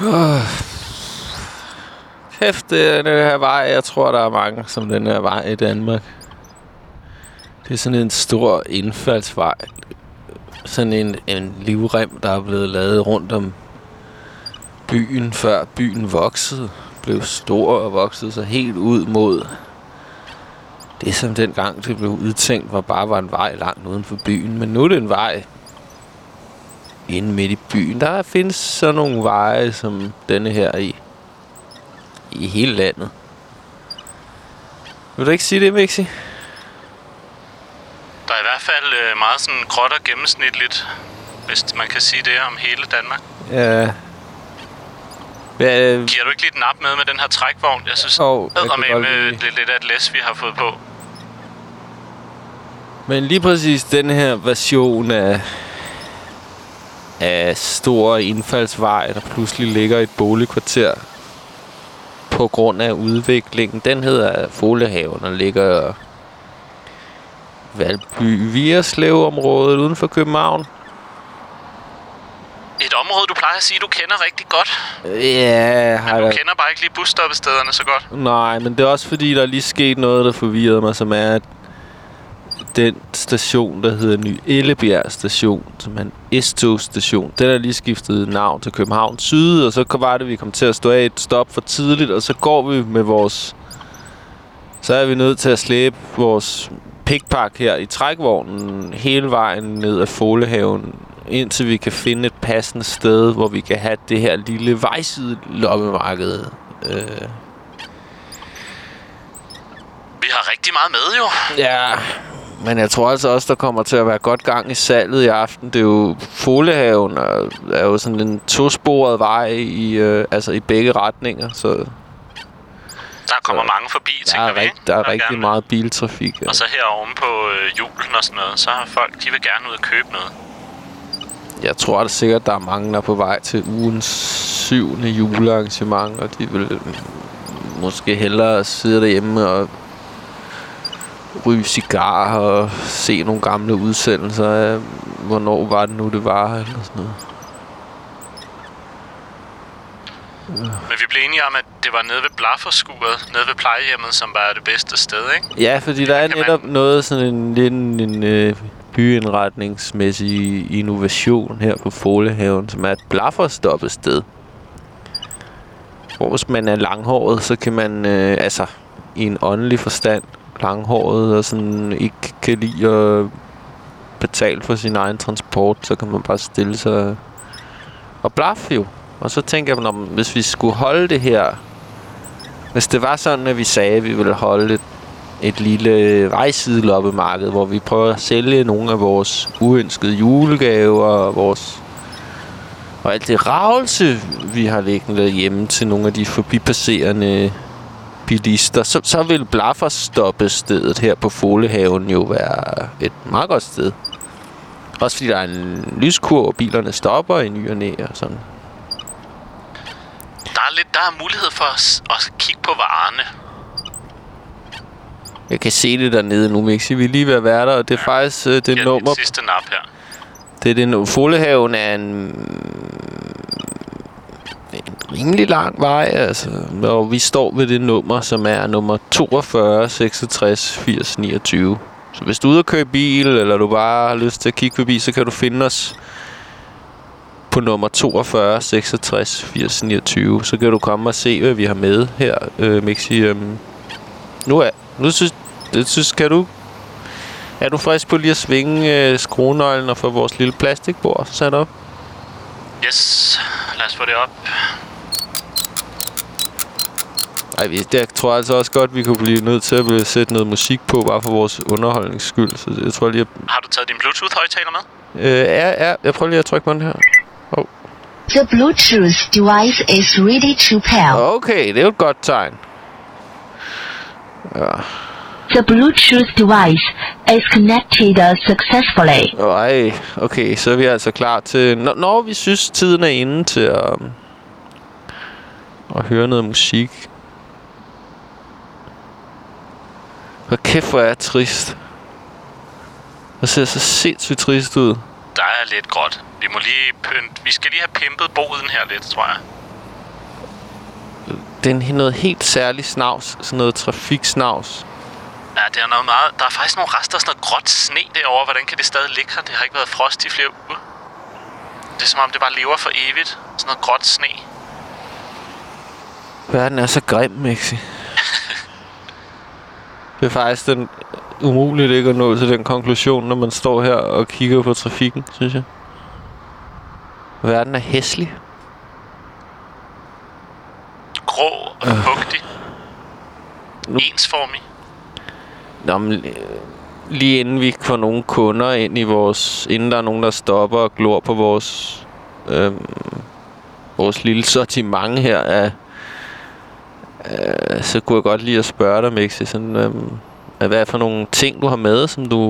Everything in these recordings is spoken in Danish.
Oh. Kæft, den her vej. Jeg tror, der er mange som den her vej i Danmark. Det er sådan en stor indfaldsvej. Sådan en, en livrem, der er blevet lavet rundt om byen, før byen voksede. Blev stor og voksede sig helt ud mod det, som dengang det blev udtænkt, var bare var en vej langt uden for byen. Men nu er det en vej inde midt i byen. Der findes sådan nogle veje som denne her i, i hele landet. Vil du ikke sige det, Mixi? Der er i hvert fald øh, meget sådan gråt og gennemsnitligt, hvis man kan sige det om hele Danmark. Ja. Hvad, Giver du ikke lige et nap med med den her trækvogn? Jeg synes, oh, jeg med, med det lidt af et læs, vi har fået på. Men lige præcis den her version af, af store indfaldsvej, der pludselig ligger et boligkvarter på grund af udviklingen, den hedder Folehaven og ligger Valby Vierslev-området uden for København. Et område, du plejer at sige, du kender rigtig godt. Ja, har Men du der... kender bare ikke lige busstoppestederne så godt. Nej, men det er også fordi, der er lige sket noget, der forvirrede mig, som er, at den station, der hedder Ny Ellebjerg station, som er en S-tog-station. Den er lige skiftet navn til København Syd, og så var det, vi kom til at stå af et stop for tidligt, og så går vi med vores... Så er vi nødt til at slæbe vores pickpack her i trækvognen hele vejen ned ad Folehaven, indtil vi kan finde et passende sted, hvor vi kan have det her lille vejside loppemarked. Øh. Vi har rigtig meget med, jo. Ja, men jeg tror altså også, der kommer til at være godt gang i salget i aften. Det er jo Folehaven, og er jo sådan en tosporet vej i, øh, altså i begge retninger, så... Der kommer så mange forbi, der er vi, rigt, Der er der rigtig gerne. meget biltrafik. Ja. Og så her oven på øh, julen og sådan noget, så har folk, de vil gerne ud og købe noget. Jeg tror at sikkert, der er mange, der er på vej til ugens syvende julearrangement, og de vil måske hellere sidde derhjemme og ryge cigar og se nogle gamle udsendelser af, hvornår var det nu, det var, eller sådan noget. Men vi blev enige om, at det var nede ved Blafferskuret, nede ved plejehjemmet, som var det bedste sted, ikke? Ja, fordi der er netop man... noget sådan en, en, en øh, byindretningsmæssig innovation her på Folehaven, som er et blafferstoppet sted. Hvor hvis man er langhåret, så kan man, øh, altså i en åndelig forstand, langhåret og sådan ikke kan lide at betale for sin egen transport, så kan man bare stille sig og blaffe jo. Og så tænker jeg, om hvis vi skulle holde det her, hvis det var sådan, at vi sagde, at vi ville holde et, et lille vejsideloppemarked, hvor vi prøver at sælge nogle af vores uønskede julegaver og vores og alt det ravelse, vi har liggende hjemme til nogle af de forbipasserende bilister, så, så vil stedet her på Folehaven jo være et meget godt sted. Også fordi der er en lyskur, og bilerne stopper i ny og næ og sådan. Der er, lidt, der er mulighed for at, at kigge på varerne. Jeg kan se det dernede nu, Mixi. Vi er lige ved at være der, og det er ja. faktisk uh, det, nummer... Det sidste nap her. Det er det Folehaven er en rimelig lang vej, altså. Og vi står ved det nummer, som er nummer 42 66 80 29. Så hvis du er ude og køre bil, eller du bare har lyst til at kigge forbi, så kan du finde os på nummer 42 66 80 29. Så kan du komme og se, hvad vi har med her, øh, Mixi. Øhm, nu er, nu synes, det synes, kan du er du frisk på lige at svinge øh, skruenøglen og få vores lille plastikbord sat op? Yes, lad os få det op. Ej, det tror jeg altså også godt, vi kunne blive nødt til at sætte noget musik på, bare for vores underholdnings skyld. Så jeg tror lige, at... Har du taget din Bluetooth-højtaler med? Øh, ja, ja. Jeg prøver lige at trykke på den her. Oh. The Bluetooth device is ready to pair. Okay, det er jo et godt tegn. Ja. The Bluetooth device is connected successfully. Ej, okay, så er vi altså klar til... Når, når vi synes, tiden er inde til at, um, at høre noget musik. Hvor kæft, hvor er trist. Det ser så sindssygt trist ud. Der er lidt gråt. Vi må lige pynt. Vi skal lige have pimpet boden her lidt, tror jeg. den er noget helt særligt snavs. Sådan noget trafiksnavs. Ja, det er noget meget... Der er faktisk nogle rester af sådan noget gråt sne derovre. Hvordan kan det stadig ligge her? Det har ikke været frost i flere uger. Det er som om, det bare lever for evigt. Sådan noget gråt sne. Verden er så grim, Mixi. det er faktisk den umuligt ikke at nå til den konklusion, når man står her og kigger på trafikken, synes jeg. Verden er hæslig. Grå og fugtig. Nu- Ensformig. Nå, men, øh, lige inden vi får nogle kunder ind i vores... Inden der er nogen, der stopper og glor på vores... Øhm, vores lille sortiment her af... Øh, så kunne jeg godt lide at spørge dig, Mixi, sådan, øhm, hvad er for nogle ting, du har med, som du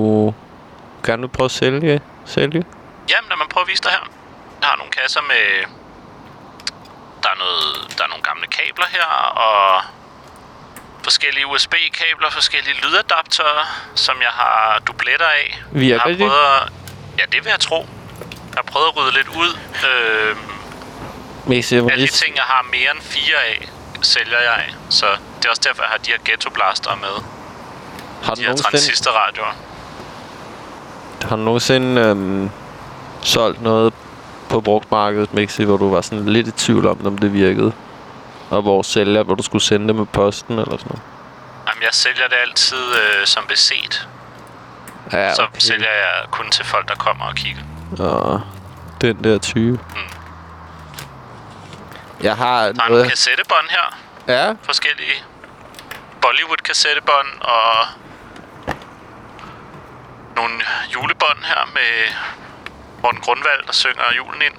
gerne vil prøve at sælge? sælge? Jamen, lad mig prøve at vise dig her. Jeg har nogle kasser med... Der er, noget, der er nogle gamle kabler her, og forskellige USB-kabler, forskellige lydadaptører, som jeg har dubletter af. Virker jeg har prøvet at, Ja, det vil jeg tro. Jeg har prøvet at rydde lidt ud. Øh, Mixi, jeg alle de ting, jeg har mere end fire af, sælger jeg. Så det er også derfor, jeg har de her ghetto blaster med. Har du De her transistorradioer. har du nogensinde øhm, solgt noget på brugtmarkedet, Mixi, hvor du var sådan lidt i tvivl om, om det virkede? Og hvor sælger, hvor du skulle sende det med posten eller sådan noget? Jamen, jeg sælger det altid øh, som beset. Ja, Så sælger jeg kun til folk, der kommer og kigger. Og den der type. Jeg har Der er nogle noget... kassettebånd her. Ja, Forskellige Bollywood-kassettebånd og nogle julebånd her med Morten Grundvald, der synger julen ind.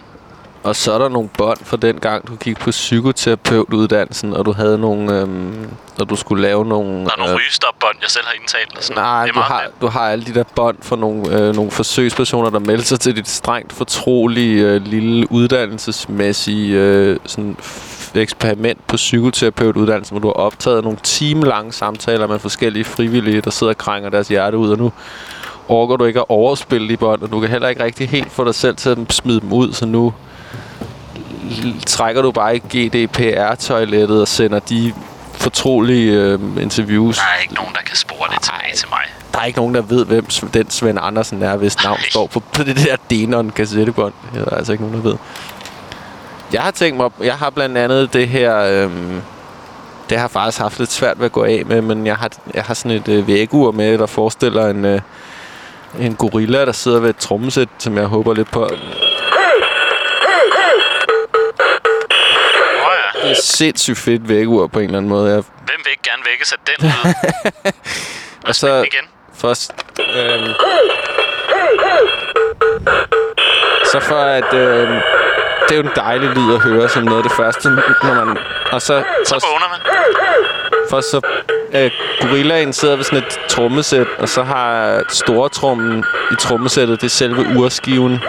Og så er der nogle bånd fra den gang, du gik på psykoterapeutuddannelsen, og du havde nogle... Øhm, og du skulle lave nogle... Der er nogle rygestopbånd, jeg selv har indtalt. Og sådan. Nej, du har, du har alle de der bånd fra nogle, øh, nogle forsøgspersoner, der meldte sig til dit strengt fortrolige øh, lille uddannelsesmæssige øh, sådan eksperiment på psykoterapeutuddannelsen, hvor du har optaget nogle timelange samtaler med forskellige frivillige, der sidder og krænger deres hjerte ud, og nu orker du ikke at overspille de bånd, og du kan heller ikke rigtig helt få dig selv til at smide dem ud, så nu trækker du bare i GDPR-toilettet og sender de fortrolige øh, interviews Der er ikke nogen, der kan spore det tilbage til mig. der er ikke nogen, der ved, hvem den Svend Andersen er, hvis navn Nej. står på, det der Denon kassettebånd. Det er der altså ikke nogen, der ved. Jeg har tænkt mig, jeg har blandt andet det her, øhm, det har jeg faktisk haft lidt svært ved at gå af med, men jeg har, jeg har sådan et øh, vægur med, der forestiller en, øh, en gorilla, der sidder ved et trommesæt, som jeg håber lidt på. Det er sindssygt fedt vægur på en eller anden måde. Jeg, hvem vil ikke gerne vækkes af den lyd? og så, igen. Først... Øhm, så for at... Øhm, det er jo en dejlig lyd at høre som noget af det første, når man... Og så... Så vågner man. for så... Øh, gorillaen sidder ved sådan et trommesæt, og så har stortrummen i trommesættet, det er selve urskiven.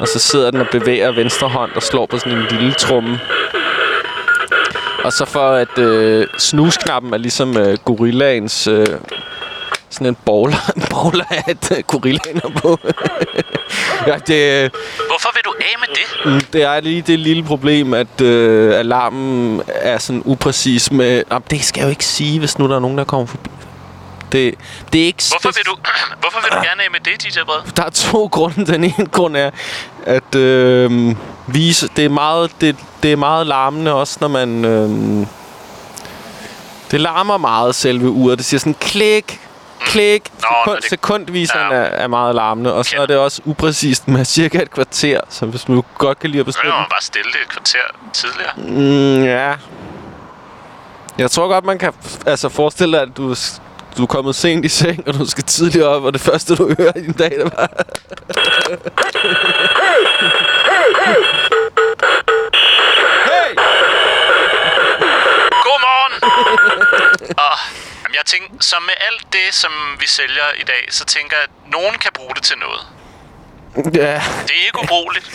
Og så sidder den og bevæger venstre hånd og slår på sådan en lille tromme. Og så for at øh, snusknappen er ligesom øh, gorillaens øh, sådan en bowler, en bowler at øh, gorillaen er på. ja, det, øh, Hvorfor vil du af med det? mm, det er lige det lille problem, at øh, alarmen er sådan upræcis med... Jamen, det skal jeg jo ikke sige, hvis nu der er nogen, der kommer forbi. Det, det er ikke... Hvorfor vil du, hvorfor vil du gerne af med det, DJ Brede? Der er to grunde. Den ene grund er, at øh, vise, det, er meget, det, det er meget larmende også, når man... Øh, det larmer meget, selve uret. Det siger sådan klik, klik. Nå, Sekund, det- sekundviseren Ja. er, er meget larmende. Og så Kender. er det også upræcist med cirka et kvarter. Så hvis du godt kan lide at bestemme... kan man bare stille det et kvarter tidligere. Mm, ja. Jeg tror godt, man kan altså forestille dig, at du, du er kommet sent i seng, og du skal tidligere op, og det første, du hører i din dag, det var... hey! Godmorgen! og, jamen, jeg tænker, som med alt det, som vi sælger i dag, så tænker jeg, at nogen kan bruge det til noget. Ja, Det er ikke ubrugeligt.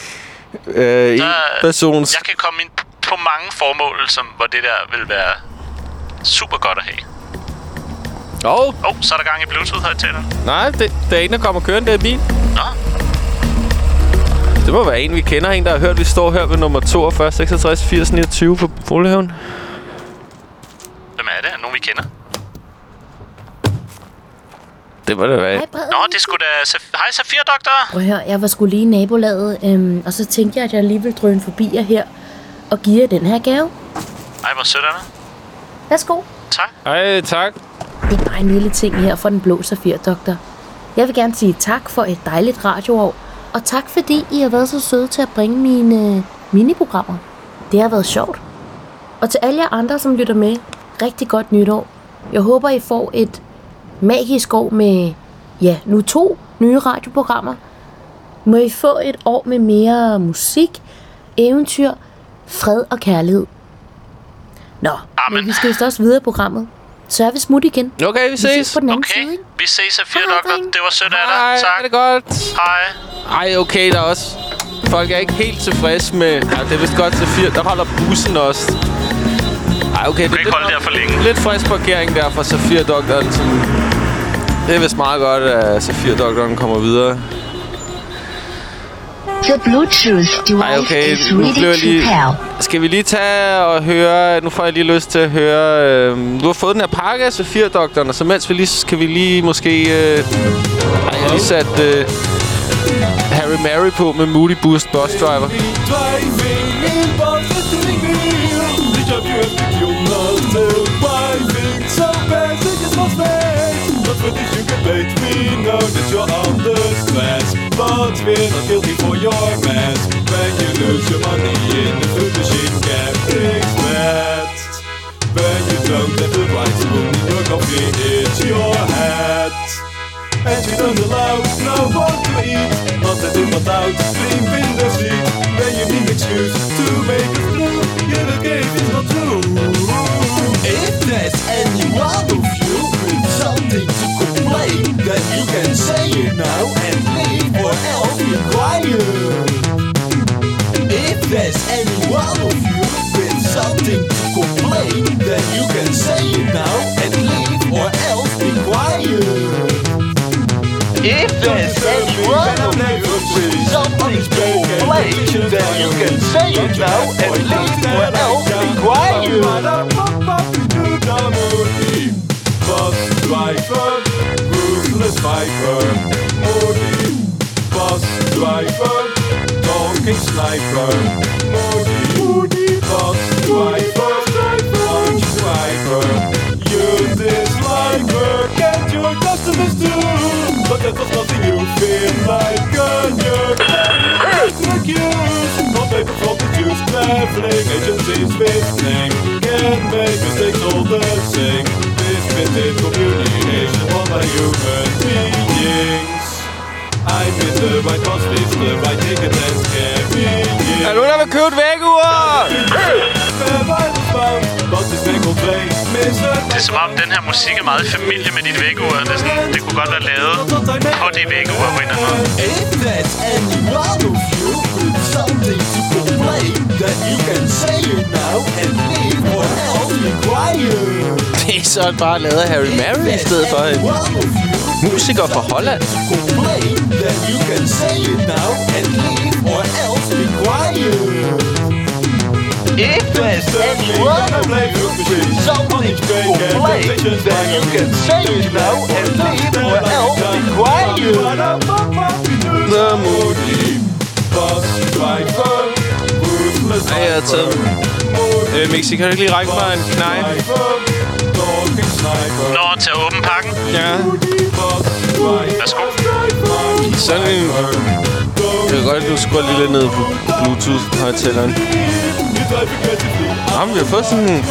øh, en persons... Jeg kan komme ind på mange formål, som, hvor det der vil være super godt at have. Åh, Oh. oh, så er der gang i Bluetooth-højtaleren. Nej, det, det er en, der kommer kørende der bil. Nå. Det må være en, vi kender. En, der har hørt, vi står her ved nummer 42, 66, 80, 29 på Foliehaven. Hvem er det? Er nogen, vi kender? Det var det være. Hej, Nå, det skulle da... Hej, Safir, doktor! Prøv at høre, jeg var skulle lige i nabolaget, øhm, og så tænkte jeg, at jeg lige ville drøne forbi jer her og give jer den her gave. Ej, hvor sødt er det. Værsgo. Tak. Ej, tak. Det er bare en lille ting her for den blå safirdoktor. Jeg vil gerne sige tak for et dejligt radioår, og tak fordi I har været så søde til at bringe mine miniprogrammer. Det har været sjovt. Og til alle jer andre, som lytter med, rigtig godt nytår. Jeg håber, I får et magisk år med, ja, nu to nye radioprogrammer. Må I få et år med mere musik, eventyr, fred og kærlighed. Nå, Amen. men vi skal vist også videre i programmet. Så er vi smut igen. Okay, vi Vi ses ses. på den anden Okay, side, ikke? vi ses, Safir-doktor. Hej, dreng. Det var sødt af Hej, dig. er Tak. det godt? Hej. Ej, okay, der er også... Folk er ikke helt tilfredse med... Ja, det er vist godt til fire. Der holder bussen også. Ej, okay, det Du kan ikke holde der for længe. lidt frisk parkering der fra Safir-doktoren. Det er vist meget godt, at Safir-doktoren kommer videre. The Bluetooth device Ej, okay, is nu blev jeg ready lige... to pair. Skal vi lige tage og høre... Nu får jeg lige lyst til at høre... Øh, du har fået den her pakke af Safir-doktoren, og så mens vi lige... Skal vi lige måske... Øh, ej, jeg har lige sat øh, Harry Mary på med Moody Boost Bus Driver. But this you get paid We know that you're under But we're not guilty for your mess When you lose your money in the food machine Getting stressed When you don't have the right spoon in your coffee It's your head. And you don't allow no one to eat Altijd in wat oud, slim in de Then you need excuse If there's any one of you with something to complain Then you can say it now and leave or else be quiet if there's anyone of you with something to complain, then you can say it now and leave or else be quiet. Bus driver, ruthless viper, Moody. Bus driver, talking sniper, Moody. Moody. Bus driver, punch driver. You dislike work and your customers too. But that was nothing you feel like on your accused. Not paper from the juice, traveling agencies visiting. Can make mistakes all the same. Misfitted communication, what are human beings? I'm in the right bus, it's the right ticket and carrying. Er der nogen, der vil købe et vækkeur? Det er som om, den her musik er meget i familie med dit vækkeur. Det, er sådan, det kunne godt være lavet på det vækkeur på en eller anden måde. Something to complain, then you can say now and leave else quiet. Det er så bare lavet af Harry Mary i stedet for musiker fra Holland. to complain, you can say it now and leave or else be quiet. If there's you to complain, then you can say it now and leave or else be quiet. The Moody. Bus driver, ruthless Ej, jeg har taget... Øh, Mixi, kan du ikke lige række mig en knife? Nå, til at åbne pakken. Ja. Værsgo. Sådan en... Jeg kan godt, at du skruer lige lidt ned på Bluetooth-højtaleren. Jamen, vi har fået sådan en...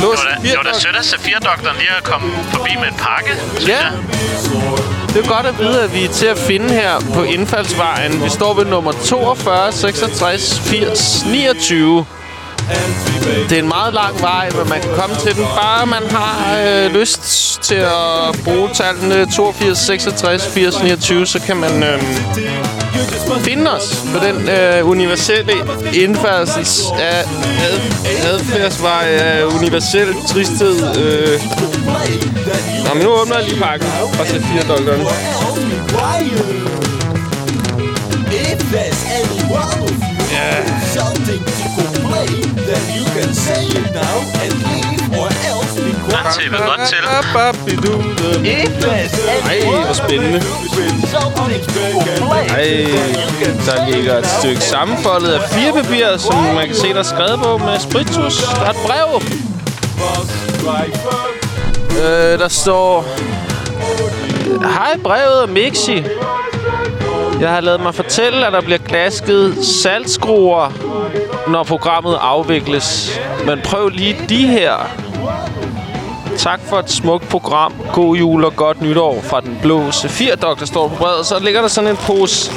Da, det var da sødt af Safir-doktoren lige at komme forbi med en pakke, Ja. jeg. Det er godt at vide, at vi er til at finde her på indfaldsvejen. Vi står ved nummer 42, 66, 80, 29. Det er en meget lang vej, men man kan komme til den, bare man har øh, lyst til at bruge tallene 82, 66, 80, 29, så kan man øh, finde os på den øh, universelle indfærdsels af ad, adfærdsvej af universel tristhed. Øh. Nå, men nu åbner jeg lige pakken og så fire dollars. Yeah can say it now and leave or else be quiet. til, ved godt til. Ej, hvor spændende. Ej, der ligger et stykke sammenfoldet af fire papir, som man kan se, der er skrevet på med spritus. Der er et brev. Øh, der står... Hej, brevet er Mixi. Jeg har lavet mig fortælle, at der bliver glasket saltskruer, når programmet afvikles. Men prøv lige de her. Tak for et smukt program. God jul og godt nytår fra den blå C4-dok, der står på brevet. Så ligger der sådan en pose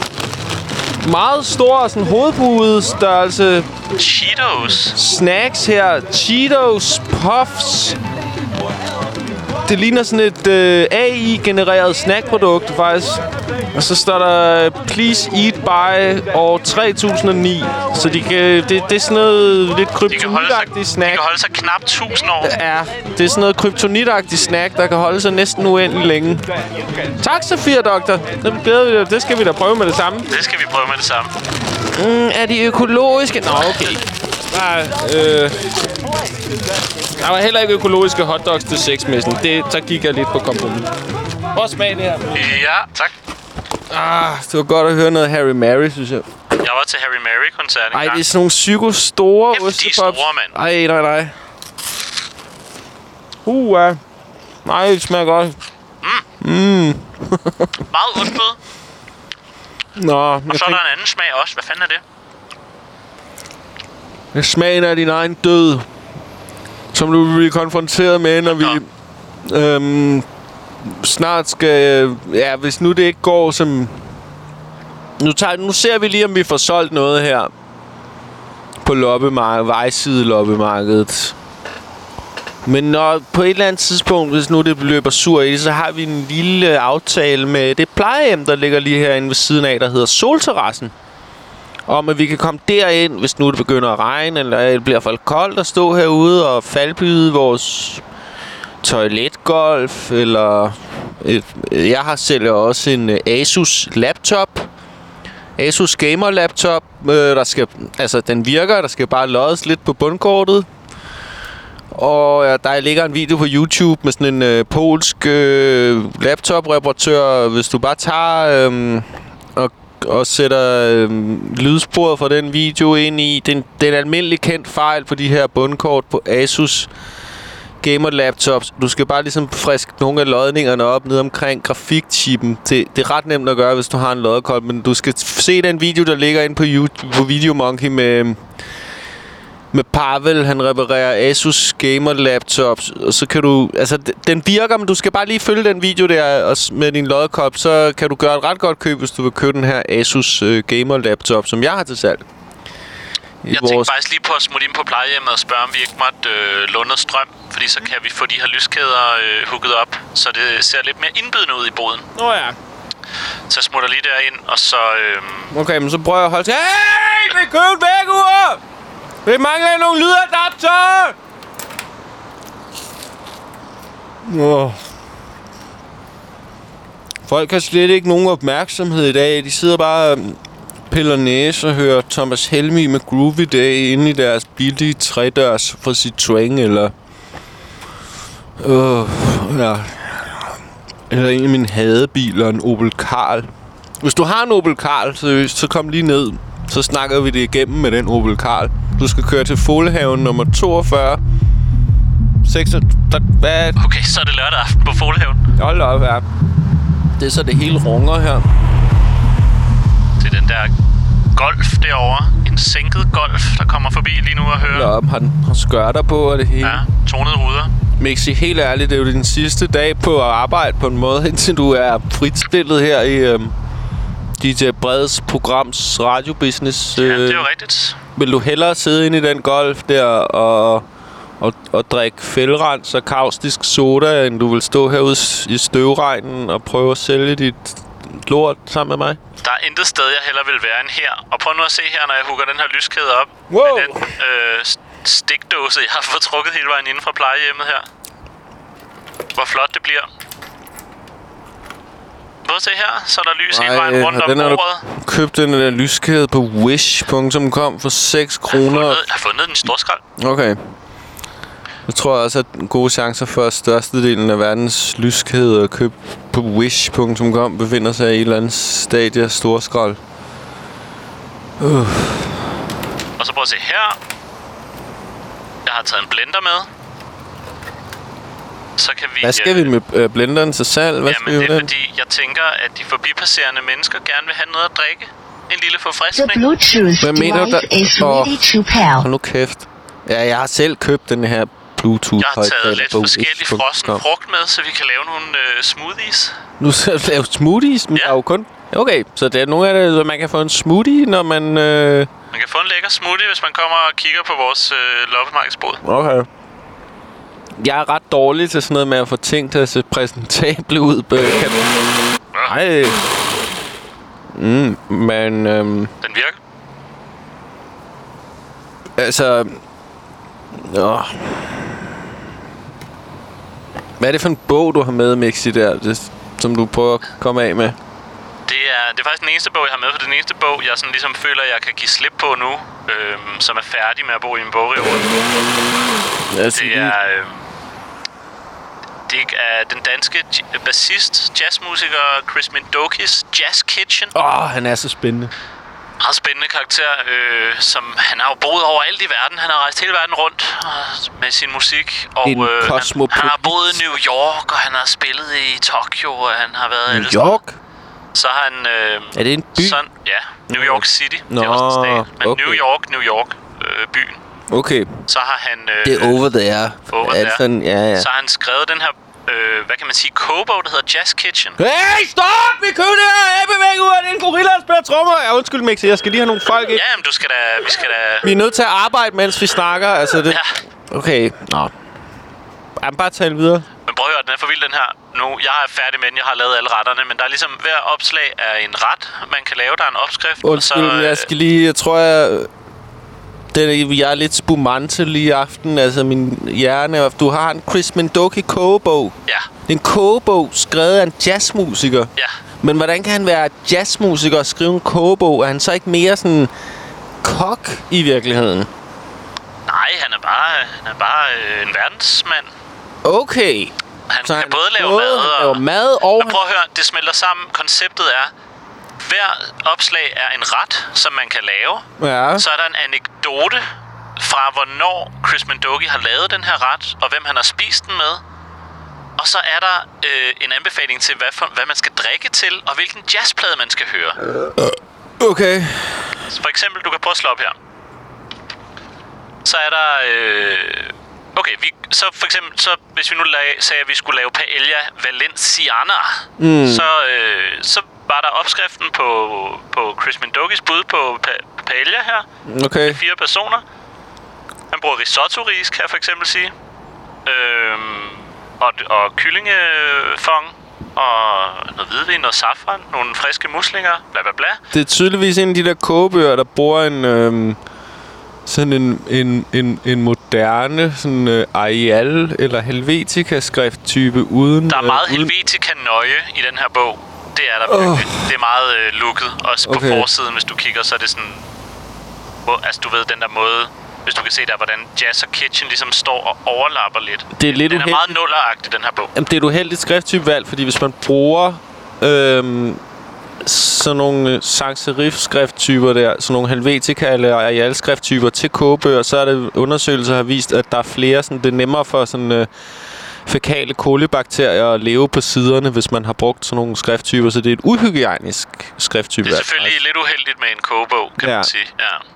meget stor, sådan hovedbuet størrelse Cheetos. snacks her. Cheetos, Puffs. Det ligner sådan et øh, AI-genereret snackprodukt, faktisk. Og så står der, please eat by år 3009. Så de kan, det, det er sådan noget lidt De kryptonitagtigt de snack. kan holde sig knap 1000 år. Ja, det er sådan noget kryptonitagtigt snack, der kan holde sig næsten uendelig længe. Tak, Sofia Doktor. Det, glæder vi, det skal vi da prøve med det samme. Det skal vi prøve med det samme. Mm, er de økologiske? Nå, okay. Nej, øh... Der var heller ikke økologiske hotdogs til sexmessen. Det, så gik jeg lidt på kompromis. Prøv at smage det her. Ja, tak. Ah, det var godt at høre noget Harry Mary, synes jeg. Jeg var til Harry Mary-koncert Ej, engang. det er sådan nogle psyko-store er ostepops. store, mand. Ej, nej, nej. Uh, uh. Nej, det smager godt. Meget undbød. Nå, Og jeg så er der en anden smag også. Hvad fanden er det? Det er smagen af din egen død, som du vil blive konfronteret med, når vi øhm, snart skal... Ja, hvis nu det ikke går som... Nu, tager, nu ser vi lige, om vi får solgt noget her på loppemarkedet, vejside loppemarkedet. Men når på et eller andet tidspunkt, hvis nu det løber sur i så har vi en lille aftale med det plejehjem, der ligger lige herinde ved siden af, der hedder Solterrassen om, at vi kan komme derind, hvis nu det begynder at regne, eller det bliver for koldt at stå herude og faldbyde vores toiletgolf, eller... Et, jeg har selv også en øh, Asus laptop. Asus gamer laptop, øh, der skal, altså den virker, der skal bare loddes lidt på bundkortet. Og ja, der ligger en video på YouTube med sådan en øh, polsk øh, laptop-reparatør. Hvis du bare tager øh, og, sætter øh, lydsporet fra den video ind i, den, den almindelig kendt fejl på de her bundkort på Asus gamer laptops. Du skal bare ligesom friske nogle af lodningerne op ned omkring grafikchippen. Det, det er ret nemt at gøre, hvis du har en loddekold, men du skal se den video, der ligger inde på, YouTube, på Videomonkey med øhm, med Pavel, han reparerer Asus gamer laptops, og så kan du, altså den virker, men du skal bare lige følge den video der og med din lodkop, så kan du gøre et ret godt køb, hvis du vil købe den her Asus øh, gamer laptop, som jeg har til salg. I Jeg tænkte faktisk lige på at smutte ind på plejehjemmet og spørge, om vi ikke måtte øh, låne noget strøm. Fordi så kan vi få de her lyskæder øh, hooket op, så det ser lidt mere indbydende ud i boden. Nå ja. Så jeg smutter lige derind, og så... Øh, Okay, men så prøver jeg at holde til. Hey, vi købte vækkeur! Vi mangler nogle lydadapter! Åh. Folk har slet ikke nogen opmærksomhed i dag. De sidder bare og piller næse og hører Thomas Helmi med Groovy Day inde i deres billige trædørs fra Citroën, eller... Øh, ja. Eller en af mine hadebiler, en Opel Karl. Hvis du har en Opel Karl, seriøst, så kom lige ned. Så snakker vi det igennem med den Opel Karl. Du skal køre til Folehaven nummer 42. 6... Der, hvad? okay, så er det lørdag aften på Folhaven. Hold op, ja. Det er så det hele runger her. Det er den der golf derovre. En sænket golf, der kommer forbi lige nu og Hold hører. op, han har skørter på og det hele. Ja, tonede ruder. Mixi, helt ærligt, det er jo din sidste dag på at arbejde på en måde, indtil du er fritstillet her i øhm, DJ Breds programs radiobusiness. Ja, det er jo rigtigt. Vil du hellere sidde inde i den golf der og, og, og drikke fældrens og kaustisk soda, end du vil stå herude i støvregnen og prøve at sælge dit lort sammen med mig? Der er intet sted, jeg heller vil være end her. Og prøv nu at se her, når jeg hugger den her lyskæde op. Wow. Med den øh, stikdåse, jeg har fået trukket hele vejen inden fra plejehjemmet her. Hvor flot det bliver. At se her, så er der lys hele vejen rundt om den har bordet. købt den der lyskæde på wish.com for 6 Jeg har, kroner. fundet, jeg har fundet den i storskrald. Okay. Jeg tror også, at gode chancer for, at størstedelen af verdens lyskæder købt på wish.com befinder sig i et eller andet stadie af storskrald. Og så prøv at se her. Jeg har taget en blender med. Så kan vi... Hvad skal vi med øh, blenderen til salg? Hvad skal Jamen, vi det er den? fordi, jeg tænker, at de forbipasserende mennesker gerne vil have noget at drikke. En lille The forfriskning. Bluetooth Hvad mener du, der-. Hold nu kæft. Ja, jeg har selv købt den her Bluetooth Jeg har taget lidt på forskellig wish.com. frossen frugt med, så vi kan lave nogle øh, smoothies. Nu skal du lave smoothies, men Ja. der er jo kun... Okay, så det er nogle af det, man kan få en smoothie, når man... Øh... Man kan få en lækker smoothie, hvis man kommer og kigger på vores øh, loppemarkedsbod. Okay. Jeg er ret dårlig til sådan noget med at få ting til at se præsentable ud. Kan du... Nej. Mm, men øhm, Den virker. altså... Åh. Hvad er det for en bog, du har med, Mixi, der, det, som du prøver at komme af med? Det er, det er faktisk den eneste bog, jeg har med, for det er den eneste bog, jeg sådan ligesom føler, jeg kan give slip på nu, øhm, som er færdig med at bo i min bogreol. Det er, øh, det er den danske bassist, jazzmusiker Chris Mindokis Jazz Kitchen. Åh, oh, han er så spændende. Meget spændende karakter, øh, som han har jo boet overalt i verden. Han har rejst hele verden rundt øh, med sin musik. Og En øh, han, han har boet i New York, og han har spillet i Tokyo, og han har været... New. York? Så har han... Øh, Er det en by? Sådan, ja, New York City. Nå, det er også en stat. Men okay. New York, New York, øh, byen. Okay. Så har han... Øh, Det er over there. Over er det there. Sådan, ja, ja. Så har han skrevet den her, øh, hvad kan man sige, kogebog, der hedder Jazz Kitchen. Hey, stop! Vi køber det her æbbevæg ud af det er en gorilla, der spiller trommer. Ja, undskyld, Mixi. Jeg skal lige have nogle folk ind. Ja, men du skal da, vi skal da... Vi er nødt til at arbejde, mens vi snakker. Altså, det... Ja, Okay. Nå. Jamen, bare tale videre. men prøv at høre, den er for vild, den her. Nu, jeg er færdig med den, jeg har lavet alle retterne, men der er ligesom, hver opslag er en ret, man kan lave. Der er en opskrift. og Undskyld, så, jeg skal lige... Jeg tror, jeg... Den, jeg er lidt spumante lige i aften. Altså, min hjerne... Du har en Chris Mendoki kogebog. Ja, Det er en kogebog skrevet af en jazzmusiker. ja. Men hvordan kan han være jazzmusiker og skrive en kogebog? Er han så ikke mere sådan kok i virkeligheden? Nej, han er bare, han er bare øh, en verdensmand. Okay. Han Så kan han både lave både mad og... laver mad og... Men prøv at høre, det smelter sammen. Konceptet er, hver opslag er en ret, som man kan lave. Ja. Så er der en anekdote fra, hvornår Chris Mendoki har lavet den her ret, og hvem han har spist den med. Og så er der øh, en anbefaling til, hvad, for, hvad man skal drikke til, og hvilken jazzplade man skal høre. Okay. Så for eksempel, du kan prøve at slå op her. Så er der... Øh, okay, vi, så for eksempel, så hvis vi nu lag, sagde, at vi skulle lave Paella Valenciana, mm. så, øh, så var der opskriften på, på Chris Mendokis bud på pa- paella her. Okay. Fire personer. Han bruger risotto-ris, kan jeg for eksempel sige. Øhm, og, og kyllingefong. Og noget hvidvin, noget safran, nogle friske muslinger, bla bla bla. Det er tydeligvis en af de der kogebøger, der bruger en... Øhm, sådan en, en, en, en moderne sådan øh, Arial eller Helvetica skrifttype uden Der er meget øh, uden, Helvetica-nøje i den her bog. Det er der virkelig. Det er meget øh, lukket. Også på Okay. forsiden, hvis du kigger, så er det sådan... Hvor, altså, du ved, den der måde... Hvis du kan se der, hvordan Jazz og Kitchen ligesom står og overlapper lidt. Det er lidt Den er uheld- meget nulleragtig, den her bog. Jamen, det er et uheldigt skrifttype valg, fordi hvis man bruger øhm, sådan nogle øh, sans serif skrifttyper der, sådan nogle Helvetica eller Arial skrifttyper til kogebøger, så er det undersøgelser har vist, at der er flere, sådan, det er nemmere for sådan øh, fækale kolibakterier at leve på siderne, hvis man har brugt sådan nogle skrifttyper, så det er et uhygiejnisk skrifttype Det er selvfølgelig lidt uheldigt med en kogebog, kan Ja. man sige. Ja.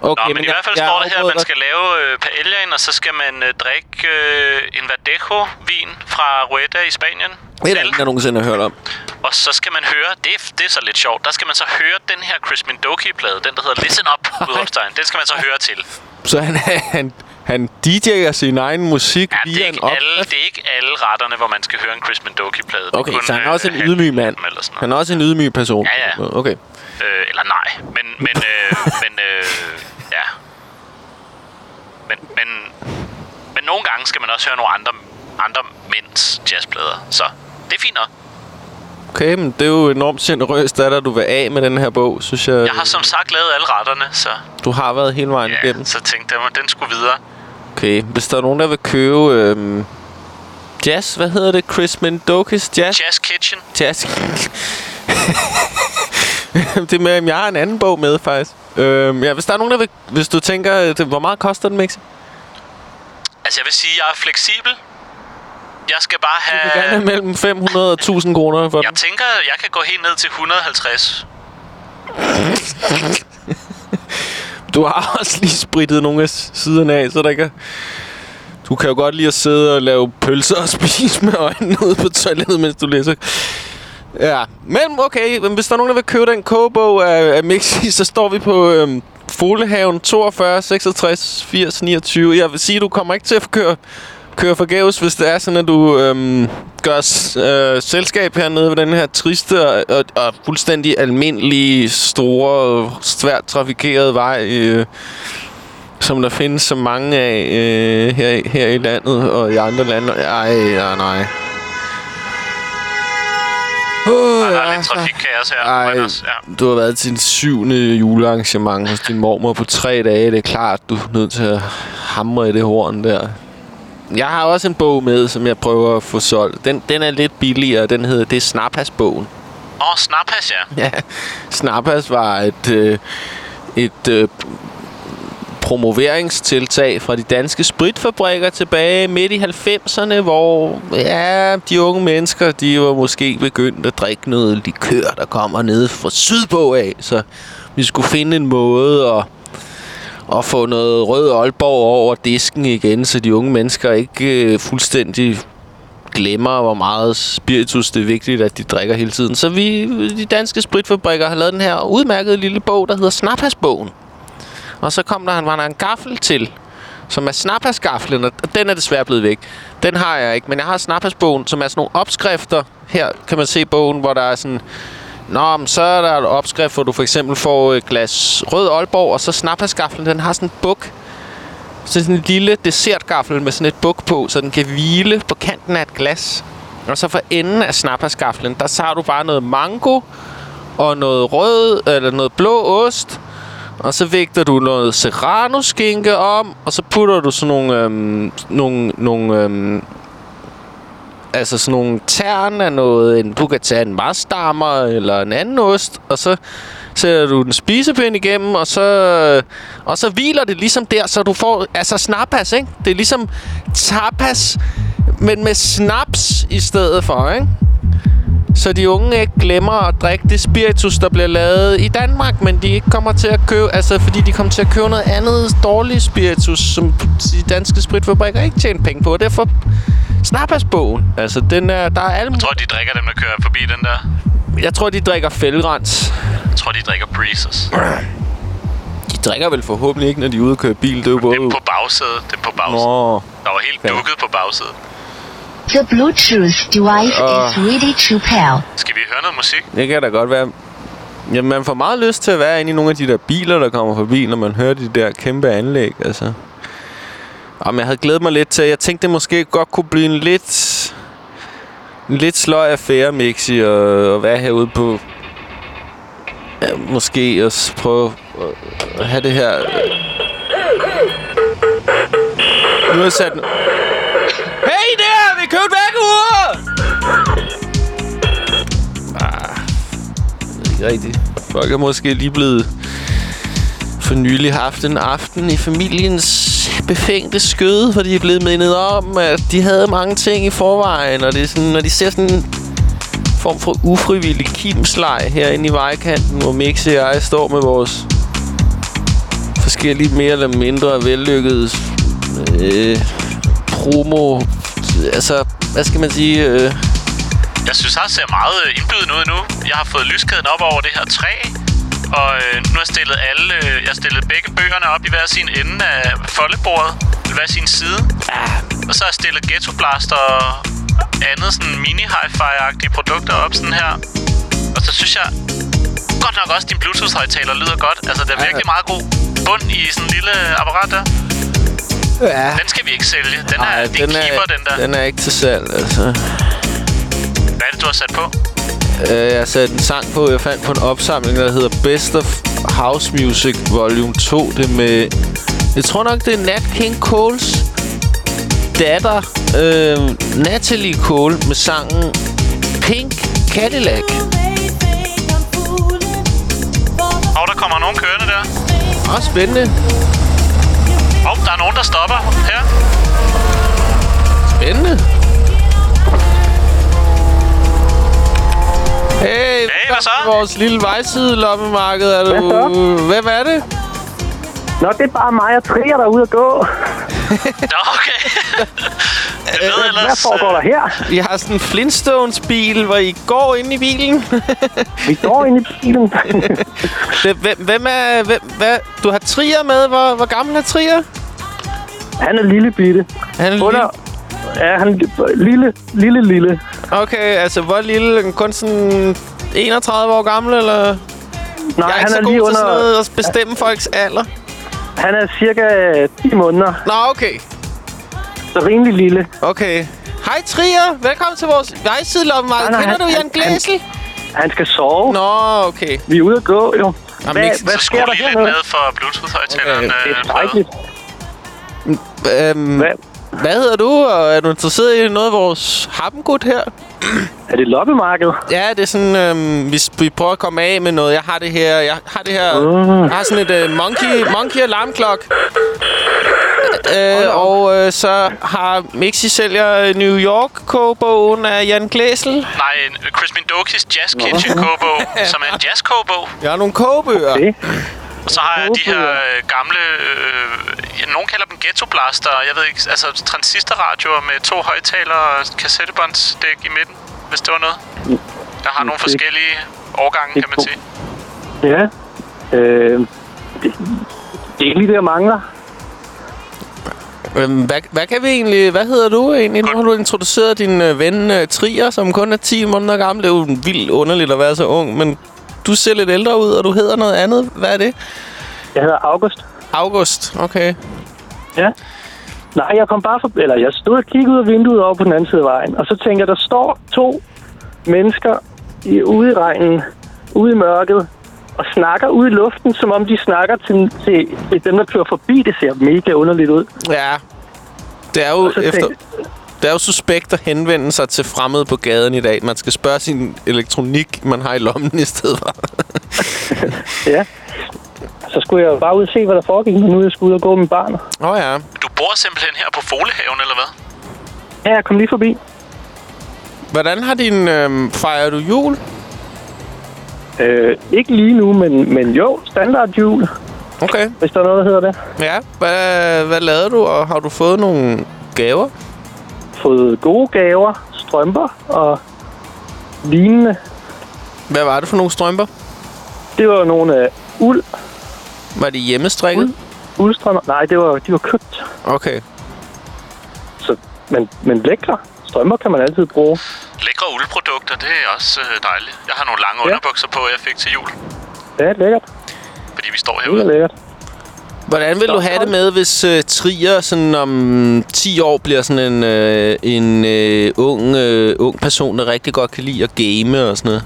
Okay, Nå, men i hvert fald står der her, at man skal lave øh, paellaen, og så skal man øh, drikke øh, en Verdejo-vin fra Rueda i Spanien. Det er der ingen, jeg nogensinde har hørt om. Og så skal man høre, det er, det er så lidt sjovt, der skal man så høre den her Chris Mindoki-plade, den der hedder Listen Up, udopstegn. Den skal man så høre til. Så han, han, han DJ'er sin egen musik Ja, det, via er en ikke op... alle, det er ikke alle retterne, hvor man skal høre en Chris Mindoki-plade. Det er Okay, kun, så han er øh, også en ydmyg mand. Eller sådan Han er også en ydmyg person. Ja, ja. Okay. Øh, eller nej, men, men, øh, men øh, ja. Men, men, men nogle gange skal man også høre nogle andre, andre mænds jazzplader. Så det er fint nok. Okay, men det er jo enormt generøst, at du vil af med den her bog, synes jeg. Jeg har som sagt lavet alle retterne, så Du har været hele vejen ja, igennem. så tænkte jeg, at den skulle videre. Okay, hvis der er nogen, der vil købe... Øhm, jazz, hvad hedder det? Chris Mendokis Jazz? Jazz Kitchen. Jazz. det er med, at jeg har en anden bog med, faktisk. Øhm, ja, hvis der er nogen, der vil... Hvis du tænker, det, hvor meget koster den, Mixi? Altså, jeg vil sige, at jeg er fleksibel. Jeg skal bare Du have... kan gerne have mellem 500 og 1000 kroner for Jeg den. tænker, jeg kan gå helt ned til 150. Du har også lige spritet nogle af siderne af, så der ikke. Du kan jo godt lide at sidde og lave pølser og spise med øjnene ude på toilettet, mens du læser. Ja, men okay, men hvis der er nogen, der vil købe den kogebog af, af Mixi, så står vi på øhm, Folehaven 42 66 80 29. Jeg vil sige, du kommer ikke til at køre, køre forgæves, hvis det er sådan, at du øhm, gør øh, selskab hernede ved den her triste og, og, og fuldstændig almindelige, store, svært trafikerede vej, øh, som der findes så mange af øh, her, her i landet og i andre lande. Ej, ja, nej. Oh, Der er lidt trafikkaos her. Ej, ja. du har været til din syvende julearrangement hos din mormor på tre dage. Det er klart, du er nødt til at hamre i det horn der. Jeg har også en bog med, som jeg prøver at få solgt. Den, den er lidt billigere. Den hedder Det er Snapas-bogen. Åh, oh, Snapas, ja. Ja, Snapas var et, øh, et øh, promoveringstiltag fra de danske spritfabrikker tilbage midt i 90'erne, hvor ja, de unge mennesker, de var måske begyndt at drikke noget likør, der kommer ned fra sydpå af, så vi skulle finde en måde at at få noget rød Aalborg over disken igen, så de unge mennesker ikke øh, fuldstændig glemmer, hvor meget spiritus det er vigtigt, at de drikker hele tiden. Så vi, de danske spritfabrikker, har lavet den her udmærkede lille bog, der hedder Snaphasbogen. Og så kom der, han var der en gaffel til, som er Snapasgaflen, og den er desværre blevet væk. Den har jeg ikke, men jeg har Snaphasbogen, som er sådan nogle opskrifter. Her kan man se bogen, hvor der er sådan... Nå, men så er der et opskrift, hvor du for eksempel får et glas rød Aalborg, og så snapperskaflen, den har sådan en buk. Så sådan en lille dessertgaffel med sådan et buk på, så den kan hvile på kanten af et glas. Og så for enden af snapperskaflen, der så har du bare noget mango og noget rød eller noget blå ost. Og så vægter du noget serrano-skinke om, og så putter du sådan nogle, øhm, nogle, nogle øhm, altså sådan nogle tern af noget. En, du kan tage en marstammer eller en anden ost, og så sætter du den spisepind igennem, og så, og så hviler det ligesom der, så du får altså snapas, ikke? Det er ligesom tapas, men med snaps i stedet for, ikke? Så de unge ikke glemmer at drikke det spiritus, der bliver lavet i Danmark, men de ikke kommer til at købe, altså fordi de kommer til at købe noget andet dårligt spiritus, som de danske spritfabrikker ikke tjener penge på. Derfor Snapasbogen, altså den er, der er alle Jeg tror, de drikker dem, der kører forbi den der. Jeg tror, de drikker fælgrens. Jeg tror, de drikker Breezes. De drikker vel forhåbentlig ikke, når de er ude og køre bil. Det er jo både... Dem på bagsædet. Dem på bagsædet. Nå, Der var helt Ja. dukket på bagsædet. The Bluetooth device Uh. is ready to pair. Skal vi høre noget musik? det kan da godt være. Jamen, man får meget lyst til at være inde i nogle af de der biler, der kommer forbi, når man hører de der kæmpe anlæg, altså. Jamen, jeg havde glædet mig lidt til, jeg tænkte, det måske godt kunne blive en lidt... En lidt sløj affære, Mixi, og, og være herude på... Ja, måske at s- prøve at have det her... Nu har jeg sat... ikke rigtigt. Folk er måske lige blevet for nylig haft en aften i familiens befængte skøde, hvor de er blevet mindet om, at de havde mange ting i forvejen, og det er sådan, når de ser sådan en form for ufrivillig kimslej herinde i vejkanten, hvor Mix og jeg står med vores forskellige mere eller mindre vellykkede øh, promo, altså, hvad skal man sige, øh, jeg synes, han ser meget øh, indbydende ud nu. Jeg har fået lyskæden op over det her træ. Og øh, nu har jeg stillet alle... Øh, jeg har stillet begge bøgerne op i hver sin ende af foldebordet. Hver sin side. Og så har jeg stillet Ghetto Blaster og andet sådan mini hi-fi-agtige produkter op sådan her. Og så synes jeg godt nok også, din Bluetooth-højtaler lyder godt. Altså, det er virkelig meget god bund i sådan en lille apparat der. ja. Den skal vi ikke sælge. Den er, Ej, det er en keeper, den der. Den er ikke til salg, altså. Det, du har sat på? Øh, jeg satte en sang på, jeg fandt på en opsamling, der hedder Best of House Music Volume 2. Det med... Jeg tror nok, det er Nat King Cole's datter, øh, Natalie Cole, med sangen Pink Cadillac. Og der kommer nogen kørende der. Åh, spændende. Og der er nogen, der stopper her. Spændende. Hey, hvad så? Vores lille vejside loppemarked. Er du... Hvem er det? Nå, det er bare mig og Trier, der er ude at gå. Nå, okay. jeg ved Hvad ellers... foregår der her? Vi har sådan en Flintstones-bil, hvor I går ind i bilen. Vi står inde i bilen. Hvem, hvem, er... Hvem, hvad? Du har Trier med. Hvor, hvor gammel er Trier? Han er lille bitte. Han er Under... Ja, han er lille, lille, lille. Okay, altså hvor lille? Kun sådan 31 år gammel, eller? Nej, Jeg er han ikke så er god lige til under... sådan noget at bestemme folks alder. Han er cirka 10 måneder. Nå, okay. Så rimelig lille. Okay. Hej Trier, velkommen til vores nej, Kender du han- Jan han- Glæsel? Han skal sove. Nå, okay. Vi er ude at gå, jo. Hvad, ikke- hvad Så sker skru der lige lidt hernede? ned for Bluetooth-højtaleren. Okay, Det øh, er Frede. dejligt. Øhm, Hvad? Hvad hedder du, og er du interesseret i noget af vores happengud her? Er det loppemarked? Ja, det er sådan, øhm, vi, vi prøver at komme af med noget. Jeg har det her, jeg har det her, Mm. jeg har sådan et øh, monkey, monkey alarmklok. Øh, og øh, så har Mixi sælger New York-kobogen af Jan Glæsel. Nej, en- Chris Mindokis Jazz Kitchen kogebog, som er en jazz-kogebog. Jeg har nogle kogebøger. Okay. Og så har jeg de her øh, gamle... Øh, ja, nogen kalder dem ghetto-blaster. Jeg ved ikke, altså transistorradioer med to højtalere og kassettebåndsdæk i midten, hvis det var noget. Jeg har nogle forskellige årgange, kan man sige. Ja. Øh, det, det er lige det, jeg mangler. Øhm, hvad, hvad kan vi egentlig... Hvad hedder du egentlig? Nu har du introduceret din øh, ven øh, Trier, som kun er 10 måneder gammel. Det er jo vildt underligt at være så ung, men du ser lidt ældre ud, og du hedder noget andet. Hvad er det? Jeg hedder August. August. Okay. Ja. Nej, jeg kom bare for... Eller jeg stod og kiggede ud af vinduet over på den anden side af vejen, og så tænker jeg, der står to mennesker i, ude i regnen, ude i mørket, og snakker ude i luften, som om de snakker til, til, til dem, der kører forbi. Det ser mega underligt ud. Ja. Det er jo efter... tænkte- er jo suspekt at henvende sig til fremmede på gaden i dag. Man skal spørge sin elektronik, man har i lommen i stedet for. Ja. Så skulle jeg bare ud og se, hvad der foregik, når nu jeg skulle ud og gå med barnet. Åh oh, ja. Du bor simpelthen her på Folehaven, eller hvad? Ja, jeg kom lige forbi. Hvordan har din... Øhm, fejrer du jul? Øh, ikke lige nu, men, men jo, standard jul, Okay. hvis der er noget, der hedder det. Ja. Hvad, hvad lavede du, og har du fået nogle gaver? Fået gode gaver, strømper og lignende. Hvad var det for nogle strømper? Det var nogle af uld, Var de hjemmestrikket? Uld? uldstrømper. Nej, det var, de var købt. Okay. Så, men, men lækre strømper kan man altid bruge. Lækre uldprodukter, det er også øh, dejligt. Jeg har nogle lange Ja. underbukser på, jeg fik til jul, Ja, lækkert. fordi vi står Det er herude. lækkert. Hvordan vil du have det med, hvis øh, Trier sådan om 10 år bliver sådan en, øh, en øh, ung, øh, ung person, der rigtig godt kan lide at game og sådan noget?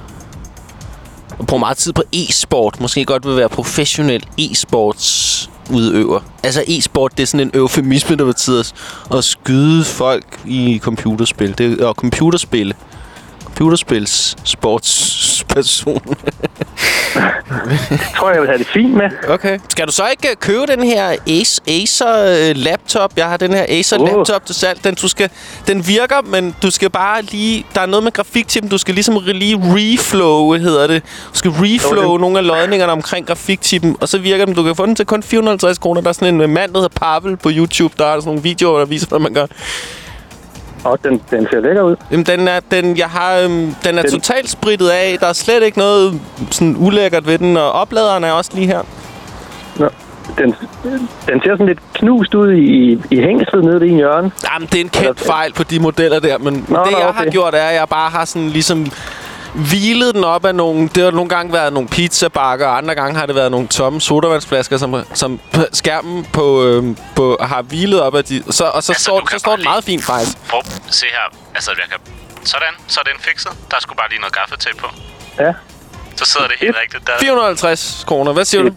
Og bruger meget tid på e-sport. Måske godt vil være professionel e-sports udøver. Altså e-sport, det er sådan en eufemisme, der betyder at skyde folk i computerspil. Det er og computerspil. Computerspils sportsperson. Det tror jeg, jeg vil have det fint med. Okay. Skal du så ikke øh, købe den her Ace, Acer øh, laptop? Jeg har den her Acer Åh. laptop til salg. Den, du skal, den virker, men du skal bare lige... Der er noget med grafikchippen. Du skal ligesom lige reflow, hedder det. Du skal reflow nogle af lodningerne omkring grafikchippen, og så virker den. Du kan få den til kun 450 kroner. Der er sådan en øh, mand, der hedder Pavel på YouTube. Der er sådan nogle videoer, der viser, hvad man gør. Og den, den ser lækker ud. Jamen, den er, den, jeg har, øhm, den er Den- totalt spritet af. Der er slet ikke noget sådan ulækkert ved den, og opladeren er også lige her. Nå. Den, den ser sådan lidt knust ud i, i hængslet nede i en hjørne. Jamen, det er en kendt Eller- fejl på de modeller der, men Nå, det nå, jeg har okay. gjort er, at jeg bare har sådan ligesom hvilet den op af nogle... Det har nogle gange været nogle pizzabakker, og andre gange har det været nogle tomme sodavandsflasker, som, som skærmen på, øh, på har hvilet op af de... Så, og så, Altså, står, så står den meget fint, faktisk. Prøv, se her. Altså, jeg kan... Sådan, så er den fikset. Der skulle bare lige noget gaffetape på. Ja. Så sidder det helt rigtigt der. 450 kroner. Hvad siger du?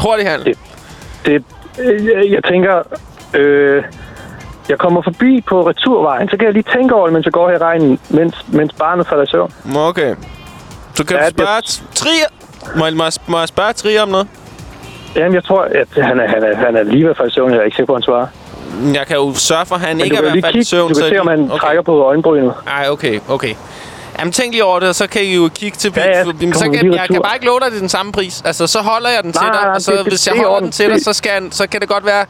Hurtig handel. Det- Det, øh, jeg- jeg tænker, øh, jeg kommer forbi på returvejen, så kan jeg lige tænke over det, mens jeg går her i regnen, mens, mens barnet falder i søvn. Okay. Så kan Ja, du spørge Trier. Må jeg, må, jeg, må jeg spørge Trier om noget? Jamen, jeg tror, at han er, han er, han er lige ved at falde i søvn. Jeg er ikke sikker på, at han svarer. Jeg kan jo sørge for, at han Men ikke er kan i jo hvert lige fald i søvn. du kan så- se, om han okay. trækker på øjenbrynet. Ej, okay, okay. Jamen, tænk lige over det, og så kan I jo kigge til... Ja, ja, Jamen, så kan, jeg kan retur. bare ikke love dig, det er den samme pris. Altså, så holder jeg den til Nej, dig, nej, og så det- hvis jeg det i holder den til dig, så, skal, så kan det godt være...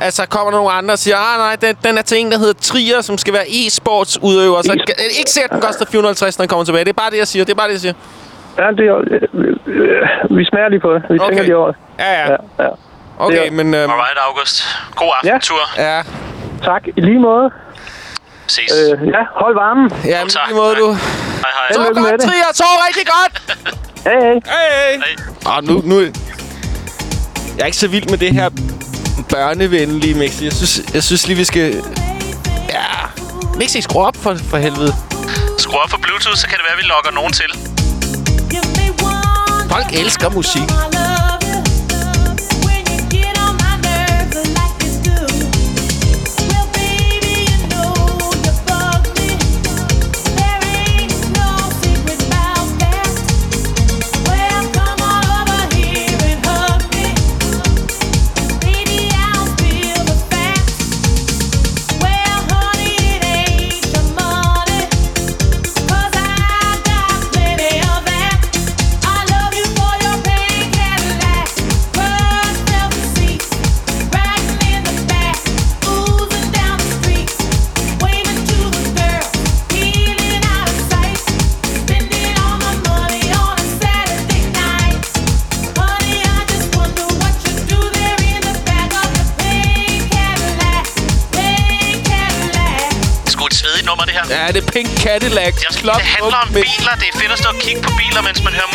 Altså, kommer der nogle andre og siger, ah, nej, den, den er til en, der hedder Trier, som skal være e-sports udøver. Så E- ikke sikkert, den koster 450, når den kommer tilbage. Det er bare det, jeg siger. Det er bare det, jeg siger. Ja, det er, øh, øh, vi smager lige på det. Vi Okay. tænker lige over det. Ja, ja. Ja, ja. Okay, Det er- men... Øhm, Alright, August. God aftentur. ja, Tak. I lige måde. Ses. Øh, ja, hold varmen. ja, tak. lige måde, du. Hej, hej. Så godt, det. Trier. Så rigtig godt. Hej, hej. Hey, hey. Hej. Og nu, nu... Jeg er ikke så vild med det her børnevenlige mix. Jeg synes, jeg synes lige, vi skal... Ja... Mixi, skru op for, for helvede. Skru op for Bluetooth, så kan det være, at vi logger nogen til. Folk elsker musik. Mens man hører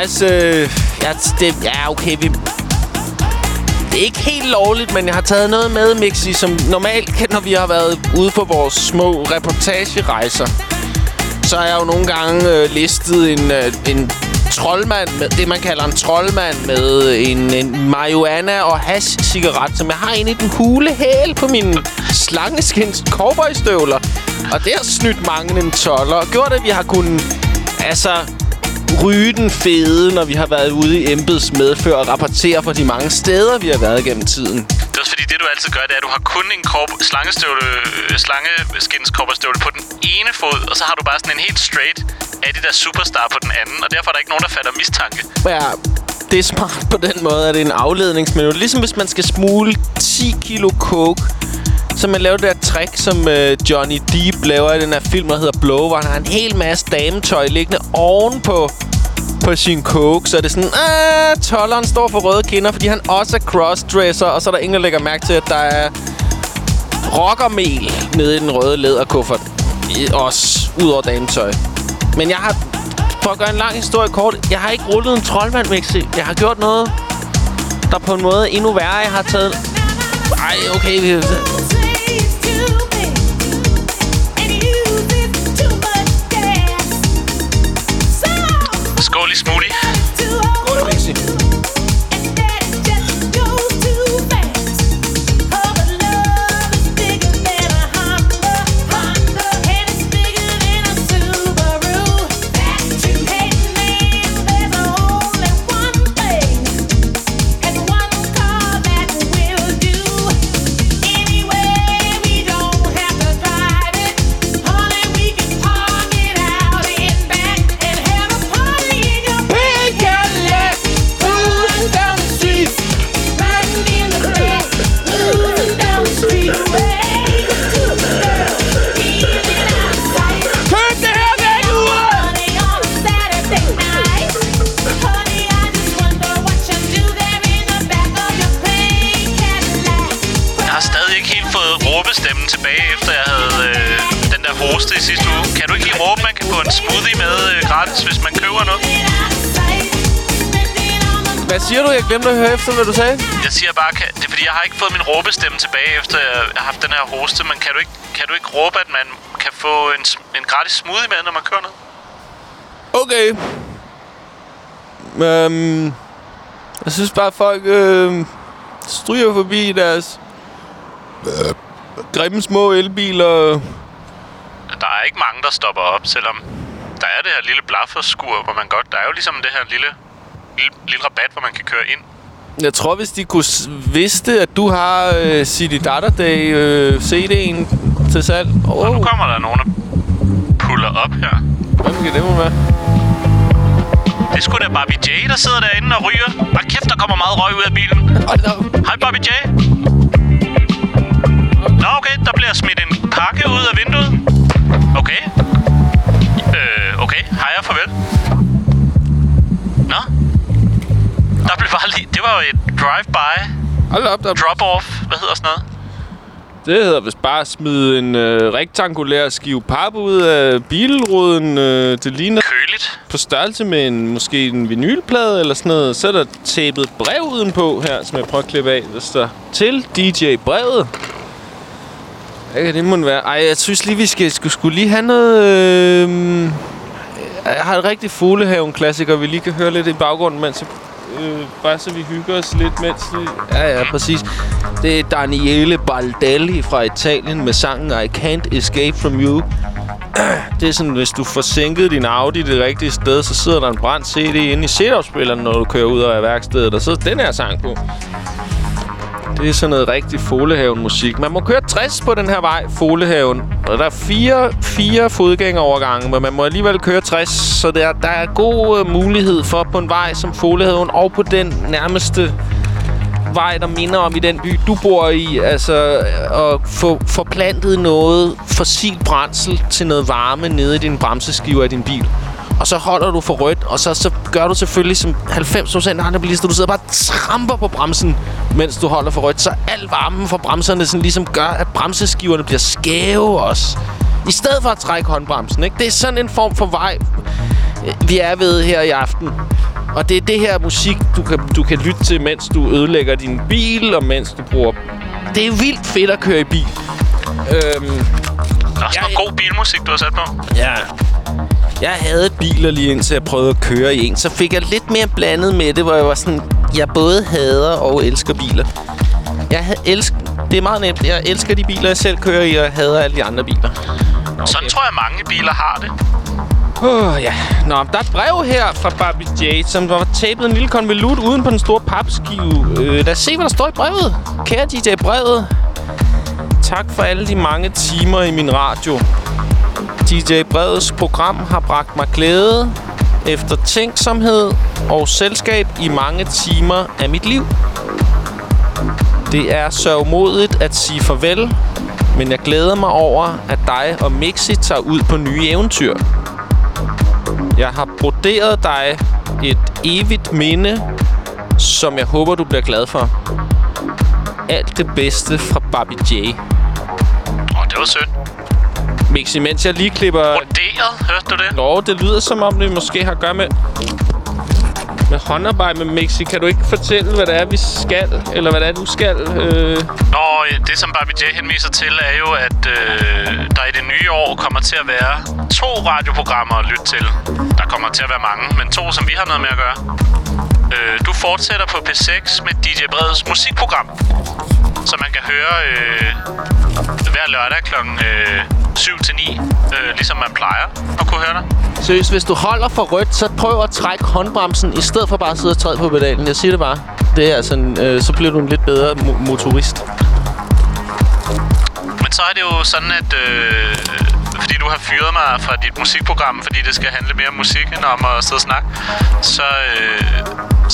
faktisk... Øh, ja, det, ja, okay, vi... Det er ikke helt lovligt, men jeg har taget noget med, Mixi, som normalt kan, når vi har været ude på vores små reportagerejser. Så har jeg jo nogle gange øh, listet en, øh, en troldmand, med, det man kalder en troldmand, med en, en marihuana og hash cigaret, som jeg har inde i den hule hæl på mine slangeskins cowboystøvler. Og det har snydt mange en toller, og gjort, at vi har kunnet... Altså, ryge den fede, når vi har været ude i embeds medfør og rapportere fra de mange steder, vi har været gennem tiden. Det er også fordi, det du altid gør, det er, at du har kun en korp slangestøvle, øh, slangeskins på den ene fod, og så har du bare sådan en helt straight Adidas Superstar på den anden, og derfor er der ikke nogen, der fatter mistanke. Ja, det er smart på den måde, at det er en afledningsminut. Ligesom hvis man skal smule 10 kilo coke, så man laver det der trick, som øh, Johnny Depp laver i den her film, der hedder Blow, hvor han har en hel masse dametøj liggende ovenpå på sin coke. Så er det sådan, ah, tolleren står for røde kinder, fordi han også er crossdresser, og så er der ingen, der lægger mærke til, at der er rockermel nede i den røde læderkuffert. Også ud over dametøj. Men jeg har, for at gøre en lang historie kort, jeg har ikke rullet en troldmand, Mixi. Jeg har gjort noget, der på en måde endnu værre. Jeg har taget... Ej, okay. Skål i smoothie. Efter, hvad du sagde. Jeg siger bare, kan, det er fordi, jeg har ikke fået min råbestemme tilbage, efter jeg har haft den her hoste. Men kan du ikke, kan du ikke råbe, at man kan få en, en gratis smoothie med, når man kører noget? Okay. Øhm, jeg synes bare, folk øh, stryger forbi deres øh, grimme små elbiler. Der er ikke mange, der stopper op, selvom der er det her lille blafferskur, hvor man godt... Der er jo ligesom det her lille, lille, lille rabat, hvor man kan køre ind. Jeg tror, hvis de kunne vidste, at du har øh, City Data Day øh, CD'en til salg. Og Oh, nu kommer der nogen, der puller op her. hvem kan det være? Det er sgu da Barbie J, der sidder derinde og ryger. Bare kæft, der kommer meget røg ud af bilen. Hej, Barbie J. Nå, okay. Der bliver smidt en pakke ud af vinduet. Okay. Øh, okay. Hej og farvel. Der blev bare lige... Det var jo et drive-by. Hold op, der Drop-off. Hvad hedder sådan noget? Det hedder vist bare at smide en øh, rektangulær skive pap ud af bilruden. Øh, det ligner Køligt. på størrelse med en, måske en vinylplade eller sådan noget. Så er der tapet et brev udenpå her, som jeg prøver at klippe af. Der står til DJ-brevet. Hvad kan det må være? Ej, jeg synes lige, vi skal, skulle, skulle lige have noget... Øh, jeg har et rigtig fuglehaven-klassiker, vi lige kan høre lidt i baggrunden, mens jeg, øh, bare så vi hygger os lidt, mens vi... Ja, ja, præcis. Det er Daniele Baldelli fra Italien med sangen I Can't Escape From You. Det er sådan, hvis du får sænket din Audi det rigtige sted, så sidder der en brændt CD inde i setupspilleren, når du kører ud af værkstedet, og så er den her sang på. Det er sådan noget rigtig Folehaven-musik. Man må køre 60 på den her vej, Folehaven. Og der er fire, fire fodgængerovergange, men man må alligevel køre 60. Så der, der er god øh, mulighed for på en vej som Folehaven, og på den nærmeste vej, der minder om i den by, du bor i, altså øh, at få forplantet noget fossil brændsel til noget varme nede i din bremseskiver af din bil. Og så holder du for rødt, og så, så gør du selvfølgelig som 90% af andre bilister, du sidder bare og tramper på bremsen, mens du holder for rødt. Så al varmen fra bremserne sådan ligesom gør, at bremseskiverne bliver skæve også. I stedet for at trække håndbremsen, ikke? Det er sådan en form for vej, vi er ved her i aften. Og det er det her musik, du kan, du kan lytte til, mens du ødelægger din bil, og mens du bruger... Det er vildt fedt at køre i bil. Øhm, Der er også Ja, noget god bilmusik, du har sat på. ja. Jeg havde biler lige indtil jeg prøvede at køre i en. Så fik jeg lidt mere blandet med det, hvor jeg var sådan... Jeg både hader og elsker biler. Jeg ha- elsk, det er meget nemt. Jeg elsker de biler, jeg selv kører i, og jeg hader alle de andre biler. Sådan tror jeg, mange biler har det. Åh, ja. Nå, der er et brev her fra Barbie J, som var tapet en lille konvolut uden på den store papskive. Øh, lad os se, hvad der står i brevet. Kære DJ Brevet. Tak for alle de mange timer i min radio. DJ Breds program har bragt mig glæde, eftertænksomhed og selskab i mange timer af mit liv. Det er sørgmodigt at sige farvel, men jeg glæder mig over, at dig og Mixi tager ud på nye eventyr. Jeg har broderet dig et evigt minde, som jeg håber, du bliver glad for. Alt det bedste fra Barbie J. Åh, det var sødt. Mixi, mens jeg lige klipper... Broderet, hørte du det? Nå, det lyder som om, det måske har at gøre med... med håndarbejde med Mixi. Kan du ikke fortælle, hvad det er, vi skal? Eller hvad det er, du skal? Øh, Nå, det som Barbie J henviser til, er jo, at øh, der i det nye år kommer til at være to radioprogrammer at lytte til. Der kommer til at være mange, men to, som vi har noget med at gøre. Øh, du fortsætter på P6 med DJ Breds musikprogram, som man kan høre øh, hver lørdag kl. Øh, 7 til 9, øh, ligesom man plejer at kunne høre dig. seriøst, hvis du holder for rødt, så prøv at trække håndbremsen, i stedet for bare at sidde og træde på pedalen. Jeg siger det bare. Det er altså en, øh, så bliver du en lidt bedre mo- motorist. Men så er det jo sådan, at øh, fordi du har fyret mig fra dit musikprogram, fordi det skal handle mere om musik end om at sidde og snakke, så, øh,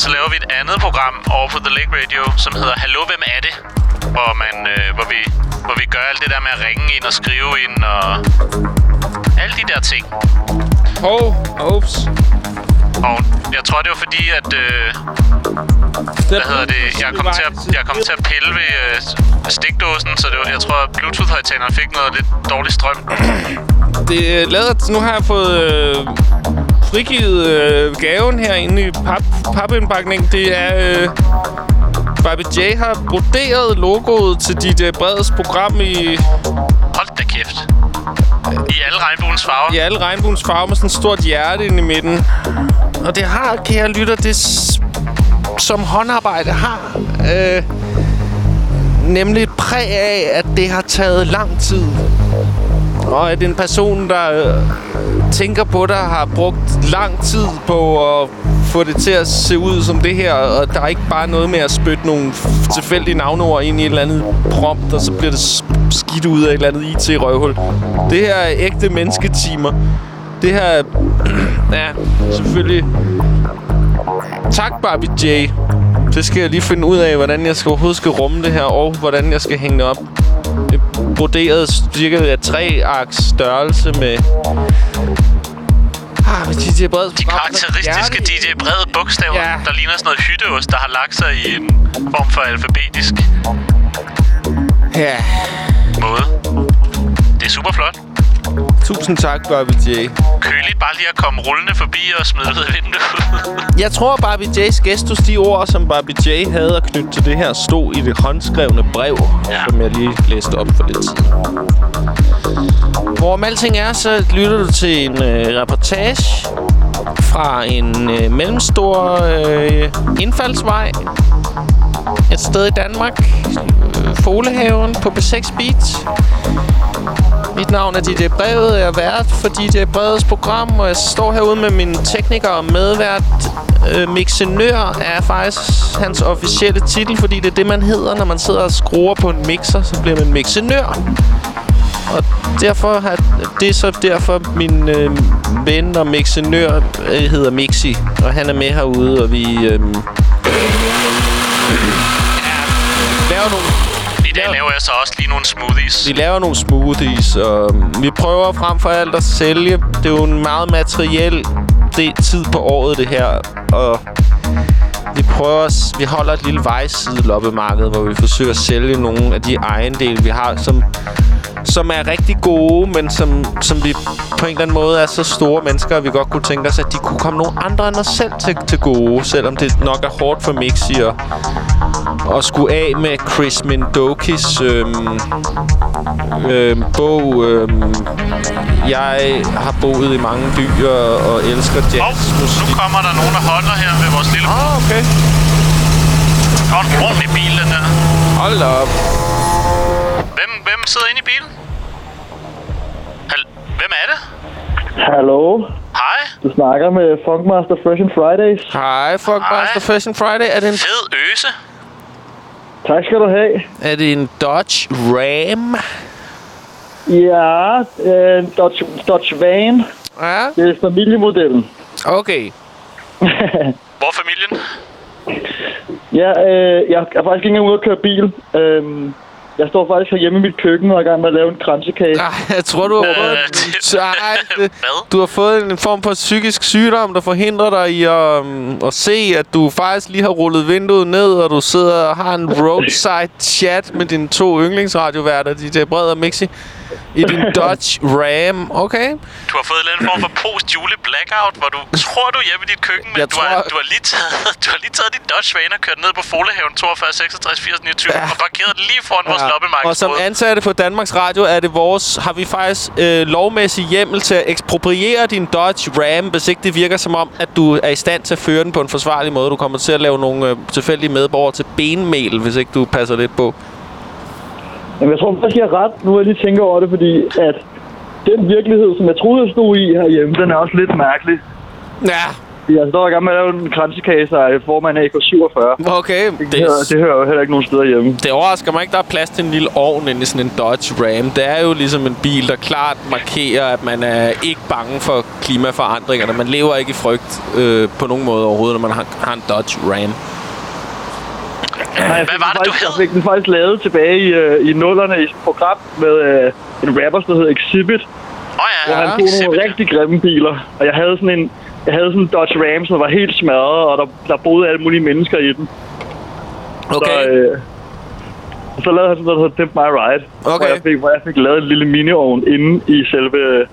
så laver vi et andet program over på The Lake Radio, som hedder Hallo, hvem er det? Hvor, man, øh, hvor, vi, hvor vi gør alt det der med at ringe ind og skrive ind og alle de der ting. Hov, ups. Og jeg tror, det var fordi, at... Øh, hvad hedder det? Jeg kom til at, jeg kom til at pille ved øh, stikdåsen, så det var, jeg tror, at Bluetooth-højtaleren fik noget lidt dårlig strøm. Det er lavet... Nu har jeg fået øh, frigivet øh, gaven herinde i pap, papindpakning. Det er... Øh, Barbie J har broderet logoet til DJ Breds program i, Hold da kæft. I alle regnbuens farver. i alle regnbuens farver med sådan et stort hjerte inde i midten. Og det har, kære lytter, det som håndarbejde har. Øh, nemlig et præg af, at det har taget lang tid. Og at en person, der øh, tænker på dig, har brugt lang tid på at få det til at se ud som det her. Og der er ikke bare noget med at spytte nogle tilfældige navneord ind i et eller andet prompt, og så bliver det skidt ud af et eller andet IT-røvhul. Det her er ægte mennesketimer. Det her er... ja, selvfølgelig... Tak, Barbie J. Det skal jeg lige finde ud af, hvordan jeg skal overhovedet skal rumme det her, og hvordan jeg skal hænge det op. Det er broderet cirka af tre aks størrelse med... Ah, DJ Breds De karakteristiske DJ brede bogstaver, Ja. der ligner sådan noget hytteost, der har lagt sig i en form for alfabetisk Ja. måde. Det er super flot. Tusind tak, Barbie J. Køligt bare lige at komme rullende forbi og smide ud af vinduet. Jeg tror, Barbie J's gestus, de ord, som Barbie J havde at knytte til det her, stod i det håndskrevne brev, Ja. som jeg lige læste op for lidt tid. Hvorom alting er, så lytter du til en øh, reportage fra en øh, mellemstor øh, indfaldsvej et sted i Danmark. Øh, Folehaven på B6 Beat. Mit navn er DJ Brevet, jeg er vært for DJ Brevets program, og jeg står herude med min tekniker og medvært. Øh, mixenør er faktisk hans officielle titel, fordi det er det, man hedder, når man sidder og skruer på en mixer, så bliver man mixenør. Og derfor har, det er så derfor, min øh, ven og mixenør øh, hedder Mixi, og han er med herude, og vi... Øh, er nogle Dag laver jeg så også lige nogle smoothies. vi laver nogle smoothies, og vi prøver frem for alt at sælge. Det er jo en meget materiel det tid på året, det her. Og vi prøver, at s- vi holder et lille vejsideloppemarked, hvor vi forsøger at sælge nogle af de ejendele, vi har, som, som er rigtig gode, men som, som vi på en eller anden måde er så store mennesker, at vi godt kunne tænke os, at de kunne komme nogle andre end os selv til, til gode, selvom det nok er hårdt for Mixi og, og skulle af med Chris Mindokis øhm, øhm, bog. Øhm, jeg har boet i mange byer og elsker Og jazzmusik. nu kommer der nogen, der holder her ved vores lille... Ah, okay. Og en ordentlig bil, den der. Hold op. Hvem, hvem sidder inde i bilen? Hal hvem er det? Hallo? Hej. Du snakker med Funkmaster Fresh and Fridays. Hej, Funkmaster Hej. Fashion Friday. Er det en, Fed øse. Tak skal du have. er det en Dodge Ram? Ja, øh, Dodge, Dodge Van. Ja, Det er familiemodellen. okay. Hvor er familien? Ja, øh, jeg er faktisk ikke engang ude at køre bil. Øhm, jeg står faktisk herhjemme i mit køkken og er i gang med at lave en kransekage. Ej, jeg tror, du har fået... Øh, en- det- Ej, det- Hvad? Du har fået en form for psykisk sygdom, der forhindrer dig i at, um, at se, at du faktisk lige har rullet vinduet ned, og du sidder og har en roadside chat med dine to yndlingsradioværter, DJ Bred og Mixi. I din Dodge Ram. Okay. Du har fået en eller anden form for post-jule blackout, hvor du tror, du er hjemme i dit køkken, men Jeg du, har, tror- du, har lige taget, du har lige taget dit Dodge Van og kørt ned på Folehaven 42 66 80 29 ja. og parkeret lige foran vores loppemarked. Og som ansatte på Danmarks Radio er det vores, har vi faktisk øh, lovmæssig hjemmel til at ekspropriere din Dodge Ram, hvis ikke det virker som om, at du er i stand til at føre den på en forsvarlig måde. Du kommer til at lave nogle øh, tilfældige medborgere til benmel, hvis ikke du passer lidt på. Jamen, jeg tror faktisk, jeg har ret, nu jeg lige tænker over det, fordi at den virkelighed, som jeg troede, jeg stod i herhjemme, den er også lidt mærkelig. Ja, Jeg står i gang med at lave en kransekage af formand AK-47. okay. Det, det, hører, det hører jo heller ikke nogen steder hjemme. Det overrasker mig ikke, der er plads til en lille ovn inde i sådan en Dodge Ram. Det er jo ligesom en bil, der klart markerer, at man er ikke bange for klimaforandringerne. Man lever ikke i frygt øh, på nogen måde overhovedet, når man har, har en Dodge Ram. Nej, Hvad var det, du faktisk, hed? Jeg fik den faktisk lavet tilbage i, øh, i nullerne i et program med øh, en rapper, der hedder Exhibit. Åh oh, ja, hvor han tog nogle rigtig grimme biler. Og jeg havde sådan en, jeg havde sådan en Dodge Ram, som var helt smadret, og der, der boede alle mulige mennesker i den. Okay. Så, øh, så lavede han sådan noget, der hedder Pimp My Ride. Okay. Hvor jeg, fik, hvor jeg fik lavet en lille mini-ovn inde i selve...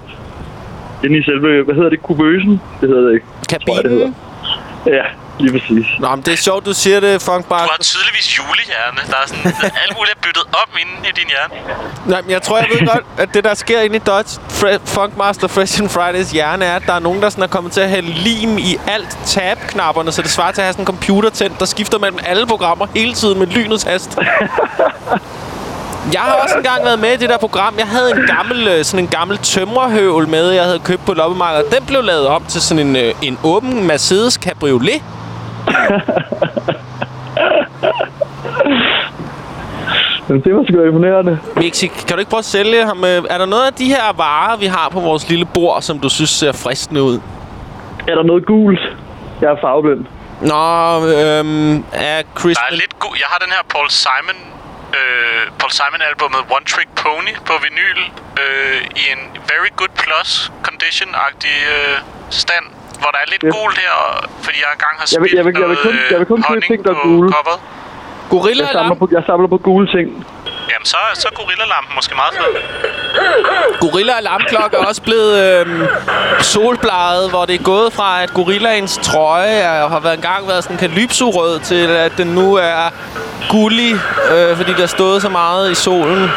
Inde i selve, hvad hedder det, kubøsen? Det hedder det ikke. Tror jeg, det hedder. Kabinen? Ja, lige præcis. Nå, men det er sjovt, du siger det, Funk Du har tydeligvis julehjerne. Der er sådan alt muligt er byttet op inde i din hjerne. Nej, men jeg tror, jeg ved godt, at det, der sker inde i Dodge Fre- Funkmaster Fresh and Fridays hjerne, er, at der er nogen, der sådan er kommet til at hælde lim i alt tab-knapperne, så det svarer til at have sådan en computer tændt, der skifter mellem alle programmer hele tiden med lynets hast. Jeg har også engang været med i det der program. Jeg havde en gammel, øh, sådan en gammel tømmerhøvel med, jeg havde købt på loppemarkedet. Den blev lavet om til sådan en, øh, en åben Mercedes Cabriolet. Men det var sgu imponerende. Mixi, kan du ikke prøve at sælge ham? øh, Er der noget af de her varer, vi har på vores lille bord, som du synes ser fristende ud? Er der noget gult? Jeg er farveblind. Nå, øhm, er Chris... Der er lidt god... Jeg har den her Paul Simon... Øh, Paul Simon-albummet One Trick Pony på vinyl øh, i en very good plus condition-agtig øh, stand, hvor der er lidt Ja. gult her, fordi jeg engang har Jeg vil- spildt jeg vil- jeg vil kun- noget, jeg vil kun øh, købe honning ting, der er på gule. coveret. Gorilla Jeg samler, på, jeg samler på gule ting. Jamen, så, så er Gorilla-lampen måske meget fed. Gorilla Alarmklokke er også blevet øhm, solbladet, hvor det er gået fra, at Gorillaens trøje er, har været engang været sådan kalypso-rød, til at den nu er gullig, øh, fordi der har stået så meget i solen.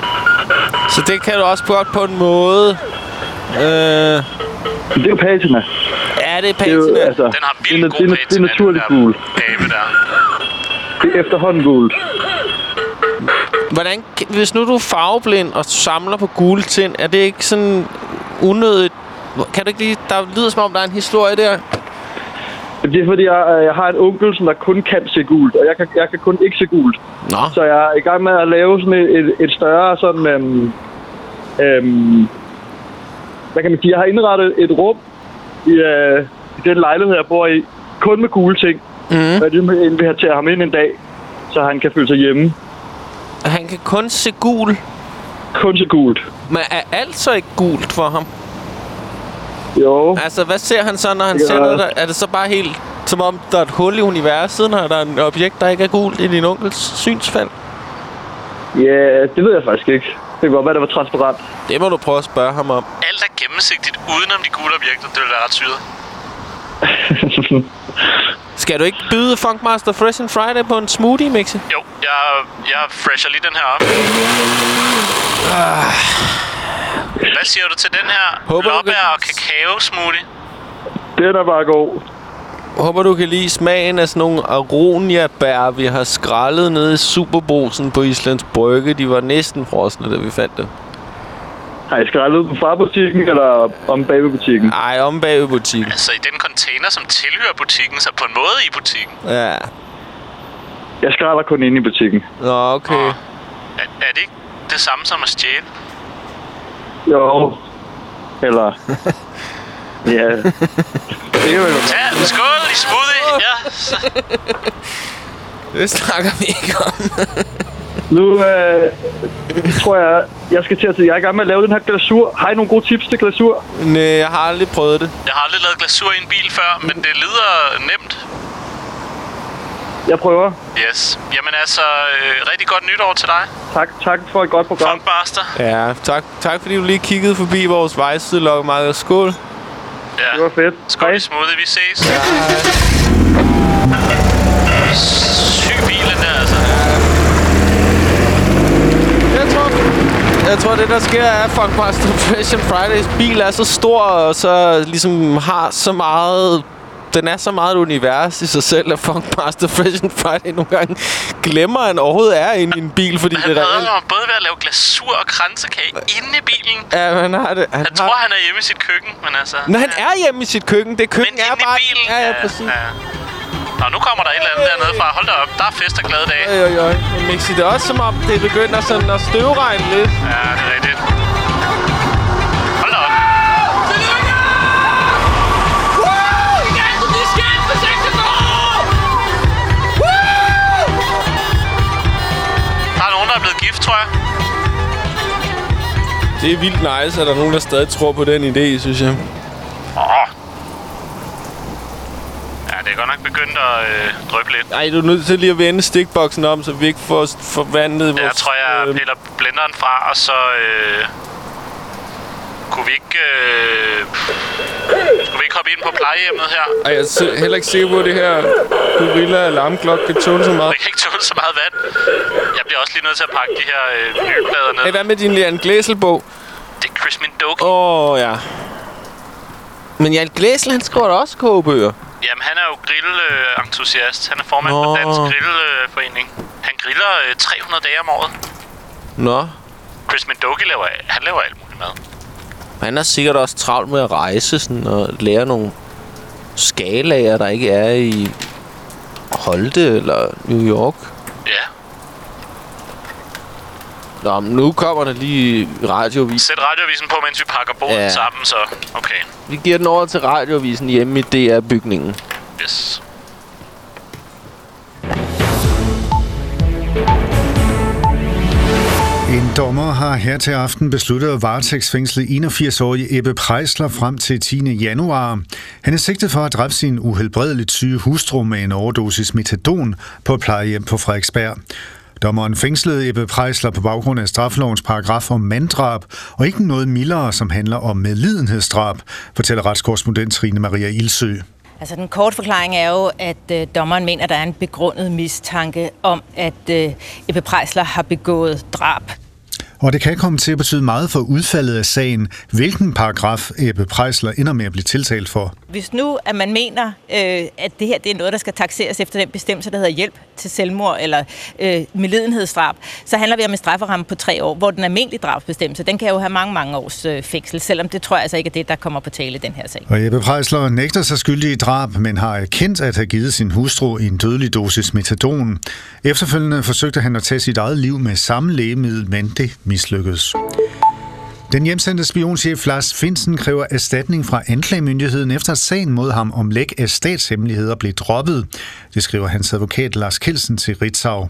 Så det kan du også godt på en måde. Øh, det er jo patina. Ja, det er Det er jo, patina. altså, Den har det, er, vildt det, er, god det er patina, naturligt den der gul. Abe der. Det er efterhånden gult. Hvordan, hvis nu du er farveblind og samler på gule ting, er det ikke sådan unødigt? Kan du ikke lige... Der lyder som om, der er en historie der. Det er fordi, jeg, jeg har en onkel, som der kun kan se gult, og jeg kan, jeg kan kun ikke se gult. Nå. Så jeg er i gang med at lave sådan et, et, et større sådan... Øhm, øhm, hvad kan man sige? Jeg har indrettet et rum i, øh, i den lejlighed, jeg bor i, kun med gule ting. Mm. Og jeg vil invitere ham ind en dag, så han kan føle sig hjemme. Han kan kun se gul. Kun se gult. Men er alt så ikke gult for ham? Jo, Altså, hvad ser han så, når han Det ser noget? Der, er det så bare helt... Som om der er et hul i universet, når der er et objekt, der ikke er gult i din onkels synsfelt? ja, det ved jeg faktisk ikke. Det kan godt være, det var transparent. Det må du prøve at spørge ham om. Alt er gennemsigtigt udenom de gule objekter. Det vil være ret syret. Skal du ikke byde Funkmaster Fresh and Friday på en smoothie, Mixi? Jo, jeg, jeg fresher lige den her op. Hvad siger du til den her Håber, kan- og kakao smoothie? Den er bare god. Håber, du kan lide smagen af sådan nogle aronia-bær, vi har skrællet nede i Superbrosen på Islands Brygge. De var næsten frosne, da vi fandt dem. Har I skrællet på farbutikken, eller om bagbutikken? Ej, om bag i butikken. Altså i den container, som tilhører butikken, så på en måde i butikken. Ja. Jeg skræller kun inde i butikken. Nå, okay. Er, er det ikke det samme som at stjæle? Jo. Eller... ja. Det kan man jo. Ja, skål i smoothie! Ja, Det snakker vi ikke om. Nu øh, tror jeg, jeg skal til at jeg er i gang med at lave den her glasur. Har I nogle gode tips til glasur? Nej, jeg har aldrig prøvet det. jeg har aldrig lavet glasur i en bil før, men det lyder nemt. jeg prøver. Yes. Jamen altså, øh, rigtig godt nytår til dig. Tak, tak for et godt program. Funkmaster. Ja, tak, tak fordi du lige kiggede forbi vores vejsidelokkemarked. Skål. Det Ja. var fedt. Skål i smoothie, vi ses. Syg bil, den der, altså. Jeg tror, jeg tror, det der sker er, at Funkmaster Fashion Fridays bil er så stor, og så ligesom har så meget... Den er så meget et univers i sig selv, at Funkmaster Fashion Friday nogle gange glemmer, at han overhovedet er inde i en bil, fordi Han det er reelt. jo både ved at lave glasur og kransekage inde i bilen. Ja, han har det. Han, Jeg har... tror, han er hjemme i sit køkken, men altså... Når han er hjemme i sit køkken, det køkken Men er bare... i bilen. Ja, ja, præcis. Ja. Nå, nu kommer der et eller andet dernede fra. Hold da op, der er fest og glade dage. Øj, øj, øj. Men Mixi, det er også som om, det begynder sådan at støvregne lidt. Ja, det er rigtigt. Tror jeg. Det er vildt nice, at der er nogen, der stadig tror på den idé, synes jeg. Åh. Ja, det er godt nok begyndt at øh, drøbe lidt. Ej, du er nødt til lige at vende stikboksen om, så vi ikke får forvandlet vores... Jeg tror, jeg øh, piller blenderen fra, og så... Øh, kunne vi ikke... Øh, skulle vi ikke hoppe ind på plejehjemmet her? Ej, jeg er heller ikke sikker på, det her gorilla alarmklokke kan tåle så meget. Jeg kan ikke tåle så meget vand. Jeg bliver også lige nødt til at pakke de her øh, vinylplader ned. Hey, hvad med din Jan Glæsel-bog? Det er Chris Mindoki. Åh, oh, ja. Men Jan Glæsel, han skriver da også kogebøger. Jamen, han er jo grill-entusiast. Han er formand Nå. for Dansk Grillforening. Han griller øh, 300 dage om året. Nå. Chris Mindoki laver, han laver alt muligt mad. Han er sikkert også travlt med at rejse sådan, og lære nogle skalaer, der ikke er i Holte eller New York. Ja. Nå, men nu kommer der lige radiovis. Sæt radioavisen på, mens vi pakker bordet Ja. sammen, så okay. Vi giver den over til radioavisen hjemme i DR-bygningen. Yes. En dommer har her til aften besluttet at varetægtsfængsle 81-årige Ebbe Preisler frem til 10. januar. Han er sigtet for at dræbe sin uhelbredeligt syge hustru med en overdosis metadon på et plejehjem på Frederiksberg. Dommeren fængslede Ebbe Preisler på baggrund af straffelovens paragraf om manddrab, og ikke noget mildere, som handler om medlidenhedsdrab, fortæller retskorrespondent Trine Maria Ilsø. Altså den korte forklaring er jo, at øh, dommeren mener, at der er en begrundet mistanke om, at øh, Ebbe Preisler har begået drab. Og det kan komme til at betyde meget for udfaldet af sagen, hvilken paragraf Ebbe Preisler ender med at blive tiltalt for. Hvis nu, at man mener, øh, at det her det er noget, der skal taxeres efter den bestemmelse, der hedder hjælp til selvmord eller øh, medlidenhedsdrab, så handler vi om en strafferamme på tre år, hvor den almindelige drabsbestemmelse, den kan jo have mange, mange års øh, fængsel, selvom det tror jeg altså ikke er det, der kommer på tale i den her sag. Og Ebbe Preisler nægter sig skyldig i drab, men har erkendt at have givet sin hustru en dødelig dosis metadon. Efterfølgende forsøgte han at tage sit eget liv med samme lægemiddel, men det mislykkedes. Den hjemsendte spionchef Lars Finsen kræver erstatning fra anklagemyndigheden efter at sagen mod ham om læk af statshemmeligheder blev droppet. Det skriver hans advokat Lars Kelsen til Ritzau.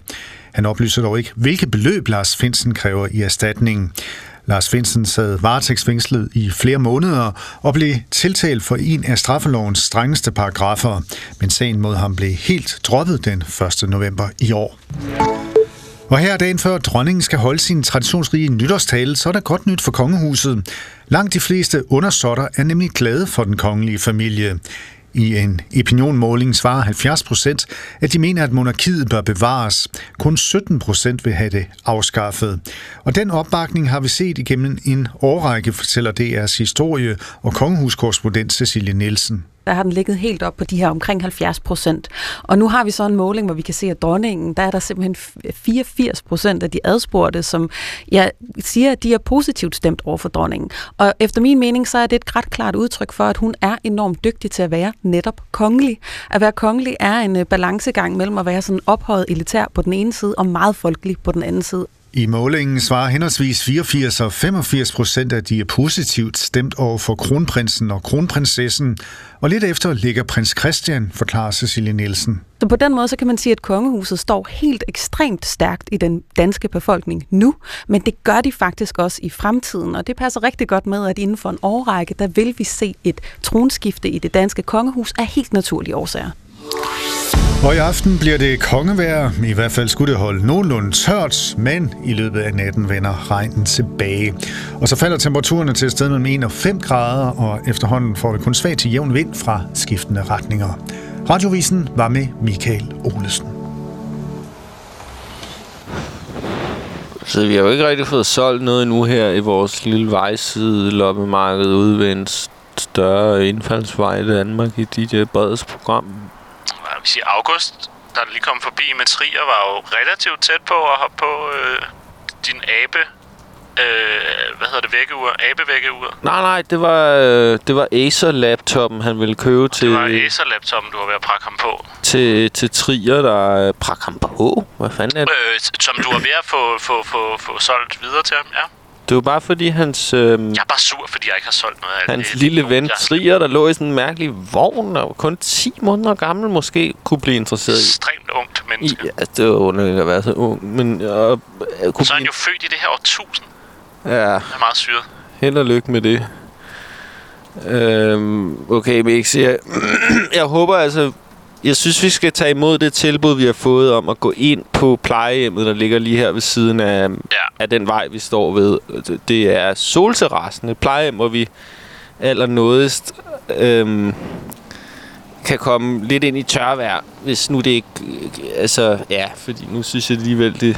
Han oplyser dog ikke, hvilke beløb Lars Finsen kræver i erstatningen. Lars Finsen sad varetægtsfængslet i flere måneder og blev tiltalt for en af straffelovens strengeste paragrafer, men sagen mod ham blev helt droppet den 1. november i år. Og her dagen før dronningen skal holde sin traditionsrige nytårstale, så er der godt nyt for kongehuset. Langt de fleste undersåtter er nemlig glade for den kongelige familie. I en opinionmåling svarer 70 procent, at de mener, at monarkiet bør bevares. Kun 17 procent vil have det afskaffet. Og den opbakning har vi set igennem en årrække, fortæller DR's historie- og kongehuskorrespondent Cecilie Nielsen der har den ligget helt op på de her omkring 70 procent. Og nu har vi så en måling, hvor vi kan se, at dronningen, der er der simpelthen 84 procent af de adspurgte, som jeg siger, at de er positivt stemt over for dronningen. Og efter min mening, så er det et ret klart udtryk for, at hun er enormt dygtig til at være netop kongelig. At være kongelig er en øh, balancegang mellem at være sådan ophøjet elitær på den ene side, og meget folkelig på den anden side. I målingen svarer henholdsvis 84 og 85 procent af de er positivt stemt over for kronprinsen og kronprinsessen, og lidt efter ligger prins Christian, forklarer Cecilie Nielsen. Så på den måde, så kan man sige, at kongehuset står helt ekstremt stærkt i den danske befolkning nu, men det gør de faktisk også i fremtiden, og det passer rigtig godt med, at inden for en årrække, der vil vi se et tronskifte i det danske kongehus af helt naturlige årsager. Og i aften bliver det kongevejr. I hvert fald skulle det holde nogenlunde tørt, men i løbet af natten vender regnen tilbage. Og så falder temperaturerne til et sted mellem 1 og 5 grader, og efterhånden får vi kun svag til jævn vind fra skiftende retninger. Radiovisen var med Michael Olesen. Så vi har jo ikke rigtig fået solgt noget endnu her i vores lille vejside loppemarked ude ved en større indfaldsvej i Danmark i DJ Breds program. Jeg vil sige, August, der lige kom forbi med Trier, var jo relativt tæt på at hoppe på øh, din abe... Øh, hvad hedder det? Vækkeur? Abevækkeur? Nej, nej, det var, øh, det var Acer-laptoppen, han ville købe til, Det var Acer-laptoppen, du var ved at prakke ham på. til, til Trier, der øh, prakke ham på. Hvad fanden er det? Øh, som du var ved at få, få, få, få solgt videre til ham, ja. Det var bare fordi hans, øh, Jeg er bare sur, fordi jeg ikke har solgt noget af hans det. lille det, ven jeg- Trier, der lå i sådan en mærkelig vogn, og kun 10 måneder gammel måske, kunne blive interesseret i. Ekstremt ungt menneske. Ja, det var underligt at være så ung, men øh, kunne Så er han jo født i det her årtusind. Ja, Det er meget syret. held og lykke med det. Øhm, okay, Mix, jeg, jeg håber altså... Jeg synes, vi skal tage imod det tilbud, vi har fået om at gå ind på plejehjemmet, der ligger lige her ved siden af, Ja. af den vej, vi står ved. Det er Solterrassen, et plejehjem, hvor vi allernådigst øhm, kan komme lidt ind i tørvejr, hvis nu det ikke... Altså, ja, fordi nu synes jeg alligevel, det...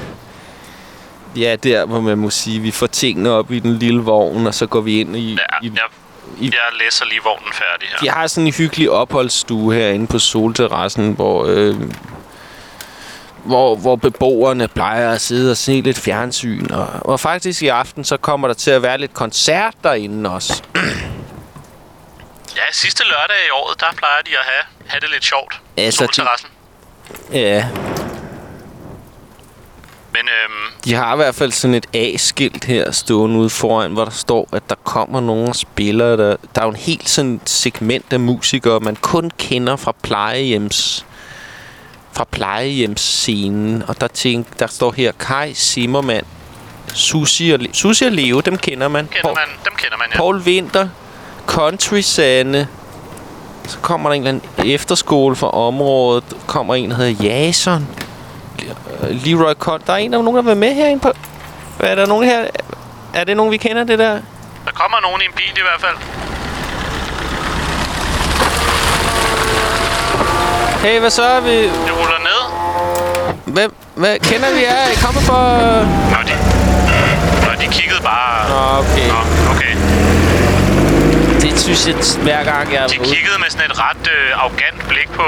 Ja, der, hvor man må sige, vi får tingene op i den lille vogn, og så går vi ind i... Ja, i jeg, i- jeg læser lige vognen færdig her. de har sådan en hyggelig opholdsstue herinde på solterrassen, hvor, øh, hvor, hvor beboerne plejer at sidde og se lidt fjernsyn. Og, og faktisk i aften, så kommer der til at være lidt koncert derinde også. Ja, sidste lørdag i året, der plejer de at have, have det lidt sjovt. Altså, de- Solterrassen. Ja, Men øhm, de har i hvert fald sådan et A-skilt her stående ude foran, hvor der står, at der kommer nogle spillere. Der, der er jo en helt sådan segment af musikere, man kun kender fra plejehjems fra plejehjemsscenen. Og der, tænk, der står her Kai Zimmermann, Susi og, Le- Susi og Leo, dem kender man. kender man, dem kender man, ja. Paul Winter, Country Sande. Så kommer der en eller anden efterskole fra området. kommer en, der hedder Jason. Le- Leroy Con. Der er en, der er nogen, der vil med herinde på... Er der nogen her... Er det nogen, vi kender, det der? Der kommer nogen i en bil i hvert fald. Hey, hvad så er vi... Det ruller ned. Hvem? Hvad kender vi jer? Er I kommet for... Nå, de, Nå, de kiggede bare... Nå, okay. Nå, okay. Det synes jeg, hver gang jeg er De ude. kiggede med sådan et ret øh, arrogant blik på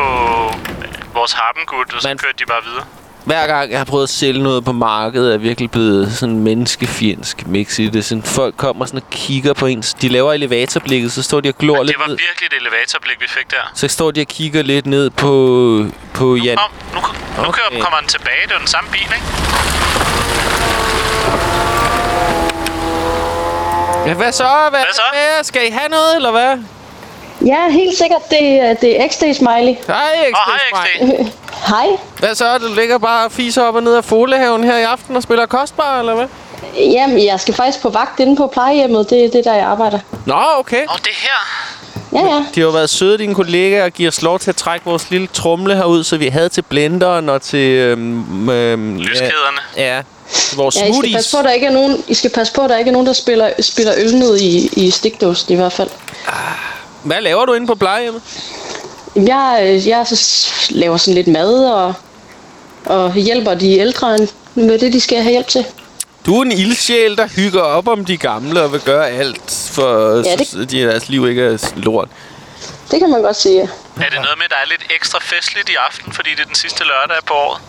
vores harpengud, og så Man- kørte de bare videre. Hver gang jeg har prøvet at sælge noget på markedet, er jeg virkelig blevet sådan menneskefjendsk mix i det. Sådan, folk kommer sådan og kigger på ens. De laver elevatorblikket, så står de og glor Ja, lidt det var ned. virkelig et elevatorblik, vi fik der. Så står de og kigger lidt ned på, på Jan. Kom, nu, nu Okay. kører, kommer den tilbage. Det er den samme bil, ikke? Ja, hvad så? Hvad, Hvad så? med? Skal I have noget, eller hvad? Ja, helt sikkert. Det, er- det er XD Smiley. Hej, Åh, hej, XD. Hej. Hvad så? Du ligger bare og fiser op og ned af Folehaven her i aften og spiller kostbar, eller hvad? Jamen, jeg skal faktisk på vagt inde på plejehjemmet. Det er det, der jeg arbejder. Nå, okay. Åh, det her. Ja, ja. De har jo været søde, dine kollegaer, og giver os lov til at trække vores lille trumle herud, så vi havde til blenderen og til... Øhm, øhm, Lyskæderne. Ja, ja til vores ja I skal smoothies. passe på, at der ikke er nogen, I skal passe på, at der ikke er nogen, der spiller, spiller øl ned i, i stikdåsen i hvert fald. Hvad laver du inde på plejehjemmet? Jeg, øh, jeg så laver sådan lidt mad og, og hjælper de ældre med det, de skal have hjælp til. Du er en ildsjæl, der hygger op om de gamle og vil gøre alt for, Ja, det- så de, deres liv ikke er lort. Det kan man godt sige. Er det noget med, at der er lidt ekstra festligt i aften, fordi det er den sidste lørdag på året?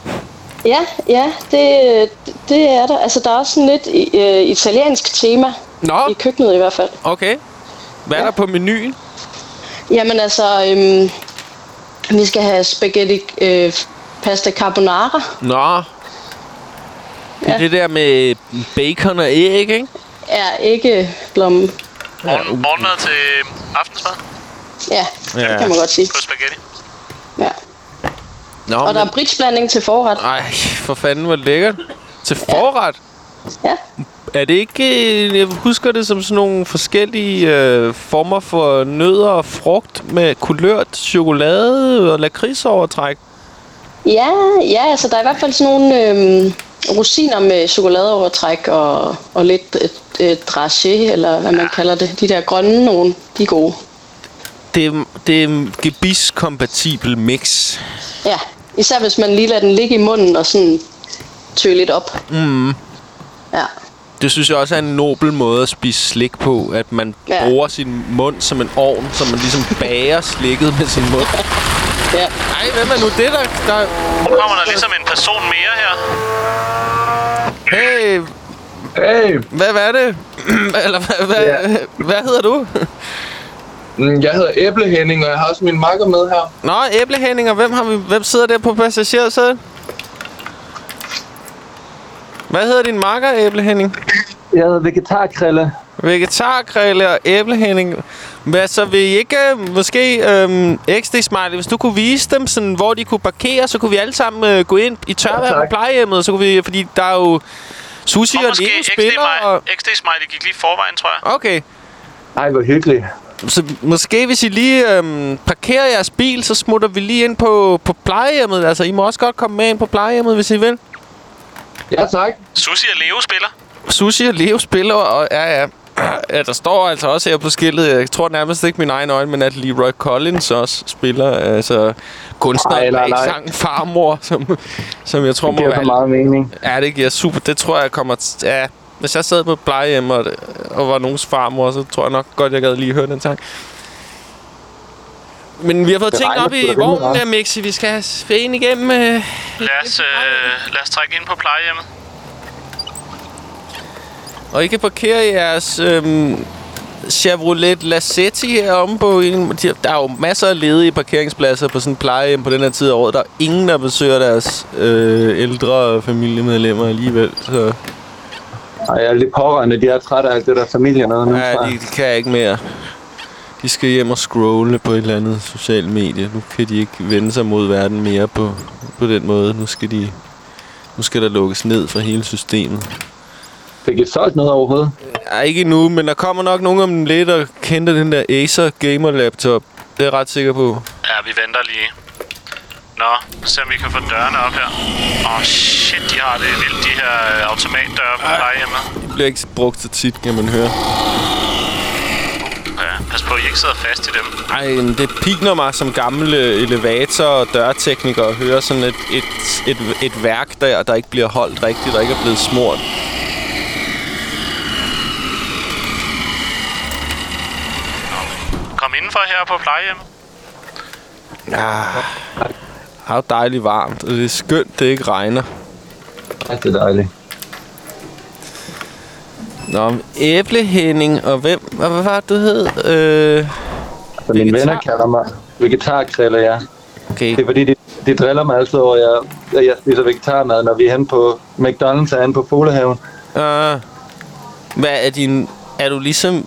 Ja, ja, det, det er der. Altså, der er også sådan lidt øh, italiensk tema Nå, i køkkenet i hvert fald. okay. Hvad er der på menuen? Jamen altså, øhm, vi skal have spaghetti øh, pasta carbonara. Nå. Det er Ja. det der med bacon og æg, ikke? Er ikke blommen. Morgen, morgenmad til aftensmad Ja, Ja. det kan man godt sige. på spaghetti. Ja. Nå, Og der er bridgeblanding til forret. Ej, for fanden, hvor lækkert. Til forret? Ja. Er det ikke... øh, Jeg husker det som sådan nogle forskellige øh, former for nødder og frugt med kulørt chokolade og lakridsovertræk. Ja, ja, altså der er i hvert fald sådan nogle øhm, rosiner med chokoladeovertræk og, og lidt øh, øh, dragé, eller hvad man kalder det. De der grønne nogle, de er gode. Det er, det er en gebis-kompatibel mix. Ja, især hvis man lige lader den ligge i munden og sådan tø lidt op. Mm. Ja. Det synes jeg også er en nobel måde at spise slik på, at man Ja. bruger sin mund som en ovn, så man ligesom bager slikket med sin mund. Ja. Ej, hvem er nu det, der... der... Nu kommer der ligesom en person mere her. Hey! Hey! Hvad, hvad er det? Eller hvad, hvad, Ja. hvad hedder du? Mm, Jeg hedder Æble Henning, og jeg har også min makker med her. Nå, æblehænding, og hvem, har vi, hvem sidder der på passagersædet? Hvad hedder din makker, æblehænding? Jeg hedder Vegetarkrille. Vegetarkrille og æblehænding. Hvad, så vil I ikke øh, måske øhm, XD Smiley, hvis du kunne vise dem, sådan, hvor de kunne parkere, så kunne vi alle sammen øh, gå ind i tørvejr Ja, på plejehjemmet, så kunne vi, fordi der er jo Sushi og, Og Leo XD, spiller, og... XD Smiley gik lige forvejen, tror jeg. Okay. Ej, hvor hyggeligt. Så måske hvis I lige øhm, parkerer jeres bil, så smutter vi lige ind på, på plejehjemmet. Altså, I må også godt komme med ind på plejehjemmet, hvis I vil. Ja, tak. Sushi og Leo spiller. Sushi og Leo spiller, og ja, ja. ja. Der står altså også her på skiltet, jeg tror nærmest ikke min egen øjne, men at Leroy Collins også spiller, altså kunstner bag nej. sangen Farmor, som, som jeg tror Det må giver så meget mening. Ja, det giver super. Det tror jeg kommer... Ja, hvis jeg sad på et plejehjem og, og var nogens farmor, så tror jeg nok godt, jeg gad lige høre den sang. Men vi har fået Det ting op i vognen der, Mixi. Vi skal have en igennem. Øh, Lad os, øh, lad os trække ind på plejehjemmet. Og I kan parkere jeres øhm, Chevrolet Lacetti heromme på en... de- Der er jo masser af ledige parkeringspladser på sådan en plejehjem på den her tid af året. Der er ingen, der besøger deres øh, ældre familiemedlemmer alligevel. Så Ej, jeg er lidt pårørende. De er trætte af alt det der familie noget nu. ja, de, jeg. de kan ikke mere. De skal hjem og scrolle på et eller andet socialt medie. Nu kan de ikke vende sig mod verden mere på, på den måde. Nu skal de... Nu skal der lukkes ned for hele systemet. Fik I solgt noget overhovedet? Ja, ikke endnu, men der kommer nok nogen om lidt og kender den der Acer Gamer Laptop. Det er jeg ret sikker på. Ja, vi venter lige. Nå, se om vi kan få dørene op her. Åh, oh, shit, de har det vildt, de her øh, automatdøre på plejehjemmet. Det bliver ikke brugt så tit, kan man høre. Pas på, at I ikke sidder fast i dem. Ej, men det piner mig som gammel øh, elevator- og dørtekniker at høre sådan et, et, et, et værk der, der ikke bliver holdt rigtigt, der ikke er blevet smurt. Kom indenfor her på plejehjemmet. Ja, det er jo dejligt varmt, og det er skønt, det ikke regner. Ja, det er dejligt. Nå, æblehænding, og hvem, hvad, hvad var det, du hed? Øh, Så mine venner kalder mig vegetarkrille, ja. Okay. Det er fordi, de, de driller mig altid over, at jeg, at jeg spiser vegetarmad, når vi er henne på McDonald's og henne på Folehaven. Uh, hvad er din... Er du ligesom...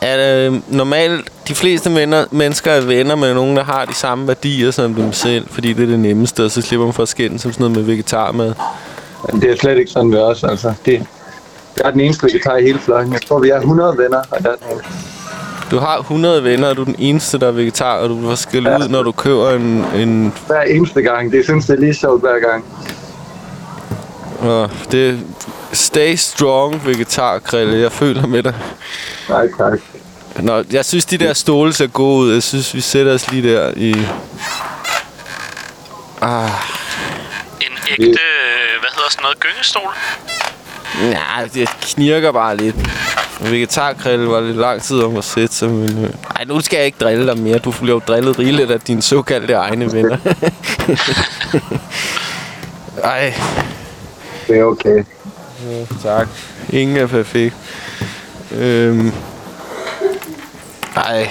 Er det normalt... De fleste venner, mennesker er venner med nogen, der har de samme værdier som dem selv, fordi det er det nemmeste, og så slipper man for at skændes som sådan noget med vegetarmad. Det er slet ikke sådan ved os, altså. Det, jeg er den eneste vegetar i hele flokken. Jeg tror, vi er 100 venner, og jeg er den eneste. Du har 100 venner, og du er den eneste, der er vegetar, og du får skille ud, når du køber en... en Hver eneste gang. Det synes jeg er lige sjovt hver gang. og det Stay strong, vegetarkrille. Jeg føler med dig. Nej, tak. Nå, jeg synes, de der stole ser gode ud. Jeg synes, vi sætter os lige der i... Ah, En ægte, hvad hedder sådan noget, gyngestol? Nej, det knirker bare lidt. Vegetarkrille var lidt lang tid om at sætte sig, men... øh, Ej, nu skal jeg ikke drille dig mere. Du bliver jo drillet rigeligt af dine såkaldte egne venner. Ej. Det er okay. Ja, tak. Ingen er perfekt. Øhm. Ej,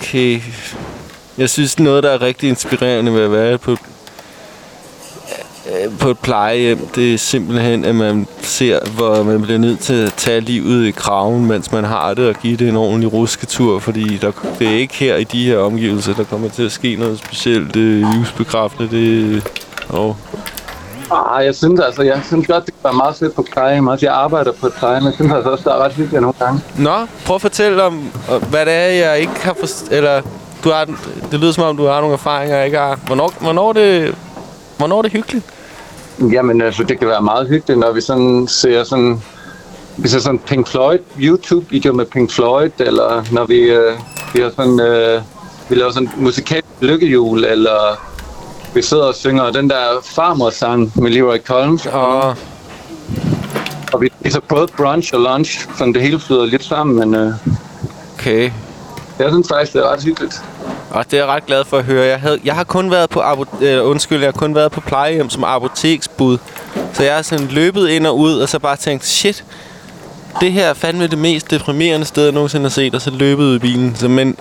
okay. Jeg synes, noget, der er rigtig inspirerende ved at være på, på et plejehjem, det er simpelthen, at man ser, hvor man bliver nødt til at tage livet i kraven, mens man har det, og give det en ordentlig rusketur, fordi der, det er ikke her i de her omgivelser, der kommer til at ske noget specielt øh, livsbekræftende. Det, og Ah, jeg synes altså, jeg synes godt, det kan være meget fedt på plejehjem. Også jeg arbejder på et plejehjem, jeg synes altså også, der er ret hyggeligt nogle gange. Nå, prøv at fortælle om, øh, hvad det er, jeg ikke har forstået, eller du har, det lyder som om, du har nogle erfaringer, jeg ikke har. Hvornår, hvornår, det, Hvornår er det hyggeligt? Jamen, altså, det kan være meget hyggeligt, når vi sådan ser sådan... Vi ser sådan Pink Floyd YouTube-video med Pink Floyd, eller når vi, øh, vi har sådan... Øh, vi laver sådan musikalsk lykkehjul, eller vi sidder og synger den der farmer-sang med Leroy Collins. Og, og vi spiser både brunch og lunch, så det hele flyder lidt sammen, men øh, Okay. jeg synes faktisk, det er ret hyggeligt. Og det er jeg ret glad for at høre. Jeg, havde, jeg har kun været på øh, undskyld, jeg har kun været på plejehjem som apoteksbud. Så jeg har sådan løbet ind og ud, og så bare tænkt, shit, det her er fandme det mest deprimerende sted, jeg nogensinde har set, og så løbet ud i bilen. Så, men det,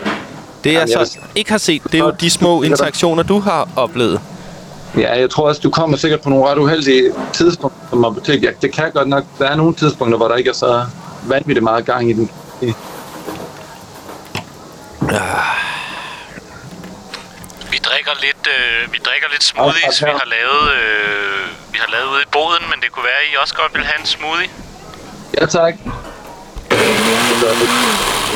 jeg Jamen, jeg så ikke har set, det er jo de små interaktioner, du har oplevet. Ja, jeg tror også, du kommer sikkert på nogle ret uheldige tidspunkter som apotek. Ja, det kan godt nok. Der er nogle tidspunkter, hvor der ikke er så vanvittigt meget gang i den. I- Vi drikker lidt, øh, vi drikker lidt smoothies, vi har lavet, øh, vi har lavet ude i boden, men det kunne være, at I også godt vil have en smoothie. Ja, tak.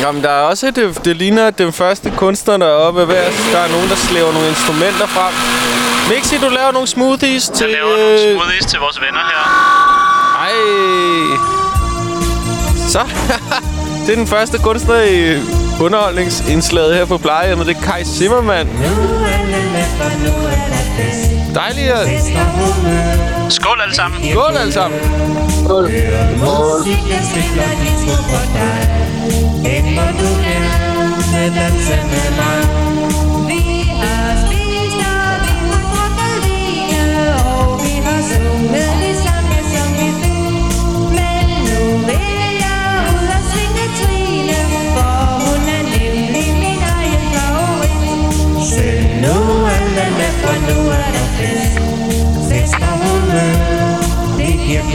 Jamen, der er også, det, det ligner, at den første kunstner, der er oppe ved os, der er nogen, der slæver nogle instrumenter frem. Mixi, du laver nogle smoothies til... Jeg laver nogle øh, smoothies til vores venner her. Ej. Så. det er den første kunstner i underholdningsindslaget her på plejehjemmet. Det er Kai Zimmermann. Dejligt at... Skål alle sammen. Skål alle sammen. Skål. Musikken spiller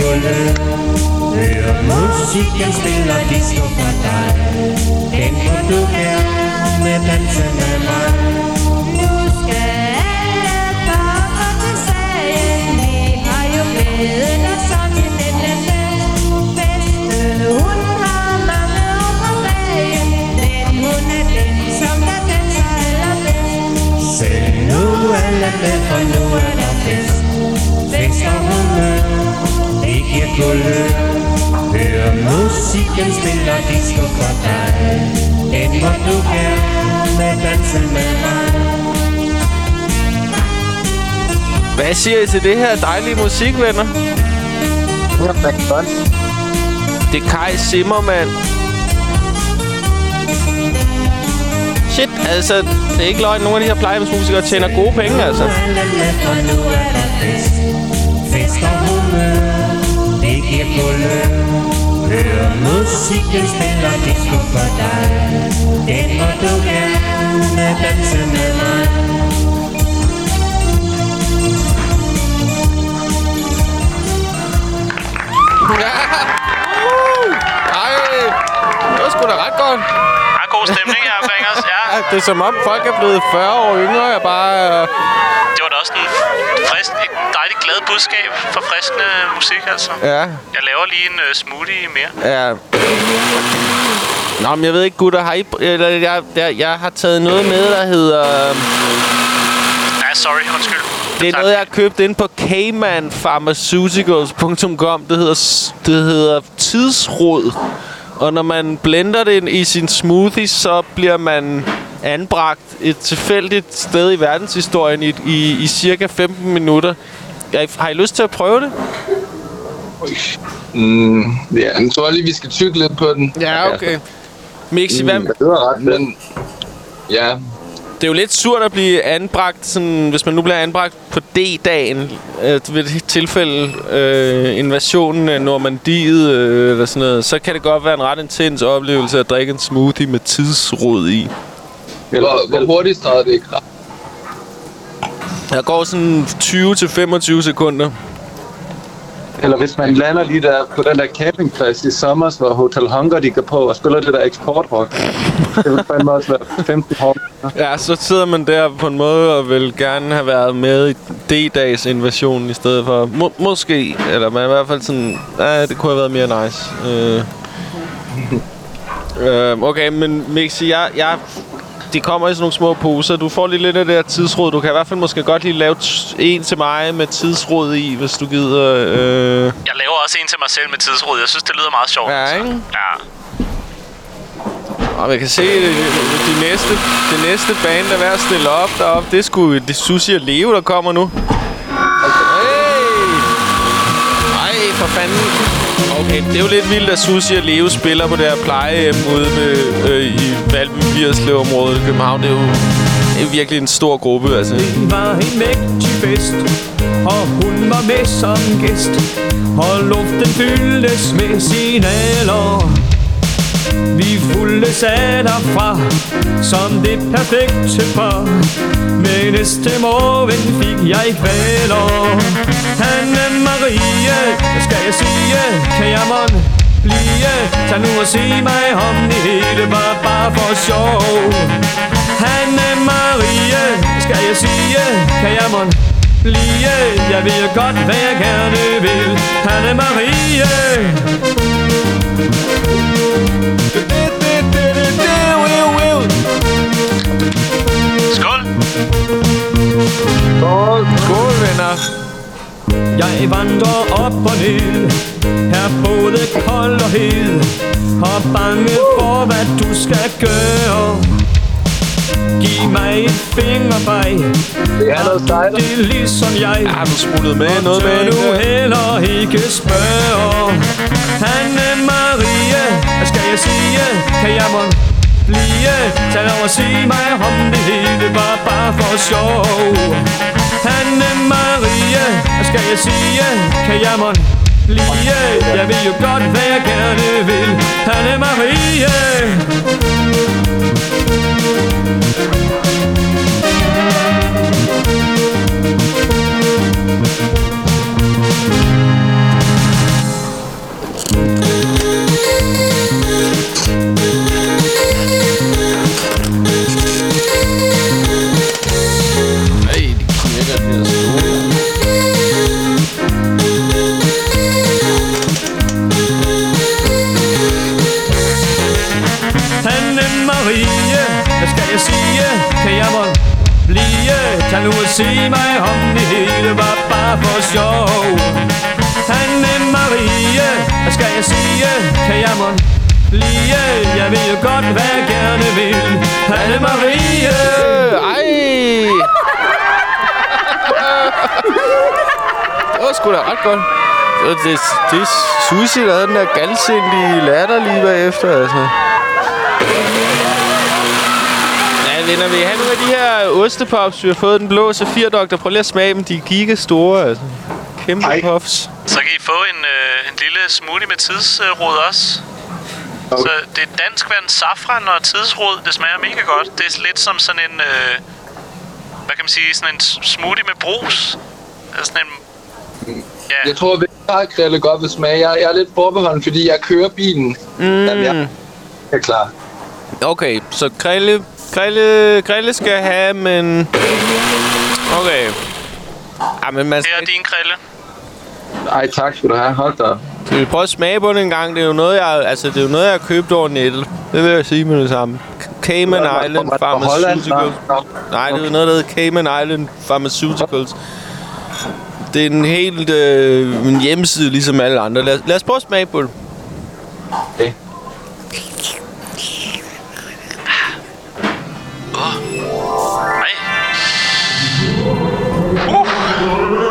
kulde Hør musikken spiller disco for dig. Den må du gerne danse med mig. Nu skal alle bare til sagen Vi har jo glædet os til denne fest. Festen hun har mange år på bagen Men hun er den som der danser allerbedst. Nu alle med for nu er der fest. Fest og humør det giver kulde Hør musikken spiller disco for dig Den må du gerne danse med mig Hvad siger I til det her dejlige musik, venner? Det er Kai Zimmermann. Shit, altså, det er ikke løgn. Nogle af de her plejehjemsmusikere tjener gode penge, altså. Er Fest og humør Det giver kulde Hør musikken spiller disco for dig Den må du gerne danse med mig Ej, det var sgu da ret godt. Der er god stemning her omkring os. Ja, det er som om folk er blevet 40 år yngre. Jeg bare... øh, det var da også en frisk, et dejligt glad budskab for friskende musik, altså. Ja, Jeg laver lige en uh, smoothie mere. ja. Nå, men jeg ved ikke, gutter, har I... Eller, jeg, jeg, jeg har taget noget med, der hedder... øh, Ja, sorry, undskyld. Det er noget, jeg har købt ind på caymanpharmaceuticals.com. Det hedder, det hedder tidsrod. Og når man blender det i sin smoothie, så bliver man anbragt et tilfældigt sted i verdenshistorien i, i, i cirka 15 minutter. Jeg, har I lyst til at prøve det? Mm, ja, jeg tror lige, vi skal tykke lidt på den. Ja, okay. Mixi, hvad, Mm, det var ret, men... Ja, Det er jo lidt surt at blive anbragt, sådan, hvis man nu bliver anbragt på D-dagen, øh, ved det tilfælde øh, invasionen af Normandiet øh, eller sådan noget, så kan det godt være en ret intens oplevelse at drikke en smoothie med tidsrod i. hvor, hvor hurtigt træder det i kraft? Der går sådan 20-25 sekunder. Eller hvis man lander lige der på den der campingplads i sommer, hvor Hotel Hunger de går på og spiller det der eksportrock. det vil fandme også være 15 år. Ja, så sidder man der på en måde og vil gerne have været med i D-dags invasionen i stedet for... Må, måske, eller man i hvert fald sådan... Ja, det kunne have været mere nice. Øh. øh, okay, men Mixi, jeg, jeg de kommer i sådan nogle små poser. Du får lige lidt af det her tidsråd. Du kan i hvert fald måske godt lige lave en til mig med tidsråd i, hvis du gider. Øh. Jeg laver også en til mig selv med tidsråd. Jeg synes, det lyder meget sjovt. Ja, ikke? Ja. Og man kan se, øh, de næste, det næste band, der er ved at stille op deroppe, det er sgu det Susi og Leo, der kommer nu. Det er jo lidt vildt, at Susi og Leo spiller på det her plejehjem ude med, øh, i Valby Virslev-området i København. Det er jo det er virkelig en stor gruppe, altså. Det var en mægtig fest, og hun var med som gæst. Og luften fyldtes med signaler. Vi fulde af fra som det perfekte par. Men næste morgen fik jeg kvaler. Hanne Marie, hvad skal jeg sige? Kan jeg mon blive? Tag nu og se mig om det hele var bare for sjov. Hanne Marie, hvad skal jeg sige? Kan jeg mon blive? Jeg ved godt, hvad jeg gerne vil. Hanne Marie. Skål! Skål! Skål, venner! Jeg vandrer op og ned Her både kold og hed Og bange for hvad du skal gøre Giv mig et fingerbej Det er noget sejt. Det er ligesom jeg Ja, du smuttede med noget med, du heller ikke spørge Hanne Marie jeg sige? Kan jeg må blive? Tag over og sig mig om det hele var bare for sjov Hanne Marie Hvad skal jeg sige? Kan jeg må blive? Jeg ved jo godt, hvad jeg gerne vil Hanne Marie Det, det, er Susi, der havde den der galsindige latter lige bagefter, altså. Ja, venner, vil I have nogle af de her ostepops, vi har fået den blå safirdoktor? Prøv lige at smage dem, de er giga store, altså. Kæmpe Ej. puffs. Så kan I få en, øh, en lille smoothie med tidsråd også. Så det er dansk vand, safran og tidsråd. Det smager mega godt. Det er lidt som sådan en... Øh, hvad kan man sige? Sådan en smoothie med brus. Altså sådan en... Ja. Jeg tror, vegetargrille godt vil smage. Jeg, jeg er lidt forbeholden, fordi jeg kører bilen. Mm. Jamen, jeg er klar. Okay, så grille, grille, grille skal have, men... Okay. Ja, men man Her er din grille. Ej, tak skal du have. Hold da. Skal vi prøve at smage på den en gang? Det er jo noget, jeg, altså, det er jo noget, jeg har købt over nettet. Det vil jeg sige med det samme. Cayman Island? Pharmaceuticals. Nej, det er noget, der hedder Cayman Island Pharmaceuticals. Det er en helt øh, en hjemmeside, ligesom alle andre. Lad, lad os prøve at smage på det. Okay. Nej.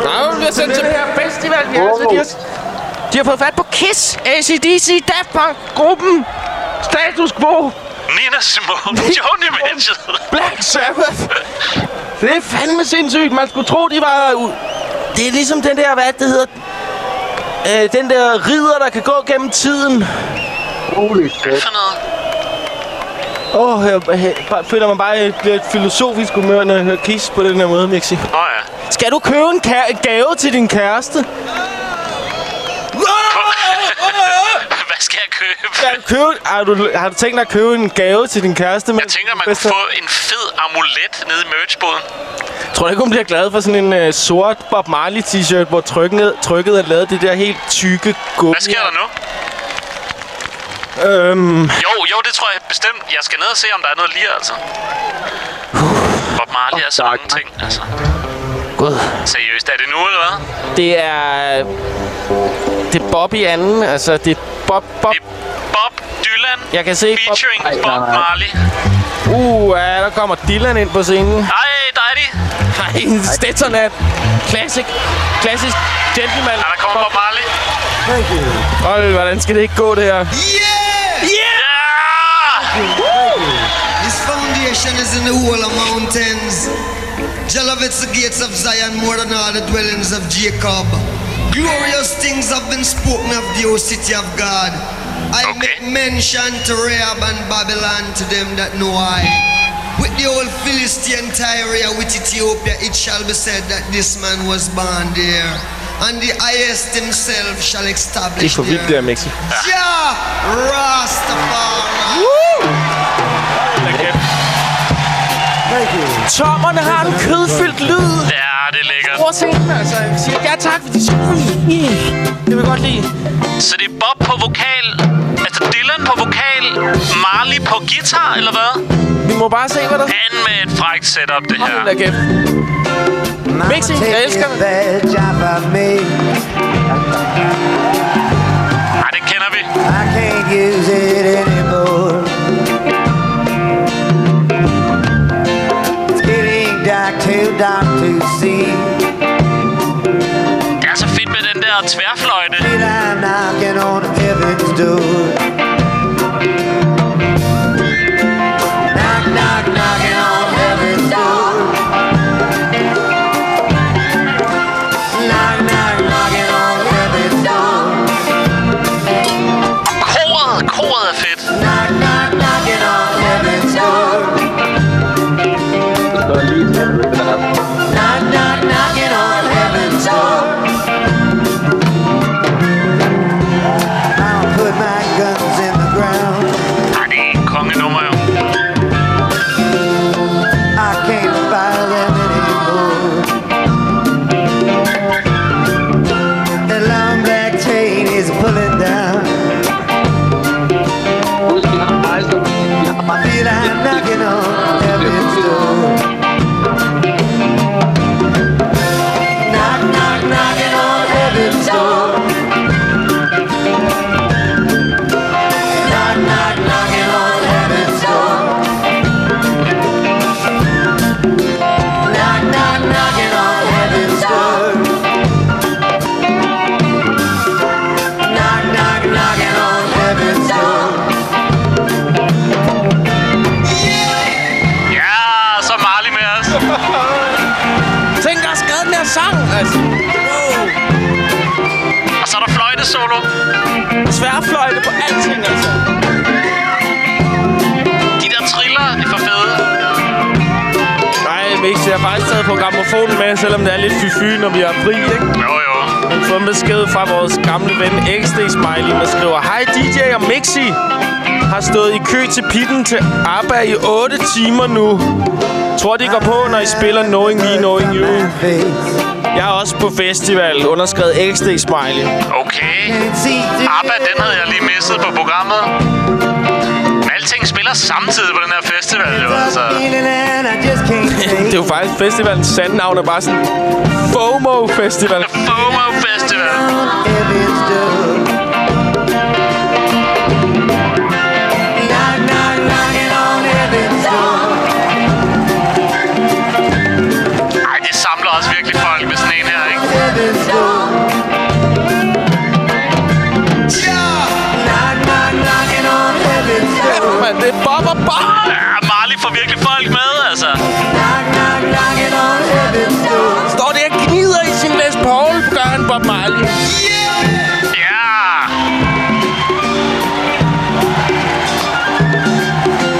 Nej, vi bliver sendt til... her festival, vi altså, de har, de har fået fat på KISS, ACDC, Daft Punk, gruppen, Status Quo, Nina Simone, Joni Mitchell. Black Sabbath. Det er fandme sindssygt. Man skulle tro, de var... Det er ligesom den der, hvad det hedder... Øh, den der ridder, der kan gå gennem tiden. Holy shit. Hvad for noget? Åh, oh, jeg, jeg, bare, føler mig bare jeg bliver et filosofisk humør, når jeg hører Kiss på den her måde, Mixi. Åh oh, ja. Skal du købe en gave til din kæreste? Hvad skal jeg købe? Du købe, har, du, har du tænkt dig at købe en gave til din kæreste? Jeg tænker, man kunne få en fed amulet nede i merchboden. Tror du ikke, hun bliver glad for sådan en uh, sort Bob Marley t-shirt, hvor trykket, trykket er lavet det der helt tykke gummi? Hvad sker der nu? Øhm, Jo, jo, det tror jeg bestemt. Jeg skal ned og se, om der er noget lige, altså. Bob Marley er så mange ting, altså. Gud. Seriøst, er det nu, eller hvad? Det er... Det er Bob i anden. Altså, det er Bob... Bob. Bob Dylan Jeg kan se Bob... featuring Bob Marley. Uh, ja, der kommer Dylan ind på scenen. Hej, der er de. Hej, en Stetsonat. Classic. Klassisk gentleman. Ja, der kommer Bob Marley. Thank you. Hold, hvordan skal det ikke gå, det her? Yeah! His foundation is in the whole of mountains. Jah loveth the gates of Zion more than all the dwellings of Jacob. Glorious things have been spoken of the O city of God. I make mention to Rahab and Babylon to them that know I. With the old Philistine Tyre with Ethiopia, it shall be said that this man was born there. And the highest himself shall Det establish for vildt, det there. her, Mixi. Jah Rastafari. Tommerne har en kødfyldt lyd. Ja, det se den, altså. Jeg siger ja tak, fordi det Det vil godt lide. Så det er Bob på vokal, altså Dylan på vokal, Marley på guitar, eller hvad? Vi må bare se, hvad der... Han med et frækt setup, det her. Hold da kæft. Mixi, jeg elsker den. Ej, den kender vi. I can't use it anymore. It's getting dark, too dark to see. Fedt med den Taget på gramofonen med, selvom det er lidt fy når vi har fri, ikke? Jo, jo. Har fået en besked fra vores gamle ven XD Smiley, der skriver Hej DJ og Mixi har stået i kø til pitten til ABBA i 8 timer nu. Tror, de går på, når I spiller Knowing Me, Knowing You. Jeg er også på festival, underskrevet XD Smiley. Okay. ABBA, den havde jeg lige misset på programmet. Men alting spiller samtidig på her festival, jo. Altså. det er jo faktisk festivalens sande navn, er bare sådan FOMO Festival. Ja, Marley får virkelig folk med, altså. Står der og gnider i sin Les Paul, gør han Bob Marley. Ja!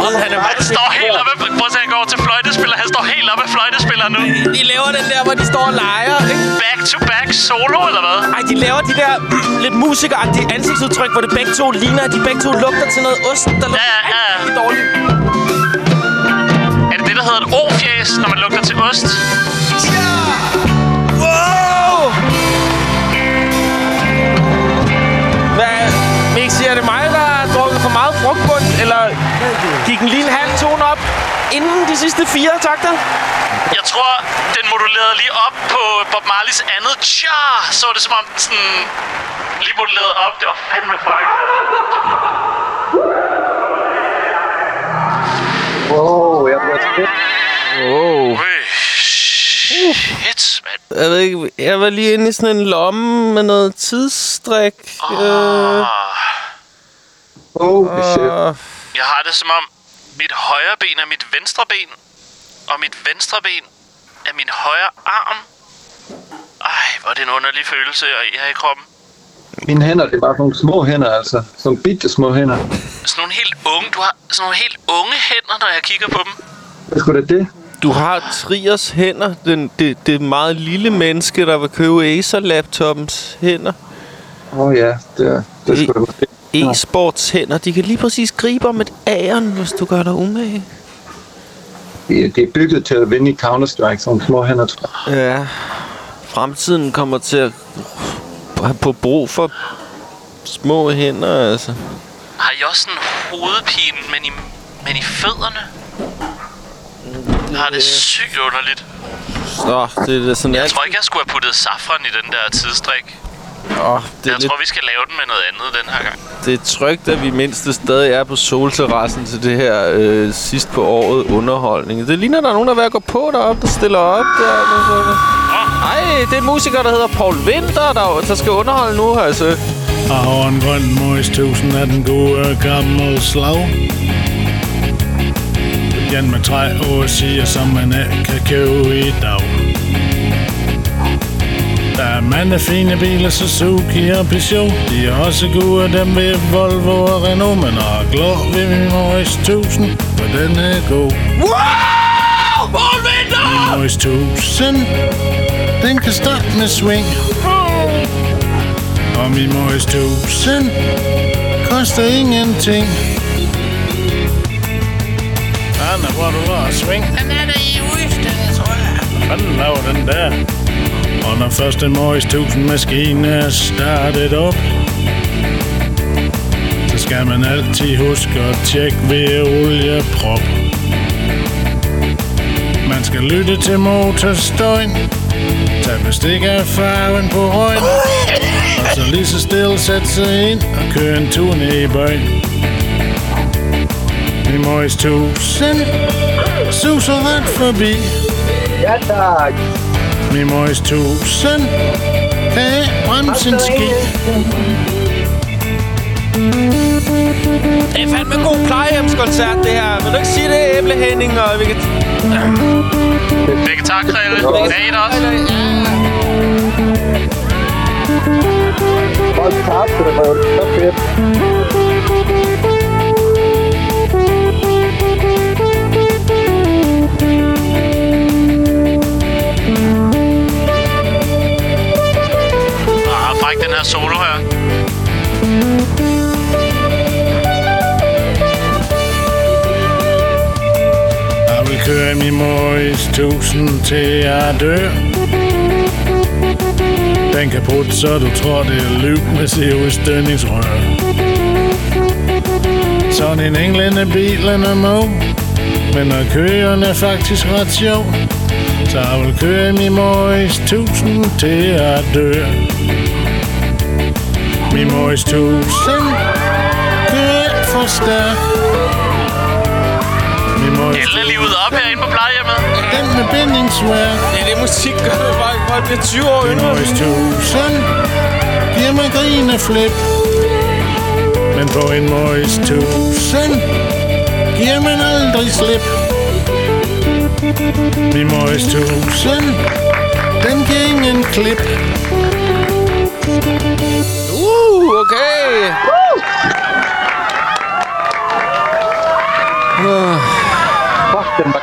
Og han er Han står helt oppe. Prøv at se, han går til fløjtespiller. Han står helt oppe af fløjtespiller eller nu? De laver den der, hvor de står og leger, ikke? Back to back solo, eller hvad? Ej, de laver de der lidt musikeragtige ansigtsudtryk, hvor det begge to ligner, at de begge to lugter til noget ost, der lugter ja, ja, ja. dårligt. Er det det, der hedder et O-fjæs, når man lugter til ost? Wow! Hvad? Mixi, er det mig, der har drukket for meget frugtbund, eller gik en lille halv tone op? Inden de sidste fire takter? Jeg tror, den modulerede lige op på Bob Marleys andet tja. Så var det som om den sådan lige modulerede op. Det var fandme fuck. Wow, jeg bliver til Wow. Shit, mand. Jeg ved ikke, jeg var lige inde i sådan en lomme med noget tidsstrik. Ah. Øh, Oh, shit. Jeg har det som om, mit højre ben er mit venstre ben, og mit venstre ben er min højre arm. Ej, hvor er det en underlig følelse, jeg har i kroppen. Mine hænder, det er bare nogle små hænder, altså. Som bitte små hænder. Sådan nogle helt unge, du har sådan nogle helt unge hænder, når jeg kigger på dem. Hvad skulle det det? Du har Triers hænder. Den, det, det meget lille menneske, der vil købe Acer-laptoppens hænder. Åh oh, ja, det er, det skulle det måske. E-sports hænder. De kan lige præcis gribe om et æren, hvis du gør dig umage. Det er, det er bygget til at vinde i Counter-Strike, nogle små hænder, tror jeg. Ja. Fremtiden kommer til at have på brug for små hænder, altså. Har I også sådan hovedpine, men i, men i fødderne? Jeg har det sygt underligt. Så, det er da sådan Jeg alt. tror ikke, jeg skulle have puttet safran i den der tidsstrik. Åh, det Jeg lidt tror, vi skal lave den med noget andet den her gang. Det er trygt, at vi mindst stadig er på solterrassen til det her øh, sidst på året underholdning. Det ligner, der er nogen, der er ved at gå på deroppe, der stiller op der. Ej, det er en musiker, der hedder Paul Winter, der, der skal underholde nu, altså. Jeg har en grøn møs tusind af den gode gamle slag. Igen med træ og siger, som man ikke kan købe i dag. Der er mange fine biler, Suzuki og Peugeot. De er også gode, dem ved Volvo og Renault. Men er glad ved min Morris 1000, for den er god. Wow! Paul Winter! Min Morris 1000, den kan starte med swing. Og min Morris 1000 koster ingenting. Anna, hvor du var at swing. Den er der i Ystad, tror jeg. Hvad fanden laver den der? Og når først første Morris 1000 maskine er startet op, så skal man altid huske at tjekke ved olieprop. Man skal lytte til motorstøjen, Tag bestik af farven på røgen og så lige så stille sætte sig ind og køre en tur ned i bøjen. Min Morris 1000 suser ret forbi. Ja, tak. Min Morris 1000 kan ikke bremsen ski. Det er fandme en god plejehjemskoncert, det her. Vil du ikke sige det, Æble Henning og vi kan... Vegetarkræve. Vegetar også. Hold tak, det var så fedt. Her solo her. Jeg vil køre min Morris 1000 til jeg dør. Den kan putte, så du tror, det er lyv med CO-stønningsrør. Sådan en englænder bilen er må, men når køren er faktisk ret sjov, så jeg vil køre min Morris 1000 til jeg dør. Min Morris 1000 kører ikke for stærkt. Min Morris Alle livet op herinde på plejehjemmet. den med bindingsvær. Det er det musik, gør det bare. Folk bliver 20 år yngre. Morris 1000 giver mig grineflip. Men på en Morris 1000 giver man aldrig slip. Min Morris 1000 den giver ingen klip. Uh, okay. Uh. Fuck, den var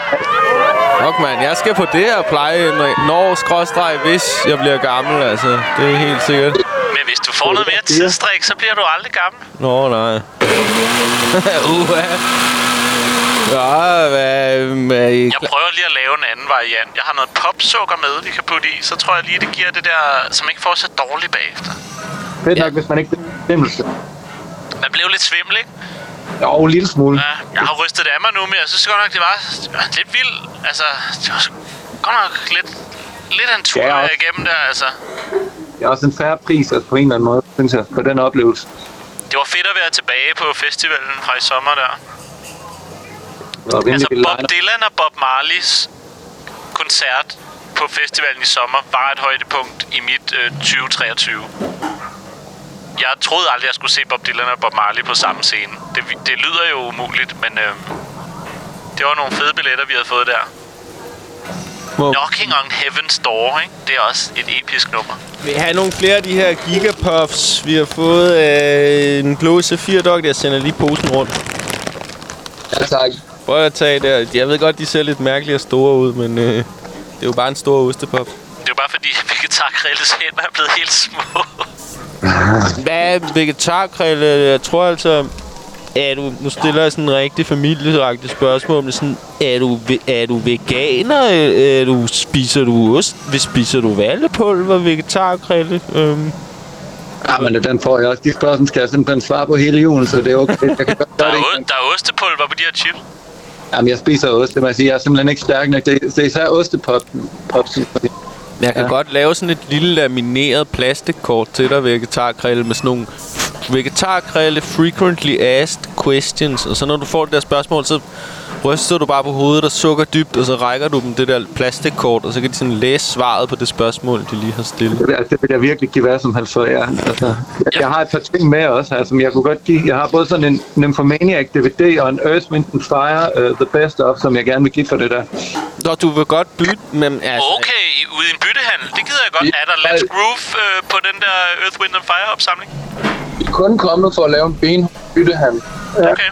Fuck, mand. Jeg skal på det her pleje, når skråstreg, hvis jeg bliver gammel, altså. Det er helt sikkert. Men hvis du får noget mere tidsstrik, så bliver du aldrig gammel. Nå, nej. Uha. Ja, hvad, hvad I Jeg prøver lige at lave en anden variant. Jeg har noget popsukker med, vi kan putte i. Så tror jeg lige, det giver det der, som ikke får så dårligt bagefter. Fedt nok, hvis man ikke bestemmelse. Man blev lidt svimmel, ikke? Jo, en lille smule. Ja, jeg har rystet det af mig nu, men jeg synes godt nok, det var, lidt vildt. Altså, det var godt nok lidt, lidt en tur, Ja, ja, også. igennem der, altså. Det er også en færre pris, altså på en eller anden måde, synes jeg, for den oplevelse. Det var fedt at være tilbage på festivalen fra i sommer der. Altså, Bob. Dylan og Bob Marleys koncert på festivalen i sommer var et højdepunkt i mit øh, 2023. Jeg troede aldrig, jeg skulle se Bob Dylan og Bob Marley på samme scene. Det, det lyder jo umuligt, men øh, det var nogle fede billetter, vi havde fået der. Hvor- Knocking on Heaven's Door, ikke? Det er også et episk nummer. Vi har nogle flere af de her gigapuffs. Vi har fået øh, en blå safir Jeg sender lige posen rundt. Ja, tak. Prøv at tage der. Jeg ved godt, de ser lidt mærkelige og store ud, men øh, det er jo bare en stor ostepop. Det er jo bare fordi, vegetargrillets hænder er blevet helt små. Hvad er vegetarkrille? Jeg tror altså... Er du, nu stiller jeg sådan en rigtig familieagtig spørgsmål, men sådan, er du, er du veganer? Er du, spiser du ost? Hvis spiser du vallepulver, vegetarkrille? Øhm. Ja, men den får jeg også. De spørgsmål skal jeg simpelthen svare på hele julen, så det er okay. Jeg kan godt Der er, det. der er ostepulver på de her chips. Jamen, jeg spiser ost, det må jeg sige. Jeg er simpelthen ikke stærk nok. Det, det er især ostepop. Jeg kan ja. godt lave sådan et lille lamineret plastikkort til dig, vegetarkrille, med sådan nogle vegetarkrille frequently asked questions. Og så når du får det der spørgsmål, så ryster du bare på hovedet og sukker dybt, og så rækker du dem det der plastikkort, og så kan de sådan læse svaret på det spørgsmål, de lige har stillet. Det, vil- det vil jeg virkelig give hvad som helst for, ja. Altså, jeg, jeg har et par ting med også som jeg kunne godt give. Jeg har både sådan en Nymphomaniac DVD og en Earth, Wind and Fire uh, The Best of, som jeg gerne vil give for det der. Nå, du vil godt bytte, men altså... Okay, ude i en byttehandel. Det gider jeg godt. Er der Let's Groove øh, på den der Earth, Wind and Fire opsamling? Vi er kun kommet for at lave en ben byttehandel. Okay.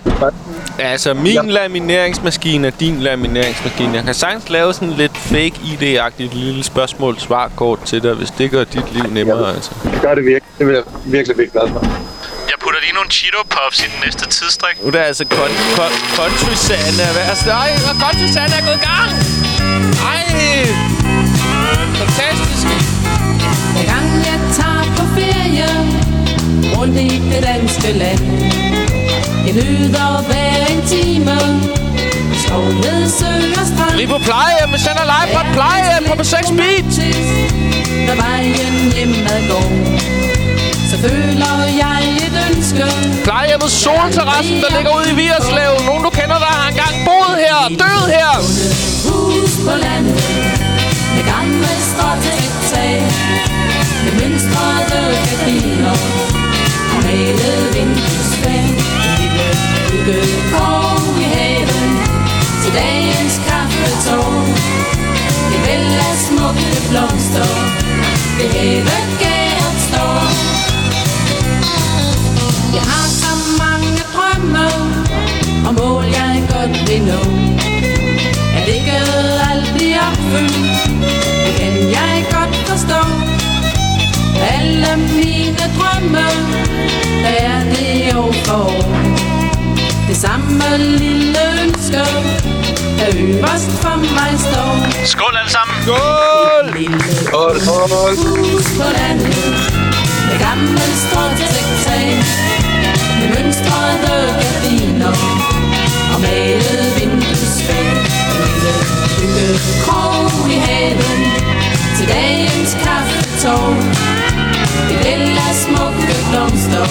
Altså, min ja. lamineringsmaskine er din lamineringsmaskine. Jeg kan sagtens lave sådan lidt fake ID-agtigt lille spørgsmål-svarkort til dig, hvis det gør dit liv nemmere, altså. Det gør det virkelig. Det vil jeg virkelig, virkelig glad for. Jeg putter lige nogle Cheeto Puffs i den næste tidsstrik. Nu er det altså country sand er værst. Ej, country sand er gået i gang! Ej! Fantastisk! Hver gang jeg tager på ferie rundt i det danske land Jeg nyder hver en time Skov ved sø og strand Vi er på plejehjem, vi sender live fra et plejehjem på 6 Beat! Når vejen hjemad går Så føler jeg et ønske Plejehjemmet Solterrassen, der ligger ude i Vierslev. Nogen, du kender, der har engang boet her, død her. Hus på landet Med gamle stråtægtag Med mønstrede gardiner Og malet vinduesfag En lille hyggekrog i haven Til dagens kaffetår Det væld af smukke blomster. Ved havegæret står. Jeg har så mange drømme Og mål jeg godt vil nå. At ikke alt bliver opfyldt forstå Alle mine drømme Der er det jo for Det samme lille ønske Der øverst for mig står. Skål alle sammen! Skål! Skål, skål! Hus på landet. Med gamle stråtægtag Med mønstrede gardiner Og malet vinduesfag En lille hyggekrog i haven til dagens kaffetår Det lille smukke blomster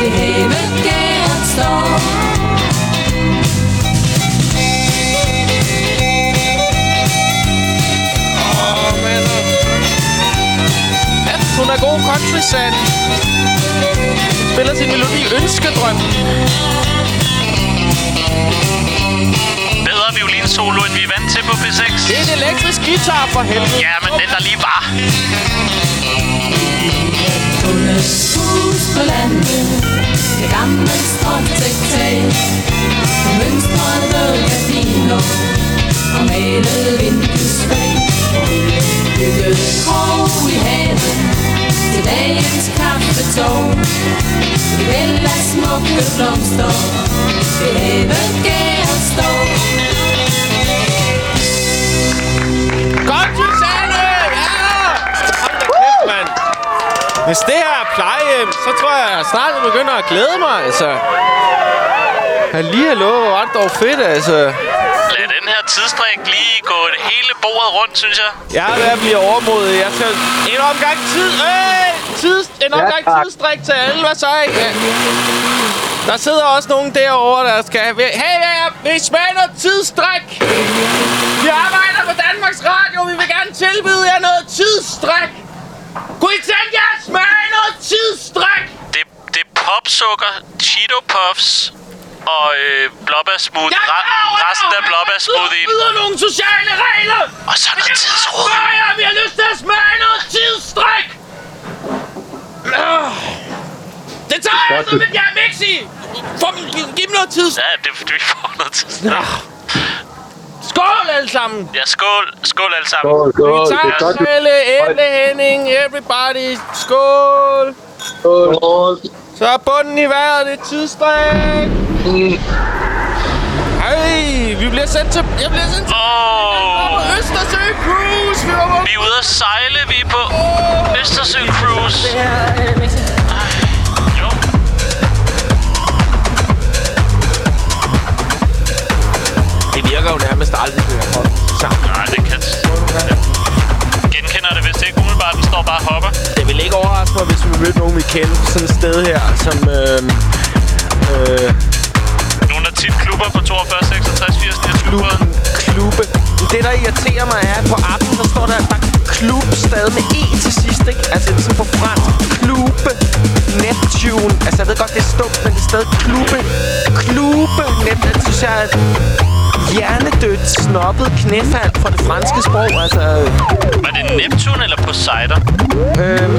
Det hele gæret står hun er god country sand. Spiller sin melodi Ønskedrøm. Bedre violinsolo, end vi er vant til på P6. Det er en elektrisk guitar for helvede. Ja, men den der lige var. Hus på landet. Med gamle stråtægtag Med mønstrede gardiner Og malet vinduesfag Bygget krog i haven. Til dagens kaffetog. Det væld af smukke blomster. Ved havegæret står Hvis det her er plejehjem, så tror jeg, at jeg snart begynder at glæde mig, altså. Halli, hallo, hvor var det dog fedt, altså. Lad den her tidsstræk lige gå det hele bordet rundt, synes jeg. Jeg er ved at blive overmodig. Jeg skal en omgang tid. Øh, tid, en Ja, omgang tak. tidsstrik til alle. Hvad så? Ja. Der sidder også nogen derovre, der skal have... Hey, hey, vi smager noget tidsstrik. Vi arbejder på Danmarks Radio. Vi vil gerne tilbyde jer noget tidsstrik. Kunne I tænke jer at smage noget tidsstrik? Det, det er popsukker, Cheeto Puffs og øh, blåbærsmoothie. Jeg er over, Re- resten af blåbærsmoothien. byder nogle sociale regler. Og så noget tidsråd. Smage, vi har lyst til at smage noget tidsstrik. Øh. Det tager jeg altså med jer, Mixi. Giv, dem noget tids. Ja, det, vi får noget tidsstræk. Skål alle sammen. Ja, skål. Skål alle sammen. Vi tager Helle, Elle, Henning, everybody. Skål. Skål. Så er bunden i vejret, det er tidsstræk. Hej, vi bliver sendt til... Jeg bliver sendt til... Oh. Østersø Cruise. Vi var på... Vi er ude at sejle. Vi er på Østersø Cruise. Jo. Det virker jo nærmest aldrig, det her hold. Nej, det kan... Ja. Genkender det vist ikke umiddelbart. Den står bare og hopper. Det vil ikke overraske mig, hvis vi mødte nogen, vi kender på sådan et sted her, som... Øh, øh, Nogle af tit klubber på 42, 66, 80, 29. klubbe. Det, der irriterer mig, er, at på appen, der står der, der er klub stadig med E til sidst, ikke? Altså, det er sådan på fransk. Klube. Neptune. Altså, jeg ved godt, det er stumt, men det er stadig klubbe. Klube. Net, det synes jeg et hjernedødt, snobbet knæfald fra det franske sprog. Altså, Var det Neptun eller Poseidon? Øhm,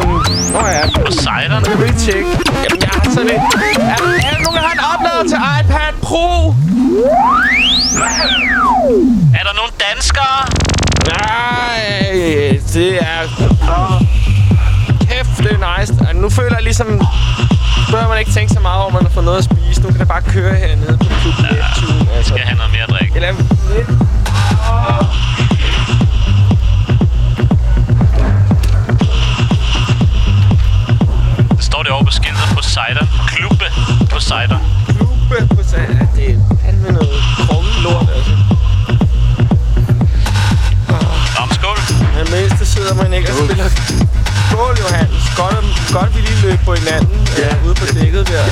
åh ja. Poseidon? Det vil tjekke. Jamen, jeg har sådan et... Er, der- er der nogen, der har en oplader til iPad Pro? Er der nogle danskere? Nej, det er... Åh, kæft, det er nice. Altså, nu føler jeg ligesom... Nu man ikke tænke så meget over, at man har fået noget at spise. Nu kan det bare køre hernede på Klub Neptune. Altså. Skal have noget mere at drikke? Eller lidt... Det står det over på skiltet Poseidon. Klubbe Poseidon. Klubbe på sig. Ja, det er fandme noget krumme lort, altså. Nå, men skål. Men mest det sidder man ikke og spiller... Skål, Johannes. Godt, at- godt vi lige løb på hinanden ja. uh, ude på dækket der.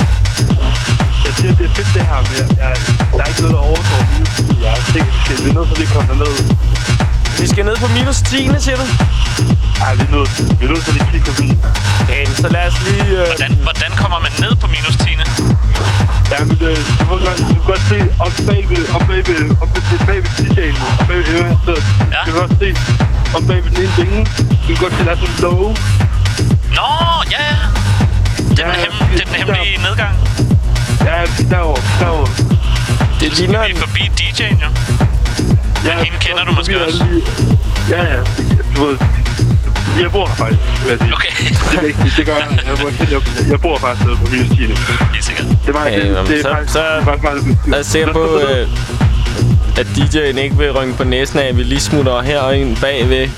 Jeg siger, det er fedt det her, men jeg, jeg, der er ikke noget, der overgår minus 10. Jeg vi skal, vi er nødt til at lige komme derned. Vi skal ned på minus 10, siger du? Ej, vi er nødt, vi er nødt til at lige kigge forbi. Okay, så lad os lige... Uh... Hvordan, hvordan kommer man ned på minus 10? Ja, men øh, du, må godt, du kan godt se op bagved, op bagved, op bagved, bagved DJ-en, op bagved høreheadset. Ja. Du kan godt se op bagved den ene vinge. Du kan godt se, der er sådan en low. Nå, ja, ja. Det er, den, hem, det er den hemmelige nedgang. Ja, derovre, derovre. Det ligner... Vi er forbi DJ'en, jo. Ja, hende kender du måske også. Ja, ja. Du ved, jeg bor her faktisk, vil jeg sige. Okay. Det er vigtigt, det gør jeg. Jeg, bor- jeg, jeg bor faktisk nede på minus 10. Helt sikkert. Det var, Okay, det, det er så- faktisk, så- faktisk meget Lad os se på, øh, at DJ'en ikke vil rynke på næsen af, at vi lige smutter her og ind bagved.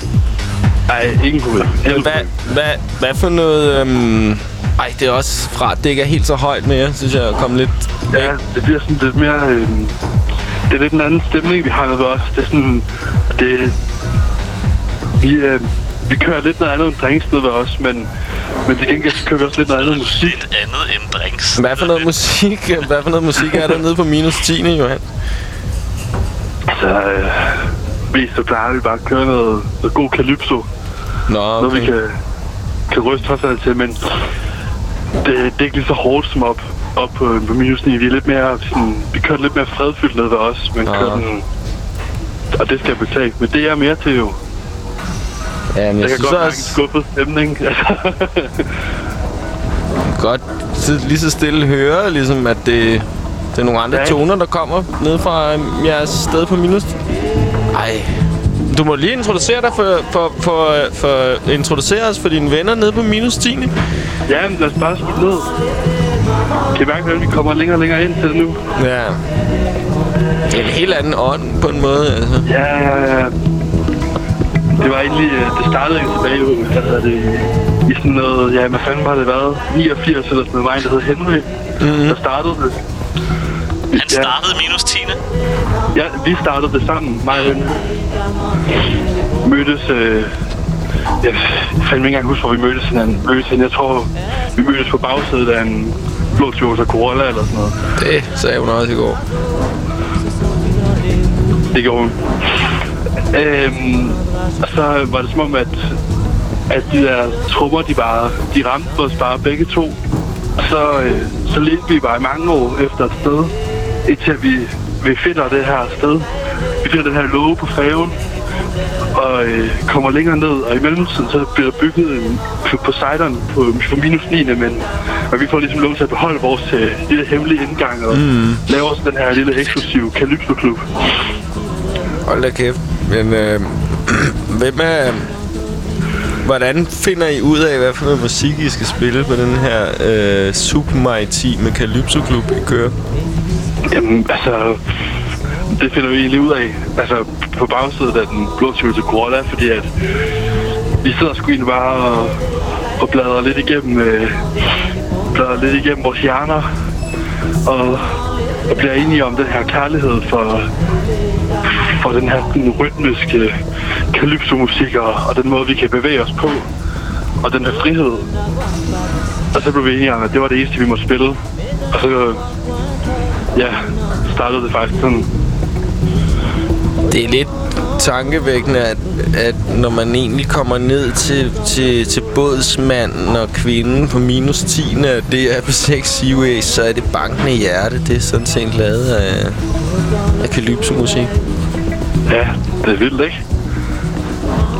Nej, ingen kunne Men hvad, hvad, hvad for noget... Øhm, ej, det er også fra, det ikke er helt så højt mere, synes jeg, at komme lidt Ja, det bliver sådan lidt mere... Øh, det er lidt en anden stemning, vi har ved os. Det er sådan... Det, vi, øh, vi kører lidt noget andet end drinksted ved os, men, men til gengæld så kører vi også lidt noget andet musik. Lidt andet end drinks. Hvad for noget musik, hvad for noget musik er der nede på minus 10, Johan? Så øh, mest så plejer vi bare at køre noget, noget god calypso. Nå, Noget vi okay. kan, kan ryste os til, men det, det er ikke lige så hårdt som op, op på, på minus 9. Vi er lidt mere sådan, vi kører lidt mere fredfyldt ned ved os, men Ah. kører den, og det skal jeg betale. Men det er mere til jo. Ja, men Jeg, jeg, kan synes godt mærke en også skuffet stemning. godt så, lige så stille høre, ligesom at det, det er nogle andre Ja. toner, der kommer ned fra øhm, jeres sted på minus. Ej, du må lige introducere dig for, for, for, for introducere os for dine venner nede på minus 10. ja, men lad os bare spille ned. Kan mærke, hvordan vi kommer længere og længere ind til det nu? Ja. Det er en helt anden ånd på en måde, altså. Ja, ja, ja. Det var egentlig, øh, det startede jo tilbage hedder det, i sådan noget, ja, hvad fanden har det været? 89 eller sådan noget, mig, der hed Henry, mm-hmm. der startede det. Han startede minus 10. Ja, vi startede det sammen, mig og hende. Mødtes... Øh, jeg fandt ikke engang huske, hvor vi mødtes hinanden. Mødtes hende. Jeg tror, vi mødtes på bagsædet af en blå Toyota Corolla eller sådan noget. Det sagde hun også i går. Det gjorde hun. Øhm, og så var det som om, at, at de der trummer, de bare, de ramte os bare begge to. Og så, øh, så ledte vi bare i mange år efter et sted, indtil vi, vi finder det her sted. Vi finder den her låge på færgen, og øh, kommer længere ned, og i mellemtiden så bliver der bygget en på Poseidon på, på minus 9, men, men vi får ligesom lov til at beholde vores øh, lille hemmelige indgang og Mm. lave også den her lille eksklusive Calypso-klub. Hold da kæft. Men øh, hvem er... Hvordan finder I ud af, hvad for noget musik I skal spille på den her øh, Super Maritime Calypso Klub, I kører? Jamen, altså... Det finder vi egentlig ud af. Altså, på bagsiden af den blå Toyota Corolla, fordi at vi sidder sgu egentlig bare og, og bladrer lidt igennem, øh, bladrer lidt igennem vores hjerner, og, og bliver enige om den her kærlighed for, for den her den rytmiske calypso-musik, og, og den måde, vi kan bevæge os på, og den her frihed. Og så blev vi enige om, at det var det eneste, vi måtte spille. Og så, ja, startede det faktisk sådan. Det er lidt tankevækkende, at, at når man egentlig kommer ned til, til, til bådsmanden og kvinden på minus 10, at det er på 6 Seaways, så er det bankende hjerte. Det er sådan set lavet af, af calypso-musik. Ja, det er vildt, ikke?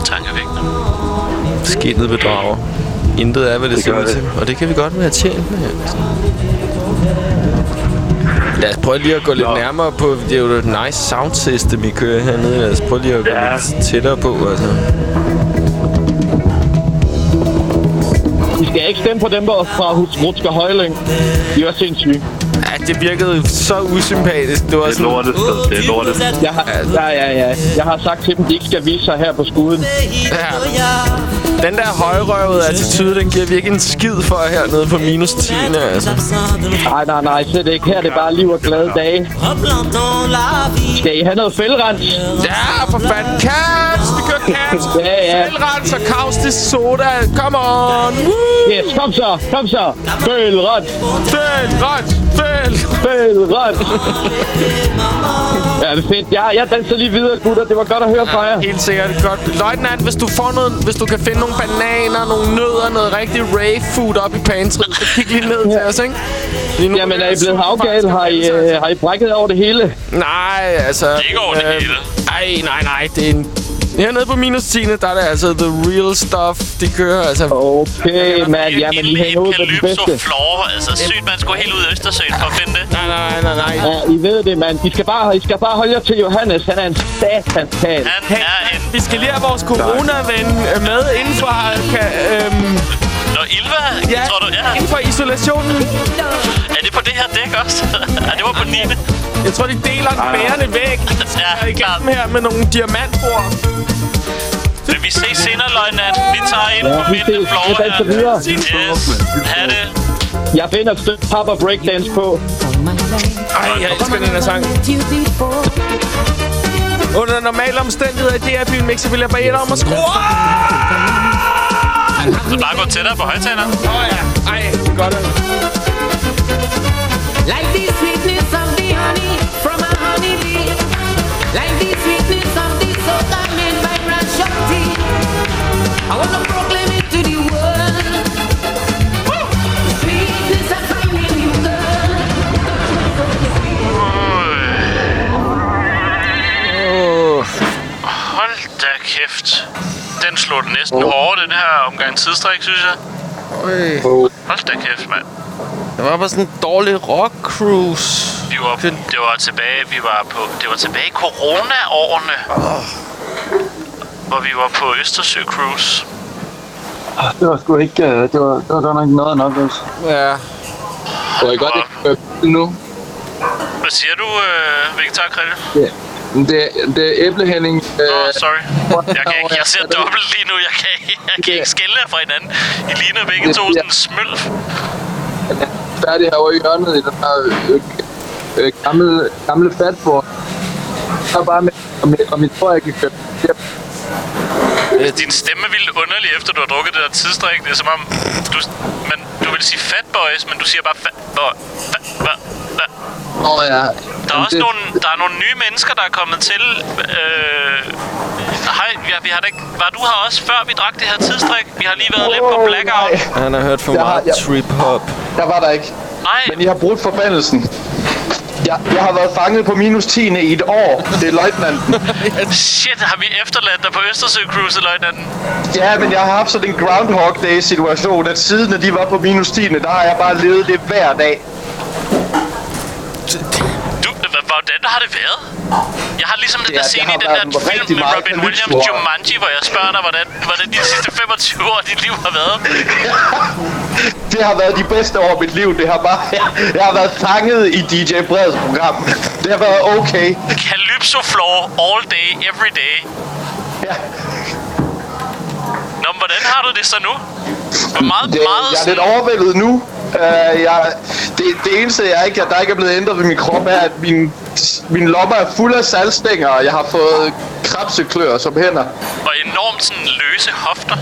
Tankevækkende. Skinnet bedrager. Intet er, hvad det, Det ser ud det. til. Og det kan vi godt være tjent med. Lad os prøve lige at gå lidt nærmere på. Det er jo et nice sound system, I kører hernede. Lad os prøve lige at gå ja. lidt tættere på. Altså. I skal ikke stemme på dem der fra Rutsker Højling. De er sindssyge. Det virkede så usympatisk. Det var Det er lortet sted. Det er lortet. Jeg har, ja, ja, ja. Jeg har sagt til dem, de ikke skal vise sig her på skuden. Ja. Den der højrøvede attitude, den giver virkelig en skid for hernede på minus 10. Altså. Nej, nej, nej, slet ikke. Her er det bare liv og glade dage. Skal I have noget fældrens? Ja, for fanden. Caps! Vi kører caps! Ja, ja. Fældrens og kaustisk soda. Come on! Woo! Yes, kom så, kom så. Fældrens. Fældrens. Fæld. Fældrens. Ja, det er fedt. Jeg, jeg danser lige videre, gutter. Det var godt at høre fra jer. Helt sikkert godt. Løjtnant, hvis du får noget, hvis du kan finde nogle bananer, nogle nødder, noget rigtig rave food op i pantryet, så kig lige ned til os, ikke? Lige nu Jamen, er I blevet havgale? Har I, øh, har I brækket over det hele? Nej, altså... Ikke over det hele. Ej, nej, nej, det er en... Hernede på minus 10, der er det altså the real stuff, de kører, altså... Okay, mand, jamen, I hænger ud med den bedste. Floor, altså sygt, man skulle helt ud i Østersøen for at finde det. Nej, nej, nej, nej. Ja, I ved det, mand. I skal bare, I skal bare holde jer til Johannes. Han er en satans kæl. Han er en... Vi skal lige have vores corona-ven øh, med inden for... Kan, øhm, Nå, Ilva, ja, tror du? Ja. inden for isolationen. Er det på det her dæk også? ja, det var på 9. Jeg tror, de deler en bærende væg. ja, klart. her med nogle diamantbord. Men vi ses senere, løjtnant. Vi tager ind Ja, på vi midten ses. floor Vi her. videre. Yes. Ha' det. Jeg finder et stykke pop og breakdance på. Ej, jeg elsker den her sang. Under normale omstændigheder i DR-byen Mixer vil jeg bare et om at skrue. Så bare gå tættere på højtaleren. Åh oh, ja. Ej, godt. Kæft. Den slog den næsten hårdt, den her omgang tidsstræk, synes jeg. Hold da kæft, mand. Det var bare sådan en dårlig rock cruise. Vi var, det var tilbage, vi var på, det var tilbage i corona-årene. Hvor vi var på Østersø Cruise. Ah, Det var sgu ikke... øh, Det var, det var godt nok noget nok, altså. Ja. Tror I godt, det nu? Hvad siger du, øh, Vegetar Krille? Ja. Det, det er æblehænding. Åh, oh, sorry. Jeg, kan ikke, jeg ser dobbelt lige nu. Jeg kan, jeg kan ikke skille jer fra hinanden. I ligner begge to sådan en smølf. færdig herovre i hjørnet i den her... Øh, øh, gamle, gamle fatboy. Så bare med, og, med, og min tror, jeg kan køre. Altså, din stemme er vildt underlig, efter du har drukket det der tidsdrik. Det er som om, du, men, du vil sige fat boys, men du siger bare fat boy. Fat, hva, hva. Åh oh, ja. Der er også nogle, der er nogle nye mennesker, der er kommet til. Øh, hej, ja, vi har da ikke, var du her også, før vi drak det her tidsdrik? Vi har lige været lidt på blackout. Han har hørt for har- meget jeg- trip-hop. Jeg var der ikke. Nej. Men I har brudt forbandelsen. Jeg, jeg har været fanget på minus 10 i et år. Det er løjtnanten. Shit, har vi efterladt dig på Østersø-cruise, løjtnanten? Ja, men jeg har haft sådan en Groundhog Day-situation, at siden at de var på minus 10, der har jeg bare levet det hver dag. Hvordan har det været? Jeg har ligesom den Ja, der scene i den der film med Robin Williams. Jumanji, hvor jeg spørger dig, hvordan, hvordan de sidste 25 år af dit liv har været. Det har været de bedste år af mit liv. Det har bare, jeg, jeg har været fanget i DJ Breds program. Det har været okay. Calypso floor all day, every day. Ja. Nå, men hvordan har du det så nu? Hvor meget, Det, meget jeg er lidt overvældet nu. Uh, jeg, det, det eneste, jeg ikke, der ikke er blevet ændret ved min krop, er, at min, min lommer er fuld af salgstænger, og jeg har fået krabseklør som hænder. Og enormt sådan løse hofter.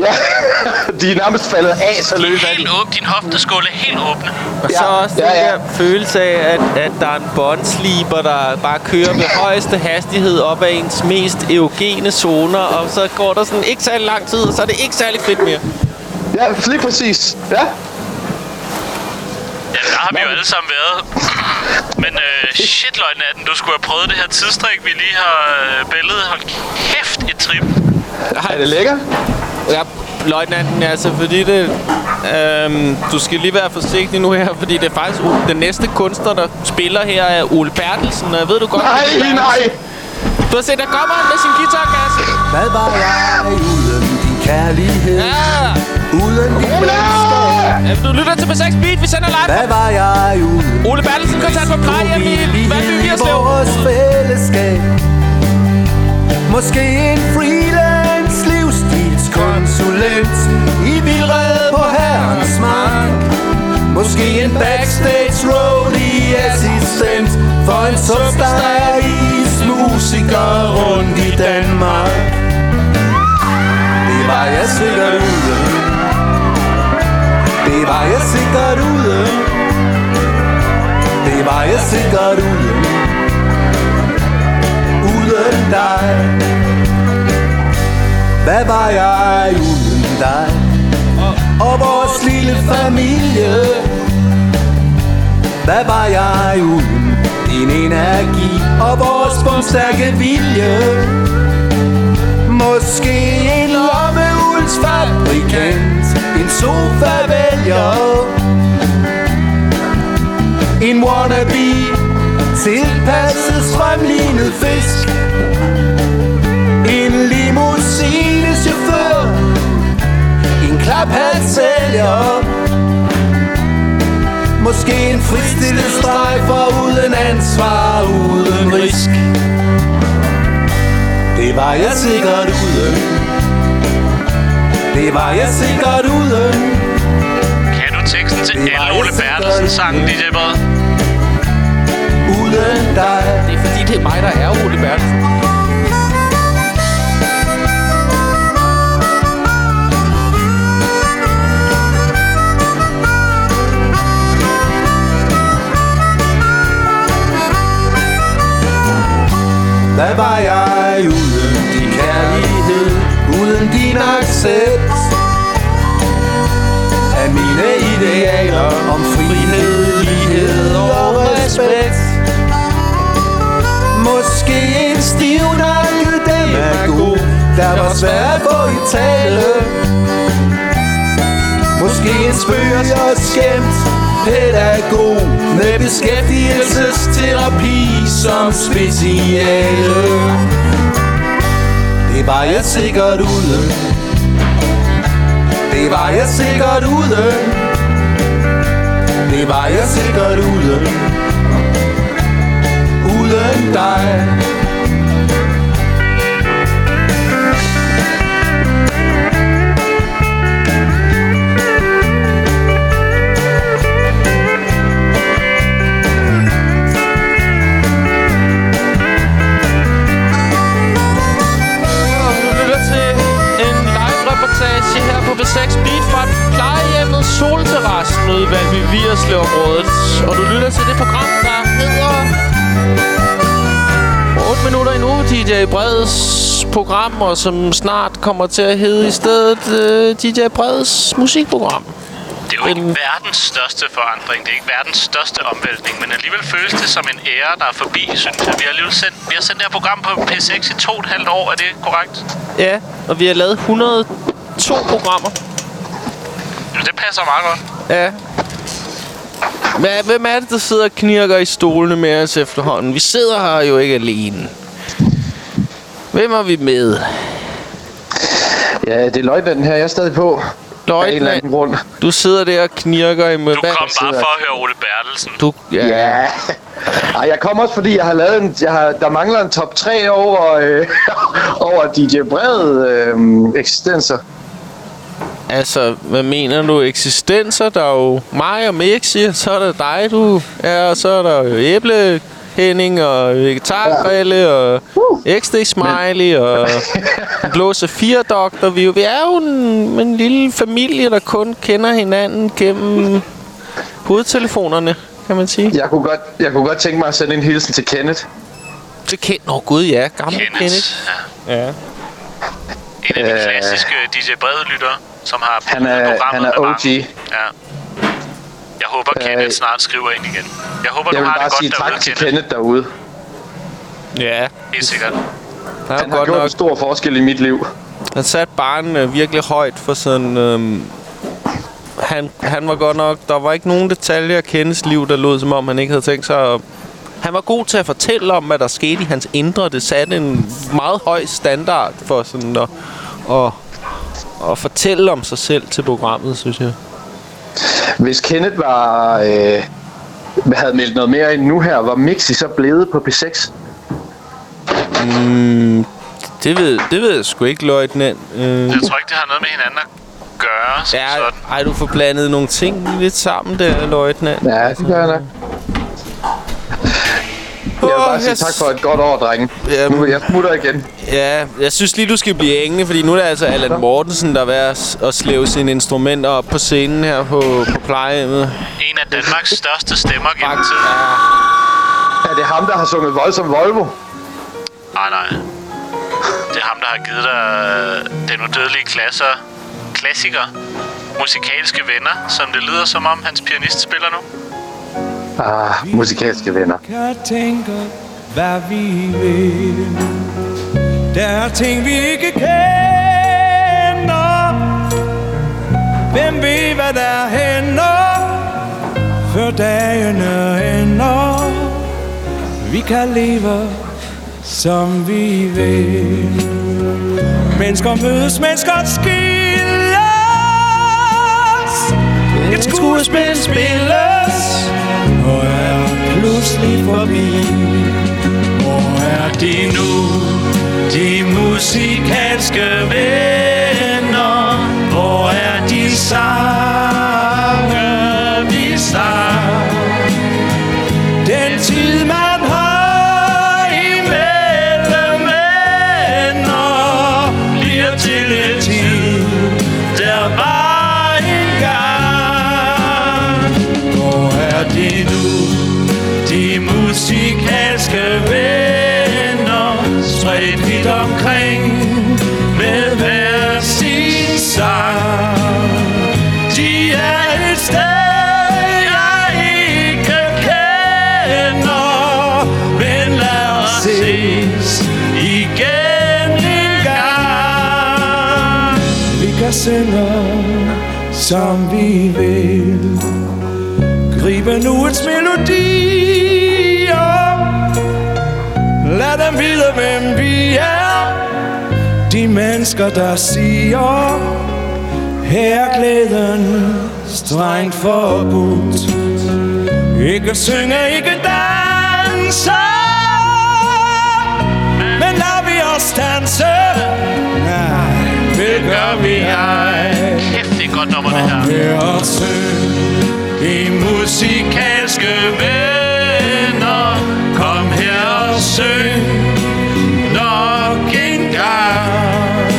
Ja, de er nærmest faldet af, så De løs helt åbne. Din hofteskål er helt åbne. Og så også den der følelse af, at, at der er en båndsliber, der bare kører med højeste hastighed op ad ens mest eugene zoner, og så går der sådan ikke særlig lang tid, og så er det ikke særlig fedt mere. Ja, lige præcis. Ja. Har vi jo alle sammen været. Men øh, shit, løjtnanten, du skulle have prøvet det her tidsstrik, vi lige har øh, billedet. Hold kæft, et trip. Er det lækker? Ja, løjtnanten, altså, fordi det... Øhm, du skal lige være forsigtig nu her, fordi det er faktisk den næste kunstner, der spiller her, er Ole Bertelsen, og jeg ved du godt... Nej, Bertelsen. nej! Du har set, der kommer han med sin guitarkasse. Hvad var jeg uden din kærlighed? Ja! Uden din venskab? Du lytter til P6 Beat, vi sender live. Hvad var jeg uden Ole Bertelsen, koncert på plejehjem i Valby Virslev. vores fællesskab? Måske en freelance livsstilskonsulent I vildred på herrens mark Måske en backstage roadie assistent For en substyle musiker rundt i Danmark Det var jeg sikkert ude det var jeg sikkert ude. Det var jeg sikkert ude. Uden dig. Hvad var jeg uden dig? Og vores lille familie. Hvad var jeg uden din energi? Og vores bundstærke vilje. Måske en lommeuldsfabrikant. En sofa vælger En wannabe Tilpasset strømlignet fisk. En limousinechauffør. En klaphat sælger Måske en fristillet strejfer Uden ansvar, uden risk. Det var jeg sikkert uden. Det var jeg sikkert uden. Kan du teksten til alle Ole Bertelsen sangen, DJ Brede? Uden dig. Det er fordi, det er mig, der er Ole Bertelsen. Hvad var jeg uden din kærlighed? Uden din accept Af mine idealer om frihed, lighed og respekt. Måske en stivnakket demagog Der var svært at få i tale. Måske en spøg og skæmt pædagog Med beskæftigelsesterapi som speciale. Det var jeg sikkert uden det var jeg sikkert uden Det var jeg sikkert uden Uden dig. Radioen ude i Valby Vierslev-området. Og du lytter til det program, der hedder... 8 minutter endnu, DJ Breds program, og som snart kommer til at hedde i stedet uh, DJ Breds musikprogram. Det er jo ikke verdens største forandring. Det er ikke verdens største omvæltning. Men alligevel føles det som en ære, der er forbi, synes jeg. Vi har alligevel sendt, vi har sendt det her program på P6 i to og et halvt år. Er det korrekt? Ja, og vi har lavet 102 programmer. Det passer meget godt. Ja. Men hvem er det, der sidder og knirker i stolene med os efterhånden? Vi sidder her jo ikke alene. Hvem er vi med? Ja, det er løjtnanten her, jeg er stadig på. Anden grund. Du sidder der og knirker i med... Du kom bare for at høre Ole Bertelsen. Du, ja. Ja. Ej, jeg kom også, fordi jeg har lavet en, jeg har, der mangler en top 3 over, øh, over DJ Bred øh, eksistenser. Altså, hvad mener du? Eksistenser? Der er jo mig og Mixi, og så er der dig, du er, og så er der jo Æble, Henning og Vegetargrille ja. og XD Smiley og den blå Safir Doktor. Vi, er jo- vi er jo en, en lille familie, der kun kender hinanden gennem hovedtelefonerne, kan man sige. Jeg kunne godt, jeg kunne godt tænke mig at sende en hilsen til Kenneth. Til Kenneth? Nå gud, ja. Gammel Kenneth. Kenneth. Ja. Ja. En af de klassiske DJ Brede-lyttere, som har Han er, programmet han er OG. Ja. Jeg håber, Kenneth snart skriver ind igen. Jeg håber, Jeg du vil har bare det sige godt derude, tak til Kenneth. Kenneth derude. Ja. Helt sikkert. Han, Han har gjort en stor forskel i mit liv. Han satte barnen øh, virkelig højt for sådan... Øhm, han, han var godt nok... Der var ikke nogen detaljer af Kenneths liv, der lød som om, han ikke havde tænkt sig at... Han var god til at fortælle om, hvad der skete i hans indre. Det satte en meget høj standard for sådan at, at, at fortælle om sig selv til programmet, synes jeg. Hvis Kenneth var, øh, havde meldt noget mere ind nu her, var Mixi så blevet på P6? Mm, det, ved, det ved jeg sgu ikke, løjtnant. Øh, Jeg tror ikke, det har noget med hinanden at gøre. Som ja, sådan. ej, du får blandet nogle ting lidt sammen der, løjtnant. Ja, det gør jeg nok. Jeg vil bare sige tak for et godt år, drenge. Nu jeg smutter igen. Ja, jeg synes lige, du skal blive hængende, fordi nu er det altså Allan Mortensen, der er ved at, at slæve sine instrumenter op på scenen her på, på plejehjemmet. En af Danmarks største stemmer gennem tiden. Er det ham, der har sunget voldsom Volvo? Nej, nej. Det er ham, der har givet dig øh, den udødelige klasser, klassiker, musikalske venner, som det lyder som om hans pianist spiller nu. Ah, musikalske venner. kan tænke, hvad vi vil. Der er ting, vi ikke kender. Hvem ved, hvad der hænder, før dagene ender. Vi kan leve, som vi vil. Mennesker mødes, mennesker skilles. Et skuespil spilles og er pludselig forbi. Hvor er de nu, de musikalske venner? Hvor er de sammen synger, som vi vil. Gribe nu et melodi Lad dem vide, hvem vi er. De mennesker, der siger Her er glæden strengt forbudt. Ikke synge, ikke danse synger vi ej. Kæft, det er godt nummer, det her. Hør og i musikalske venner. Kom her og syng nok en gang.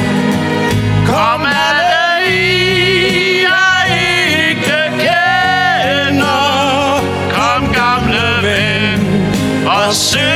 Kom alle I, jeg ikke kender. Kom gamle ven og syng.